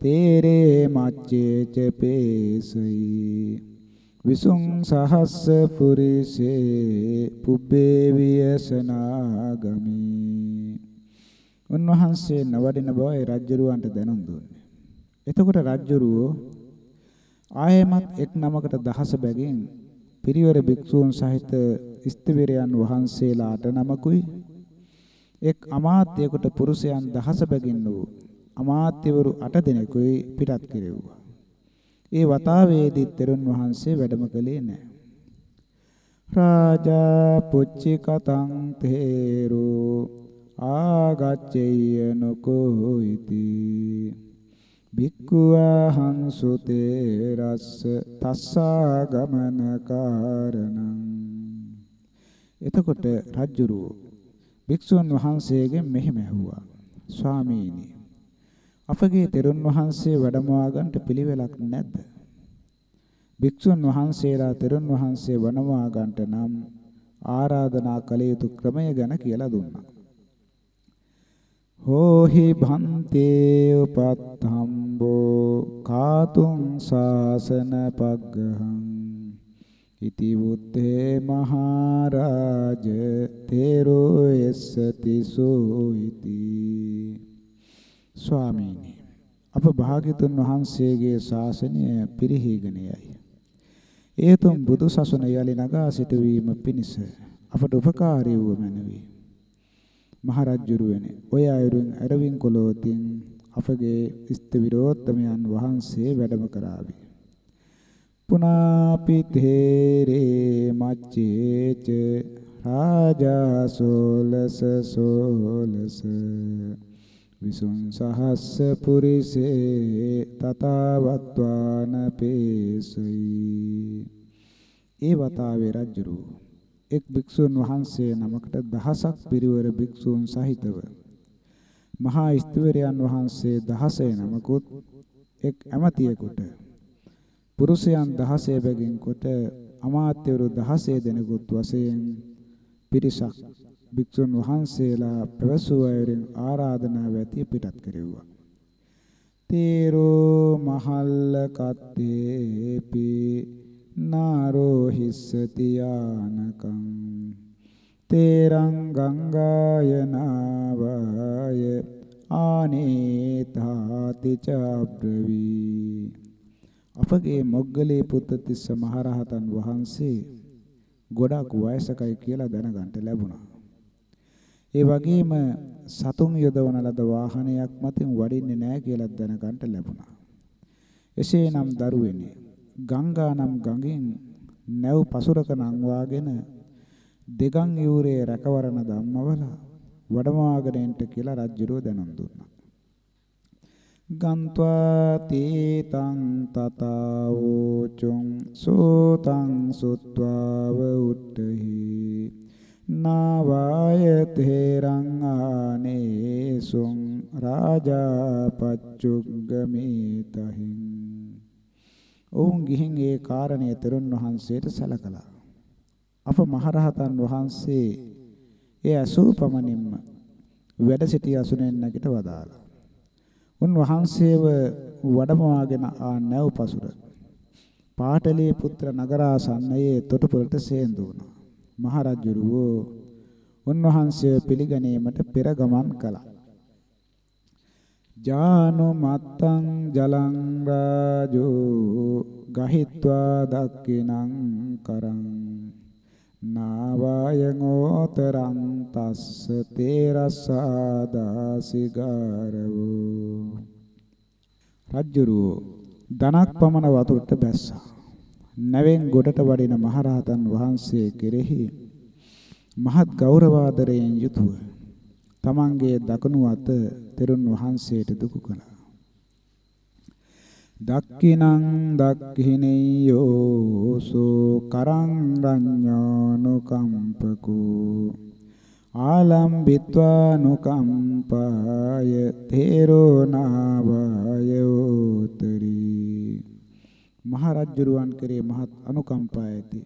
තේරේ මච්චේච පේසයි. විසුං සහස්ස පුරිසේ පුබ්බේ වියසනාගමි. උන්වහන්සේ නවඩින බවයි රජ්ජුරුවන්ට දැනුම් දුන්නේ. එතකොට රජ්ජුරුවෝ ආයෙමත් එක් නමකට දහස බැගින් පිරිවර භික්ෂූන් සහිත ස්තිවිරයන් වහන්සේලාට නමකුයි. එක් අමාත්‍යයෙකුට පුරුෂයන් දහස බැගින් වූ අමාත්‍යවරු 8 දෙනෙකුයි පිටත් කෙරෙව්වා. ඒ වතාවේදී තෙරුන් වහන්සේ වැඩම කළේ නැහැ. රාජා පුච්චි කතං තේරෝ ආගච්ඡේය නකෝයිති භික්ඛුවහං සුතේ රස්ස තස්සා ගමන කාරණං එතකොට රජ්ජුරුව භික්ෂුන් වහන්සේගෙන් මෙහෙම ඇහුවා ස්වාමීනි අපගේ තෙරුන් වහන්සේ වැඩමවා ගන්නට පිළිවෙලක් නැද්ද? භික්ෂුන් වහන්සේලා තෙරුන් වහන්සේ වඩමවා ගන්නට නම් ආරාධනා කළ යුතු ක්‍රමය ගැන කියලා දුන්නා. හෝහි භන්තේ උපත්තම්බෝ කාතුං සාසන පග්ගහං ඉති බුත්තේ මහරජ තේරෝ එස්සති සෝයිති ස්වාමීනි අප භාග්‍යතුන් වහන්සේගේ ශාසනය පිරිහීගෙන යයි. ඒතුම් බුදු සසුන යලි නගා සිටවීම පිණිස අපට උපකාරී වූ මැනවි. මහරජුරුවනේ ඔය අයුරින් අරවින් කොලෝතින් අපගේ ඉස්ත විරෝත්තමයන් වහන්සේ වැඩම කරાવી. පුනාපි තේරේ මච්චේච රාජා සෝලස සෝලස විසුන් සහස්ස පුරිසේ තතාවත්වාන පේසයි. ඒ වතාවේ රජුරු එක් භික්ෂුන් වහන්සේ නමකට දහසක් පිරිවර භික්ෂූන් සහිතව මහා ස්තිවරයන් වහන්සේ 16 නමකුත් එක් ඇමතියෙකුට පුරුෂයන් 16 බැගින් කොට අමාත්‍යවරු 16 දෙනෙකුත් වශයෙන් පිරිසක් භික්ෂුන් වහන්සේලා පැවසූ අයුරින් ආරාධනාව ඇති පිටත් කෙරෙව්වා. තේරෝ මහල්ල කත්තේපි නාරෝ හිස්සති යානකං තේරං ගංගායනාවාය ආනේතාති චබ්‍රවි අපගේ මොග්ගලී පුත්තිස්ස මහරහතන් වහන්සේ ගොඩක් වයසකයි කියලා දැනගන්න ලැබුණා. ඒ වගේම සතුන් යොදවන ලද වාහනයක් මතින් වඩින්නේ නැහැ කියලා දැනගන්න ලැබුණා. එසේනම් දරුවෙනි ගංගා නම් ගඟින් නැව් පසුරක නංවාගෙන දෙගන් යූරේ රැකවරණ ධම්මවල වඩමාගෙනට කියලා රජුරෝ දැනුම් දුන්නා. ගන්්වා තීතං තතාවෝචුං සෝතං සුත්වාව උට්ඨහි නාවාය තේරං ආනේසුං රාජා පච්චුග්ගමේතහින් ඔවුන් ගිහින් ඒ කාරණය තෙරුන් වහන්සේට සැලකලා. අප මහරහතන් වහන්සේ ඒ අසූ පමණින්ම වැඩ සිටි අසුනෙන් නැගිට වදාලා උන් වහන්සේව වඩමවාගෙන ආ නැව් පසුර පාටලී පුත්‍ර නගරාසන්නයේ තොටුපළට සේඳු වුණා. මහරජුරුවෝ උන්වහන්සේ පිළිගැනීමට පෙර ගමන් කළා. ජානු මත්තං ජලං රාජෝ ගහිත්වා දක්කිනං කරං නාවායංෝතරං තස්ස තේරසාදාසිගාරවෝ රජ්ජුරුවෝ ධනක් පමණ වතුරට බැස්සා නැවෙන් ගොඩට වඩින මහරහතන් වහන්සේ කෙරෙහි මහත් ගෞරවාදරයෙන් යුතුව තමන්ගේ දකුණු අත තෙරුන් වහන්සේට දුකු කළා. දක්ඛිනං දක්ඛිනියෝසෝ කරං රඤ්ඤානුකම්පකෝ ආලම්බිත්වානුකම්පාය තේරෝ නාවායෝතරී මහරජුරුවන් කෙරේ මහත් අනුකම්පා ඇති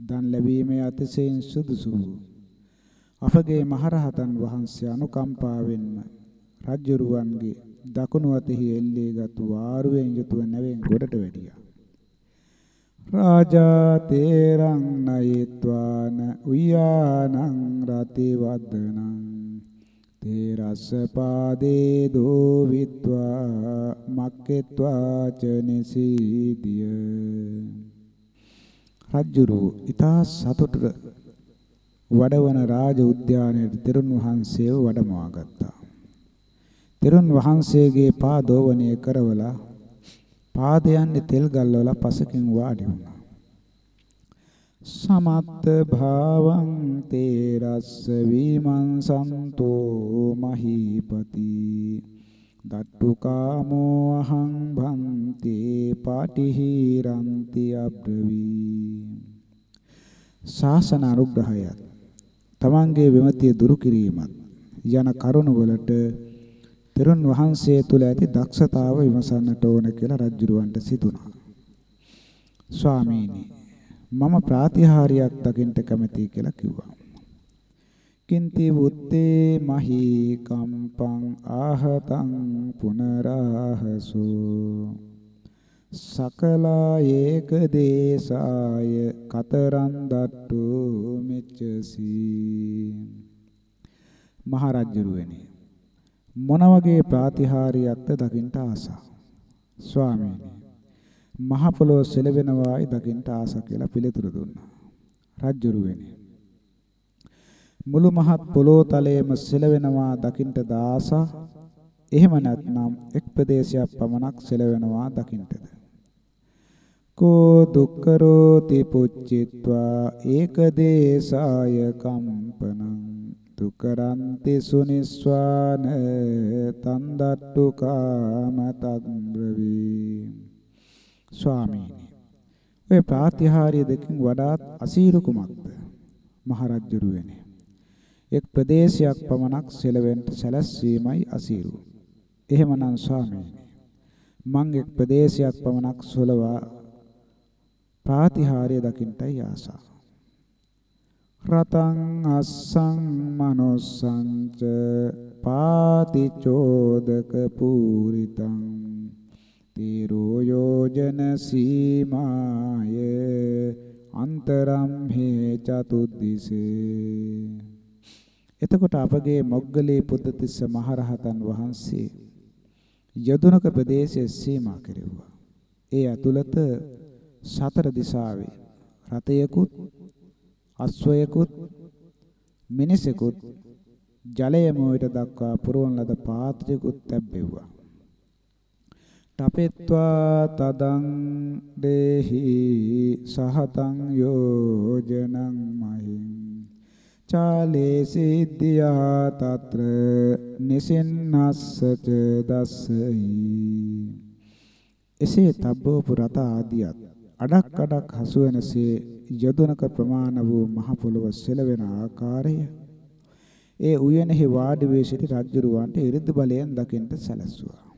දන් ලැබීමේ අතිශයින් සුදුසු වූ අපගේ මහරහතන් වහන්සේ අනුකම්පාවෙන්ම රජ්ජුරුවන්ගේ දකුණු අතෙහි එල්ලේගත් වාරුවෙන් යුතුව නැවෙන් ගොඩට වැඩියා. රාජා තේරං නයිත්වාන උයානං රති වදනං තේරස්ස පාදේ දෝවිත්වා මක්කෙත්වා චනිසීදිය රජ්ජුරු ඊතා සතුටට වඩවන රාජ උද්‍යානයේ තෙරුන් වහන්සේව වැඩමවා ගත්තා. තෙරුන් වහන්සේගේ පාදෝවණය කරවලා පාදයන්හි තෙල් ගල්වලා පසකින් වාඩි වුණා. සමත්ත භාවං තේරස්ස විමං සන්තෝ මහීපති. දට්ටු කාමෝ අහං භන්තේ පාටිහිරන්ති අබ්‍රවි ශාසන අනුග්‍රහයත් තමන්ගේ විමතිය දුරු කිරීමත් යන කරුණ වලට තෙරුන් වහන්සේ තුල ඇති දක්ෂතාව විමසන්නට ඕන කියලා රජුරවන්ට සිතුණා. ස්වාමීනි මම ප්‍රාතිහාර්යයක් දකින්න කැමතියි කියලා කිව්වා. කින්ති වුත්තේ මහී කම්පං ආහතං පුනරාහසු. සකලා ඒක දේශාය කතරන් දට්ටු මෙච්චසි. මහරජුරුවනි මොන වගේ ප්‍රාතිහාර්යයක්ද දකින්ට ආසා? ස්වාමීනි මහ පොළොව සෙලවෙනවායි දකින්ට ආසා කියලා පිළිතුරු දුන්නා. රජුරුවනි මුළු මහත් පොළොව තලයේම සෙලවෙනවා දකින්ට දාසා. එහෙම නැත්නම් එක් ප්‍රදේශයක් පමණක් සෙලවෙනවා දකින්ටද? කෝ දුක්කරෝති පුච්චිත්වා ඒකදේශාය කම්පනං. දුකරන්ති සුනිස්වාන තන්දට්ටු කාමතග්‍රවි. ස්වාමීනි. ඔය ප්‍රාතිහාර්ය දෙකින් වඩාත් අසීරු කුමක්ද? මහරජුරුවනේ එක් ප්‍රදේශයක් පමණක් සෙලවෙන්න සැලැස්වීමයි අසීරු. එහෙමනම් ස්වාමීනි මං එක් ප්‍රදේශයක් පමණක් සොලවා ප්‍රාතිහාර්ය දකින්ටයි ආසා. රතං අස්සං මනොස්සංච පාතිචෝදක පූරිතං තීරෝ යෝජන සීමාය අන්තරම් හේ චතුද්දිසේ එතකොට අපගේ මොග්ගලී පුදතිස්ස මහරහතන් වහන්සේ යදුනක ප්‍රදේශයේ සීමා කෙරෙව්වා. ඒ ඇතුළත සතර දිසාවේ රතයකුත් අස්වයකුත් මිනිසෙකුත් ජලය මොයට දක්වා පුරවන ලද පාත්‍රයකුත් තැබෙව්වා. තපෙත්වා තදං දේහි සහතං යෝජනං මහින්. චාලේ සිද්ධියා తත්‍ර නිසින්නස්සච දස්සයි එසේ තබ්බෝපු රත ආදියත් අඩක් අඩක් හසු වෙනසේ යදුනක ප්‍රමාණ වූ මහ පොළව සෙලවෙන ආකාරය. ඒ උයනෙහි වාඩි වී සිටි රජුරවන්ට ඉරිදි බලයෙන් දකින්ට සැලැස්සුවා.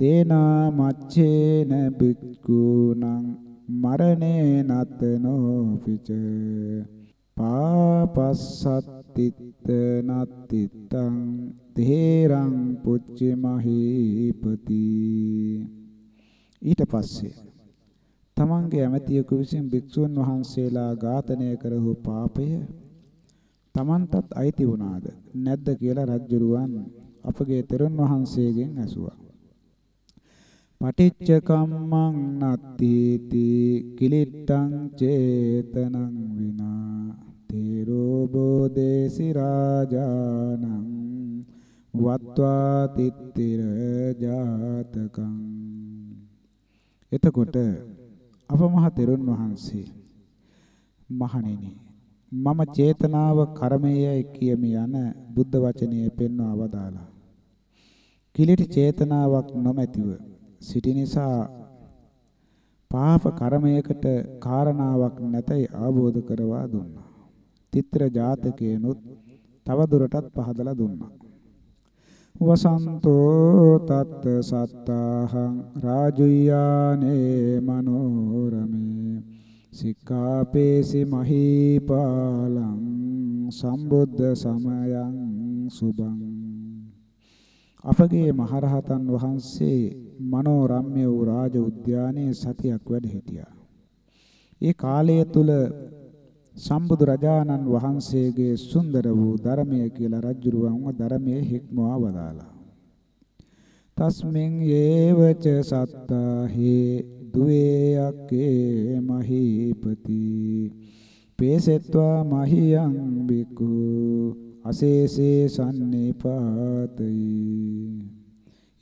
තේනා මච්චේන බික්කුණං මරණේ නතනෝ පිච පාපස්සත්තිත්ත නත්තිත්තං තේරං පුච්චි මහීපති ඊට පස්සේ තමන්ගේ ඇමතියෙකු විසින් භික්ෂුන් වහන්සේලා ඝාතනය කරහු පාපය තමන්ටත් අයිති වුණාද නැද්ද කියලා රජ්ජුරුවන් අපගේ තෙරුන් වහන්සේගෙන් ඇසුවා. පටිච්ච කම්මං නත්තිති කිලිට්ටං චේතනං විනා. තේරෝ බෝදේසි රාජානං වත්වා තිත්තිර ජාතකං. එතකොට අප මහ තෙරුන් වහන්සේ මහණෙනි මම චේතනාව කර්මයයි කියමි යන බුද්ධ වචනය පෙන්වා වදාලා කිලිටි චේතනාවක් නොමැතිව සිටි නිසා පාප කර්මයකට කාරණාවක් නැතයි අවබෝධ කරවා දුන්නා. තිත්‍ර ජාතකයනොත් තව දුරටත් පහදලා දුන්නා. වසන්තෝ තත්ත සත්තාහං රාජුයානේ මනෝරමේ සික්ඛාපේසි මහීපාලං සම්බුද්ධ සමයං සුභං අපගේ මහරහතන් වහන්සේ මනෝරම්‍ය වූ රාජ උද්‍යානයේ සතියක් වැඩ සිටියා. ඒ කාලය තුල සම්බුදු රජාණන් වහන්සේගේ සුන්දර වූ ධර්මය කියලා රජුරුවන්ව ධර්මයේ හික්මවා වදාලා. තස්මින් යේවච සත්තාහි දුවේ අක්කේ මහීපති පේසෙත්වා මහියං බිකු අසේසේ සම්නිපාතයි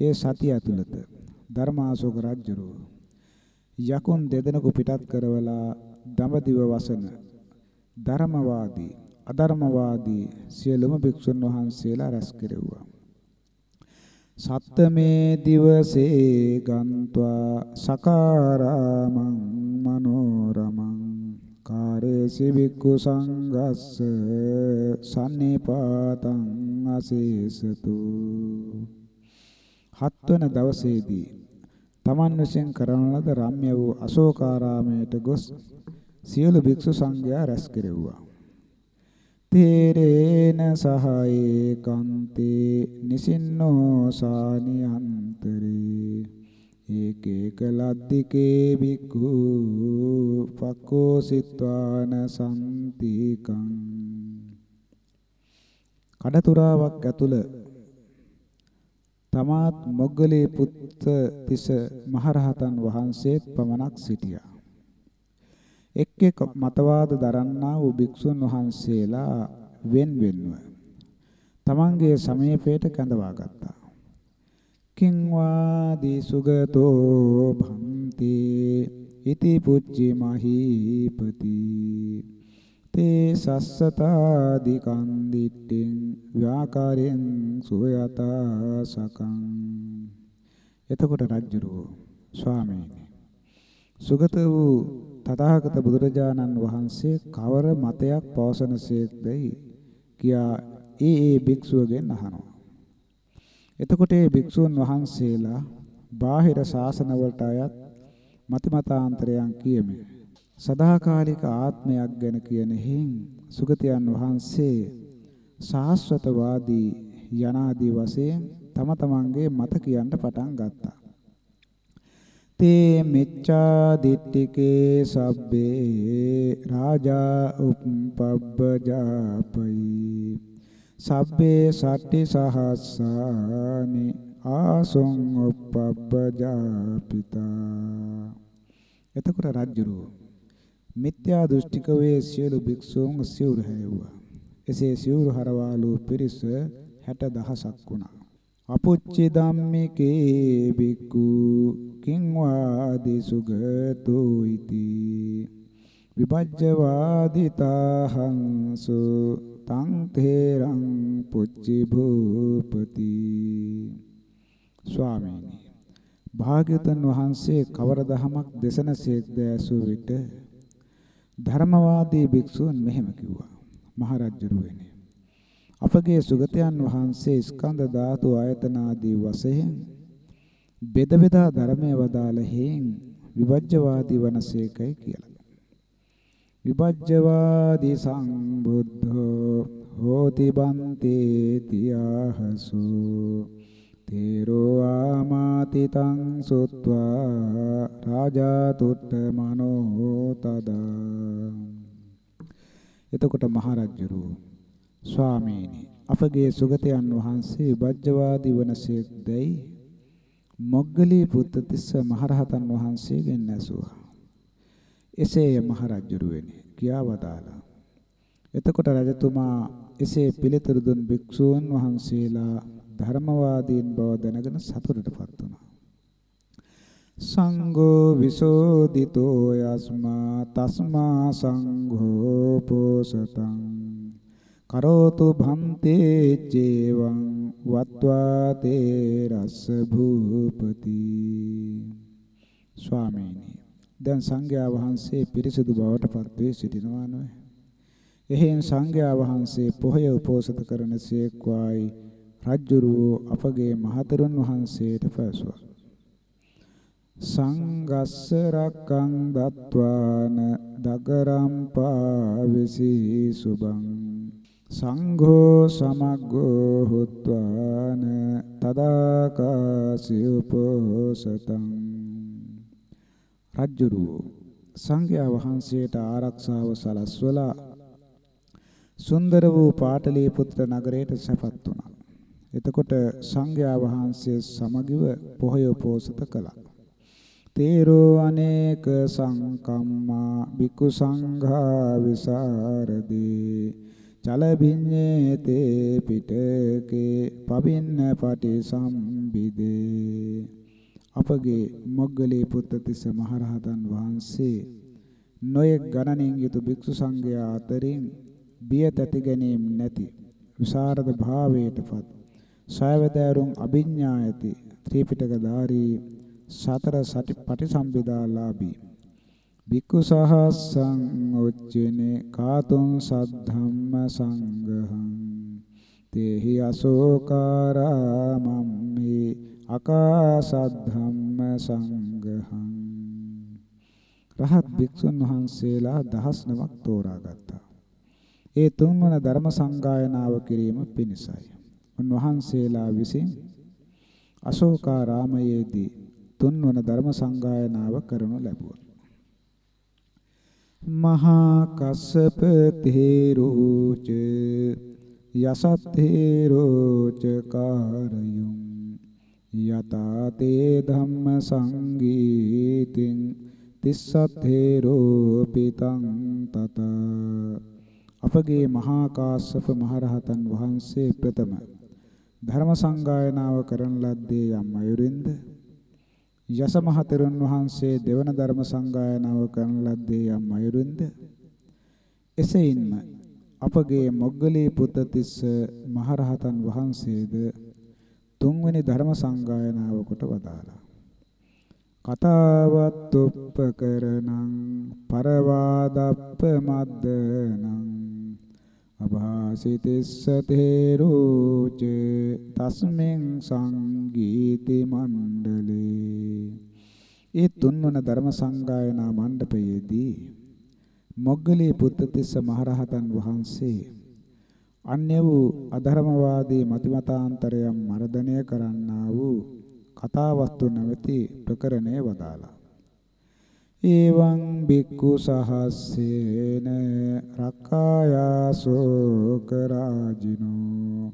ඒ සතිය ඇතුළත ධර්මාශෝක රජුරෝ යකුන් දෙදෙනෙකු පිටත් කරවලා දඹදිව වසන ධර්මවාදී අධර්මවාදී සියලුම භික්ෂුන් වහන්සේලා රැස් කෙරෙව්වා. සත්තමේ දිවසේ ගන්්වා සකාරාමං මනෝරමං කාරේසි වික්ඛු සංඝස්ස සම්නිපාතං අසේසතු හත්වන දවසේදී තමන් විසින් කරන ලද රම්‍ය වූ අශෝකාරාමයට ගොස් සියලු භික්ෂු සංඝයා රැස් කෙරෙව්වා. තේරේන සහයේ කන්තේ නිසින්නෝ සානියන්තරේ ඒකේක ලද්දිකේ බික්ඛු පක්ඛෝසිත්වාන සම්තිකං කඩතුරාවක් ඇතුළ තමාත් මොග්ගලී පුත්ත තිස මහරහතන් වහන්සේත් පමණක් සිටියා. එක් එක් මතවාද දරන්නා වූ භික්ෂුන් වහන්සේලා wen wenව තමන්ගේ සමීපයට කැඳවා ගත්තා. කිං වාදී සුගතෝ භන්ති ඉති පුච්චි මහීපති තේ සස්සතාදි කන්දිට්ඨෙන් ව්‍යාකාරයෙන් සෝයතා සකං එතකොට රජුරෝ ස්වාමීනි සුගත වූ තථාගත බුදුරජාණන් වහන්සේ කවර මතයක් පවසනසේක්දයි කියා ඒ ඒ භික්ෂුවගෙන් අහනවා. එතකොට ඒ භික්ෂුන් වහන්සේලා බාහිර ශාසන වලට අයත් මතිමතාන්තරයන් කියමි. සදාකාලික ආත්මයක් ගැන කියන හින් සුගතයන් වහන්සේ සාස්වතවාදී යනාදී වශයෙන් තම තමන්ගේ මත කියන්න පටන් ගත්තා. තේ මෙච්ඡා දිට්ඨිකේ සබ්බේ රාජා උප්පබ්බජාපයි සබ්බේ සට්ටි සහස්සානි ආසොං උප්පබ්බජාපිතා එතකොට රජුරෝ මිත්‍යා දෘෂ්ටික වේ සියලු භික්ෂූන් සිවුරු හැයුවා එසේ සිවුරු හරවාලු පිරිස 60000ක් වුණා. අපුච්චි ධම්මිකේ බික්කු කිං වාදි සුගතෝ ඉති. විභජ්ජවාදිතාහංසු තං තේරං පුච්චි භූපති. ස්වාමීනි භාග්‍යවතුන් වහන්සේ කවර දහමක් දෙසනසේක්ද ඇසූ විට ධර්මවාදී භික්ෂූන් මෙහෙම කිව්වා මහරජුරුවනි අපගේ සුගතයන් වහන්සේ ස්කන්ධ ධාතු ආයතන ආදී වශයෙන් බෙද බෙදා ධර්මයේ වදාළ හේන් විභජ්‍යවාදී වනසේකයි කියලා. විභජ්‍යවාදී සම්බුද්ධෝ හෝති බන්තේ තියාහසු තේරෝ ආමාති තං සුත්වා රාජා තුට්ඨ මනෝ තදා එතකොට මහරජුරු ස්වාමීනි අපගේ සුගතයන් වහන්සේ විභජ්‍යවාදී වනසේක්දයි මොග්ගලී පුත්තිස්ස මහරහතන් වහන්සේගෙන් ඇසුවා. එසේය මහරජුරුවනි කියා වදාලා. එතකොට රජතුමා එසේ පිළිතුරු දුන් භික්ෂූන් වහන්සේලා ධර්මවාදීන් බව දැනගෙන සතුටටපත් වුණා. සංඝෝ විසෝදිතෝ යස්මා තස්මා සංඝෝ පෝසතං. කරෝතු භන්තේ චේවං වත්වා තේ රස භූපති. ස්වාමීනි දැන් සංඝයා වහන්සේ පිරිසිදු බවට පත්වේ සිටිනවා නොවේ. එහෙන් සංඝයා වහන්සේ පොහය උපෝසත කරන සේක්වායි රජ්ජුරුව අපගේ මහතෙරුන් වහන්සේට පැසුවා සංගස්ස රක්කං දත්වාන දගරම් පාවිසි සුබං. සංඝෝ සමග්ගෝ හුත්වාන තදාකාසි උපෝසතං. රජ්ජුරුවෝ සංඝයා වහන්සේට ආරක්ෂාව සලස්වලා සුන්දර වූ පාටලීපුත්‍ර නගරයට සැපත් වුණා. එතකොට සංඝයා වහන්සේ සමගිව පොහොය උපෝසත කළා. තේරෝ අනේක සංකම්මා බිකු සංඝා විසරදී චලබිඤ්ඤේතේ පිටකේ පබින්න පටි සම්බිදේ අපගේ මොග්ගලී පුත්තිස්ස මහරහතන් වහන්සේ නොයෙක් ගණනින් යුතු භික්ෂු සංඝයා අතරින් බිය තැති ගැනීම නැති විසරද භාවයටපත් සයවැදෑරුම් අභිඥා ඇති ත්‍රිපිටකධාරී සතර සති පටිසම්භිදාලාභී බික්කු සහස්සං උච්චිනේ කාතුං සද්ධම්ම සංඝහං තේහි අශෝකාරාමම්මේ අකාසද්ධම්ම සංඝහං රහත් භික්ෂුන් වහන්සේලා දහස් නමක් තෝරාගත්තා. ඒ තුන්වන ධර්ම සංගායනාව කිරීම පිණිසයි. උන්වහන්සේලා විසින් අශෝකාරාමයේදී තුන්වන ධර්ම සංගායනාව කරනු ලැබුවා. මහා කස්සප තේරෝච යසත්තේරෝච කාරයුම් යතාතේ ධම්ම සංගීතින් තිස්සත්තේරෝ පිතං තත අපගේ මහා කාශ්‍යප මහරහතන් වහන්සේ ප්‍රථම ධර්ම සංගායනාව කරන ලද්දේ යම් අයුරින්ද? යස මහතෙරුන් වහන්සේ දෙවන ධර්ම සංගායනාව කරන ලද්දේ යම් අයුරින්ද? එසේින්ම අපගේ මොග්ගලී පුත්තිස්ස මහරහතන් වහන්සේද තුන්වෙනි ධර්ම සංගායනාව කොට වදාලා කතාවත් උප්පකරණං පරවාදප්ප මද්දනං අභාසිතස්ස තේරුච තස්මෙන් සංගීති මණ්ඩලේ. ඒ තුන්වන ධර්ම සංගායනා මණ්ඩපයේදී මොග්ගලී පුත්තිස්ස මහරහතන් වහන්සේ අන්‍ය වූ අධර්මවාදී මතිමතාන්තරයන් මර්ධනය කරන්නා වූ කතාවස්තු නැවති ප්‍රකරණය වදාලා එවං බික්කු සහස්සේන රක්කායාසෝක රාජිනෝ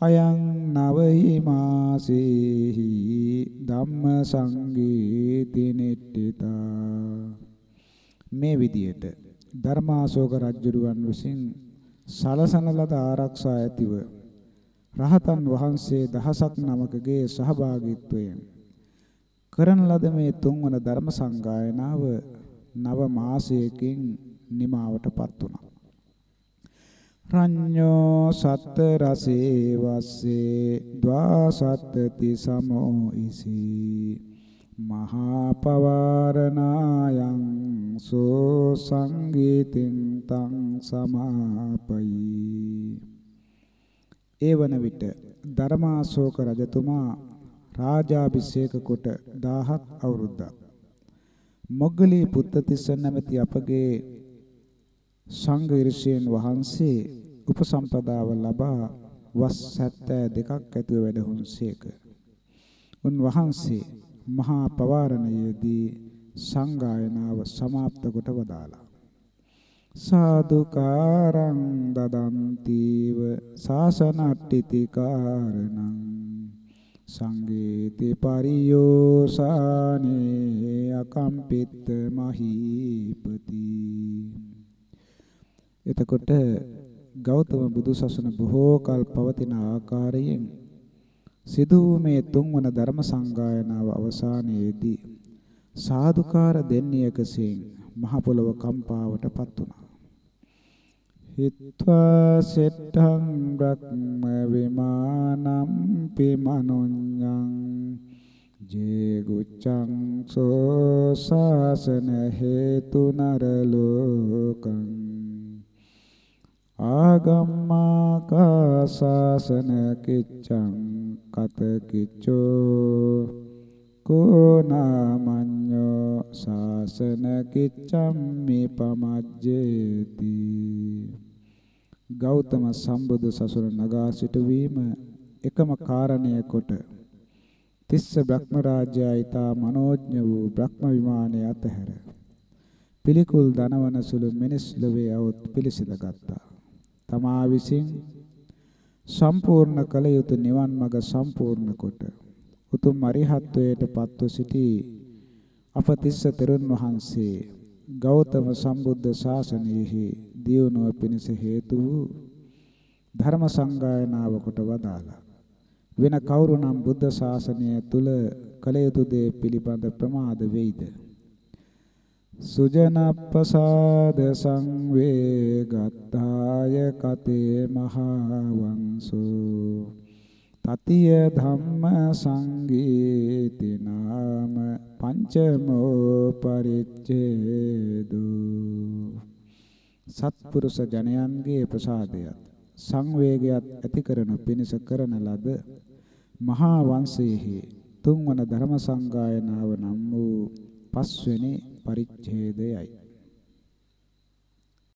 අයං නවහි මාසේහි ධම්ම සංගීති නිට්ඨිතා මේ විදියට ධර්මාශෝක රජුරුවන් විසින් සලසන ලද ආරක්ෂා ඇතිව රහතන් වහන්සේ දහසක් නමකගේ සහභාගීත්වයෙන් කරන ලද මේ තුන්වන ධර්ම සංගායනාව නව මාසයකින් නිමාවටපත් වුණා. රඤ්ඤෝ සත්ත රසේ වස්සේ ද්වාසත්තති සමෝ ඉසි මහා පවාරණායන් සෝ සංගීතින් තං සමාපයි ඒ වන විට ධර්මාශෝක රජතුමා රාජාභිෂේක කොට 1000ක් අවුරුද්දක් මොග්ගලී පුත්තිස්ස නැමැති අපගේ සංඝ ඉරිසියන් වහන්සේ උපසම්පදාව ලබා වස් 72ක් ඇතුව වැඩහුන්සේක. උන්වහන්සේ මහා පවාරණයේදී සංගායනාව સમાપ્ત කොට වදාලා. සාදුකාරං දදන්තිව සාසනට්ඨිති කාරණං සංගීති පරියෝසානේ අකම්පිත මහීපති එතකොට ගෞතම බුදුසසුන බොහෝ කල් පවතින ආකාරයෙන් සිදු වූ මේ තුන්වන ධර්ම සංගායනාව අවසානයේදී සාදුකාර දෙන්නියකසෙන් මහ පොළව කම්පාවටපත් වුණා. හිත්වා සෙට්ටං බ්‍රහ්ම විමානම් පිමනොඤ්ඤං ජේ ගුච්ඡං සෝ සාසන හේතු නරලෝකං ආගම්මාකාසාසන කිච්ඡං කත කිච්චෝ කෝනාමඤ්ඤෝ සාසන කිච්ඡම්මි පමජ්ජේති ගෞතම සම්බුදු සසුන නගා සිටවීම එකම කාරණය කොට තිස්ස බ්‍රහ්ම රාජ්‍යය ඊතා මනෝඥ වූ බ්‍රහ්ම විමානයේ අතහැර පිළිකුල් දනවන සුළු මිනිස් ලොවේ આવුත් පිළිසිඳ ගත්තා. තමා විසින් සම්පූර්ණ කළ යුතු නිවන් මඟ සම්පූර්ණ කොට උතුම් අරිහත්වයට පත්ව සිටි අප තිස්ස තෙරුන් වහන්සේ ගෞතම සම්බුද්ධ ශාසනයෙහි දියුණුව පිණිස හේතු වූ ධර්ම සංගායනාව කොට වදාලා වෙන කවුරු නම් බුද්ධ ශාසනය තුල කළ යුතු දේ පිළිබඳ ප්‍රමාද වෙයිද? සුජනප්පසාද සංවේගත්තාය කතේ මහා වංසෝ තතිය ධම්ම සංගීති නාම පංචමෝ පරිච්ඡේදු සත්පුරුෂ ජනයන්ගේ ප්‍රසාදයත් සංවේගයත් ඇති කරනු පිණිස කරන ලද මහා වංශයේහි තුන්වන ධර්ම සංගායනාව නම් වූ පස්වෙනි පරිච්ඡේදයයි.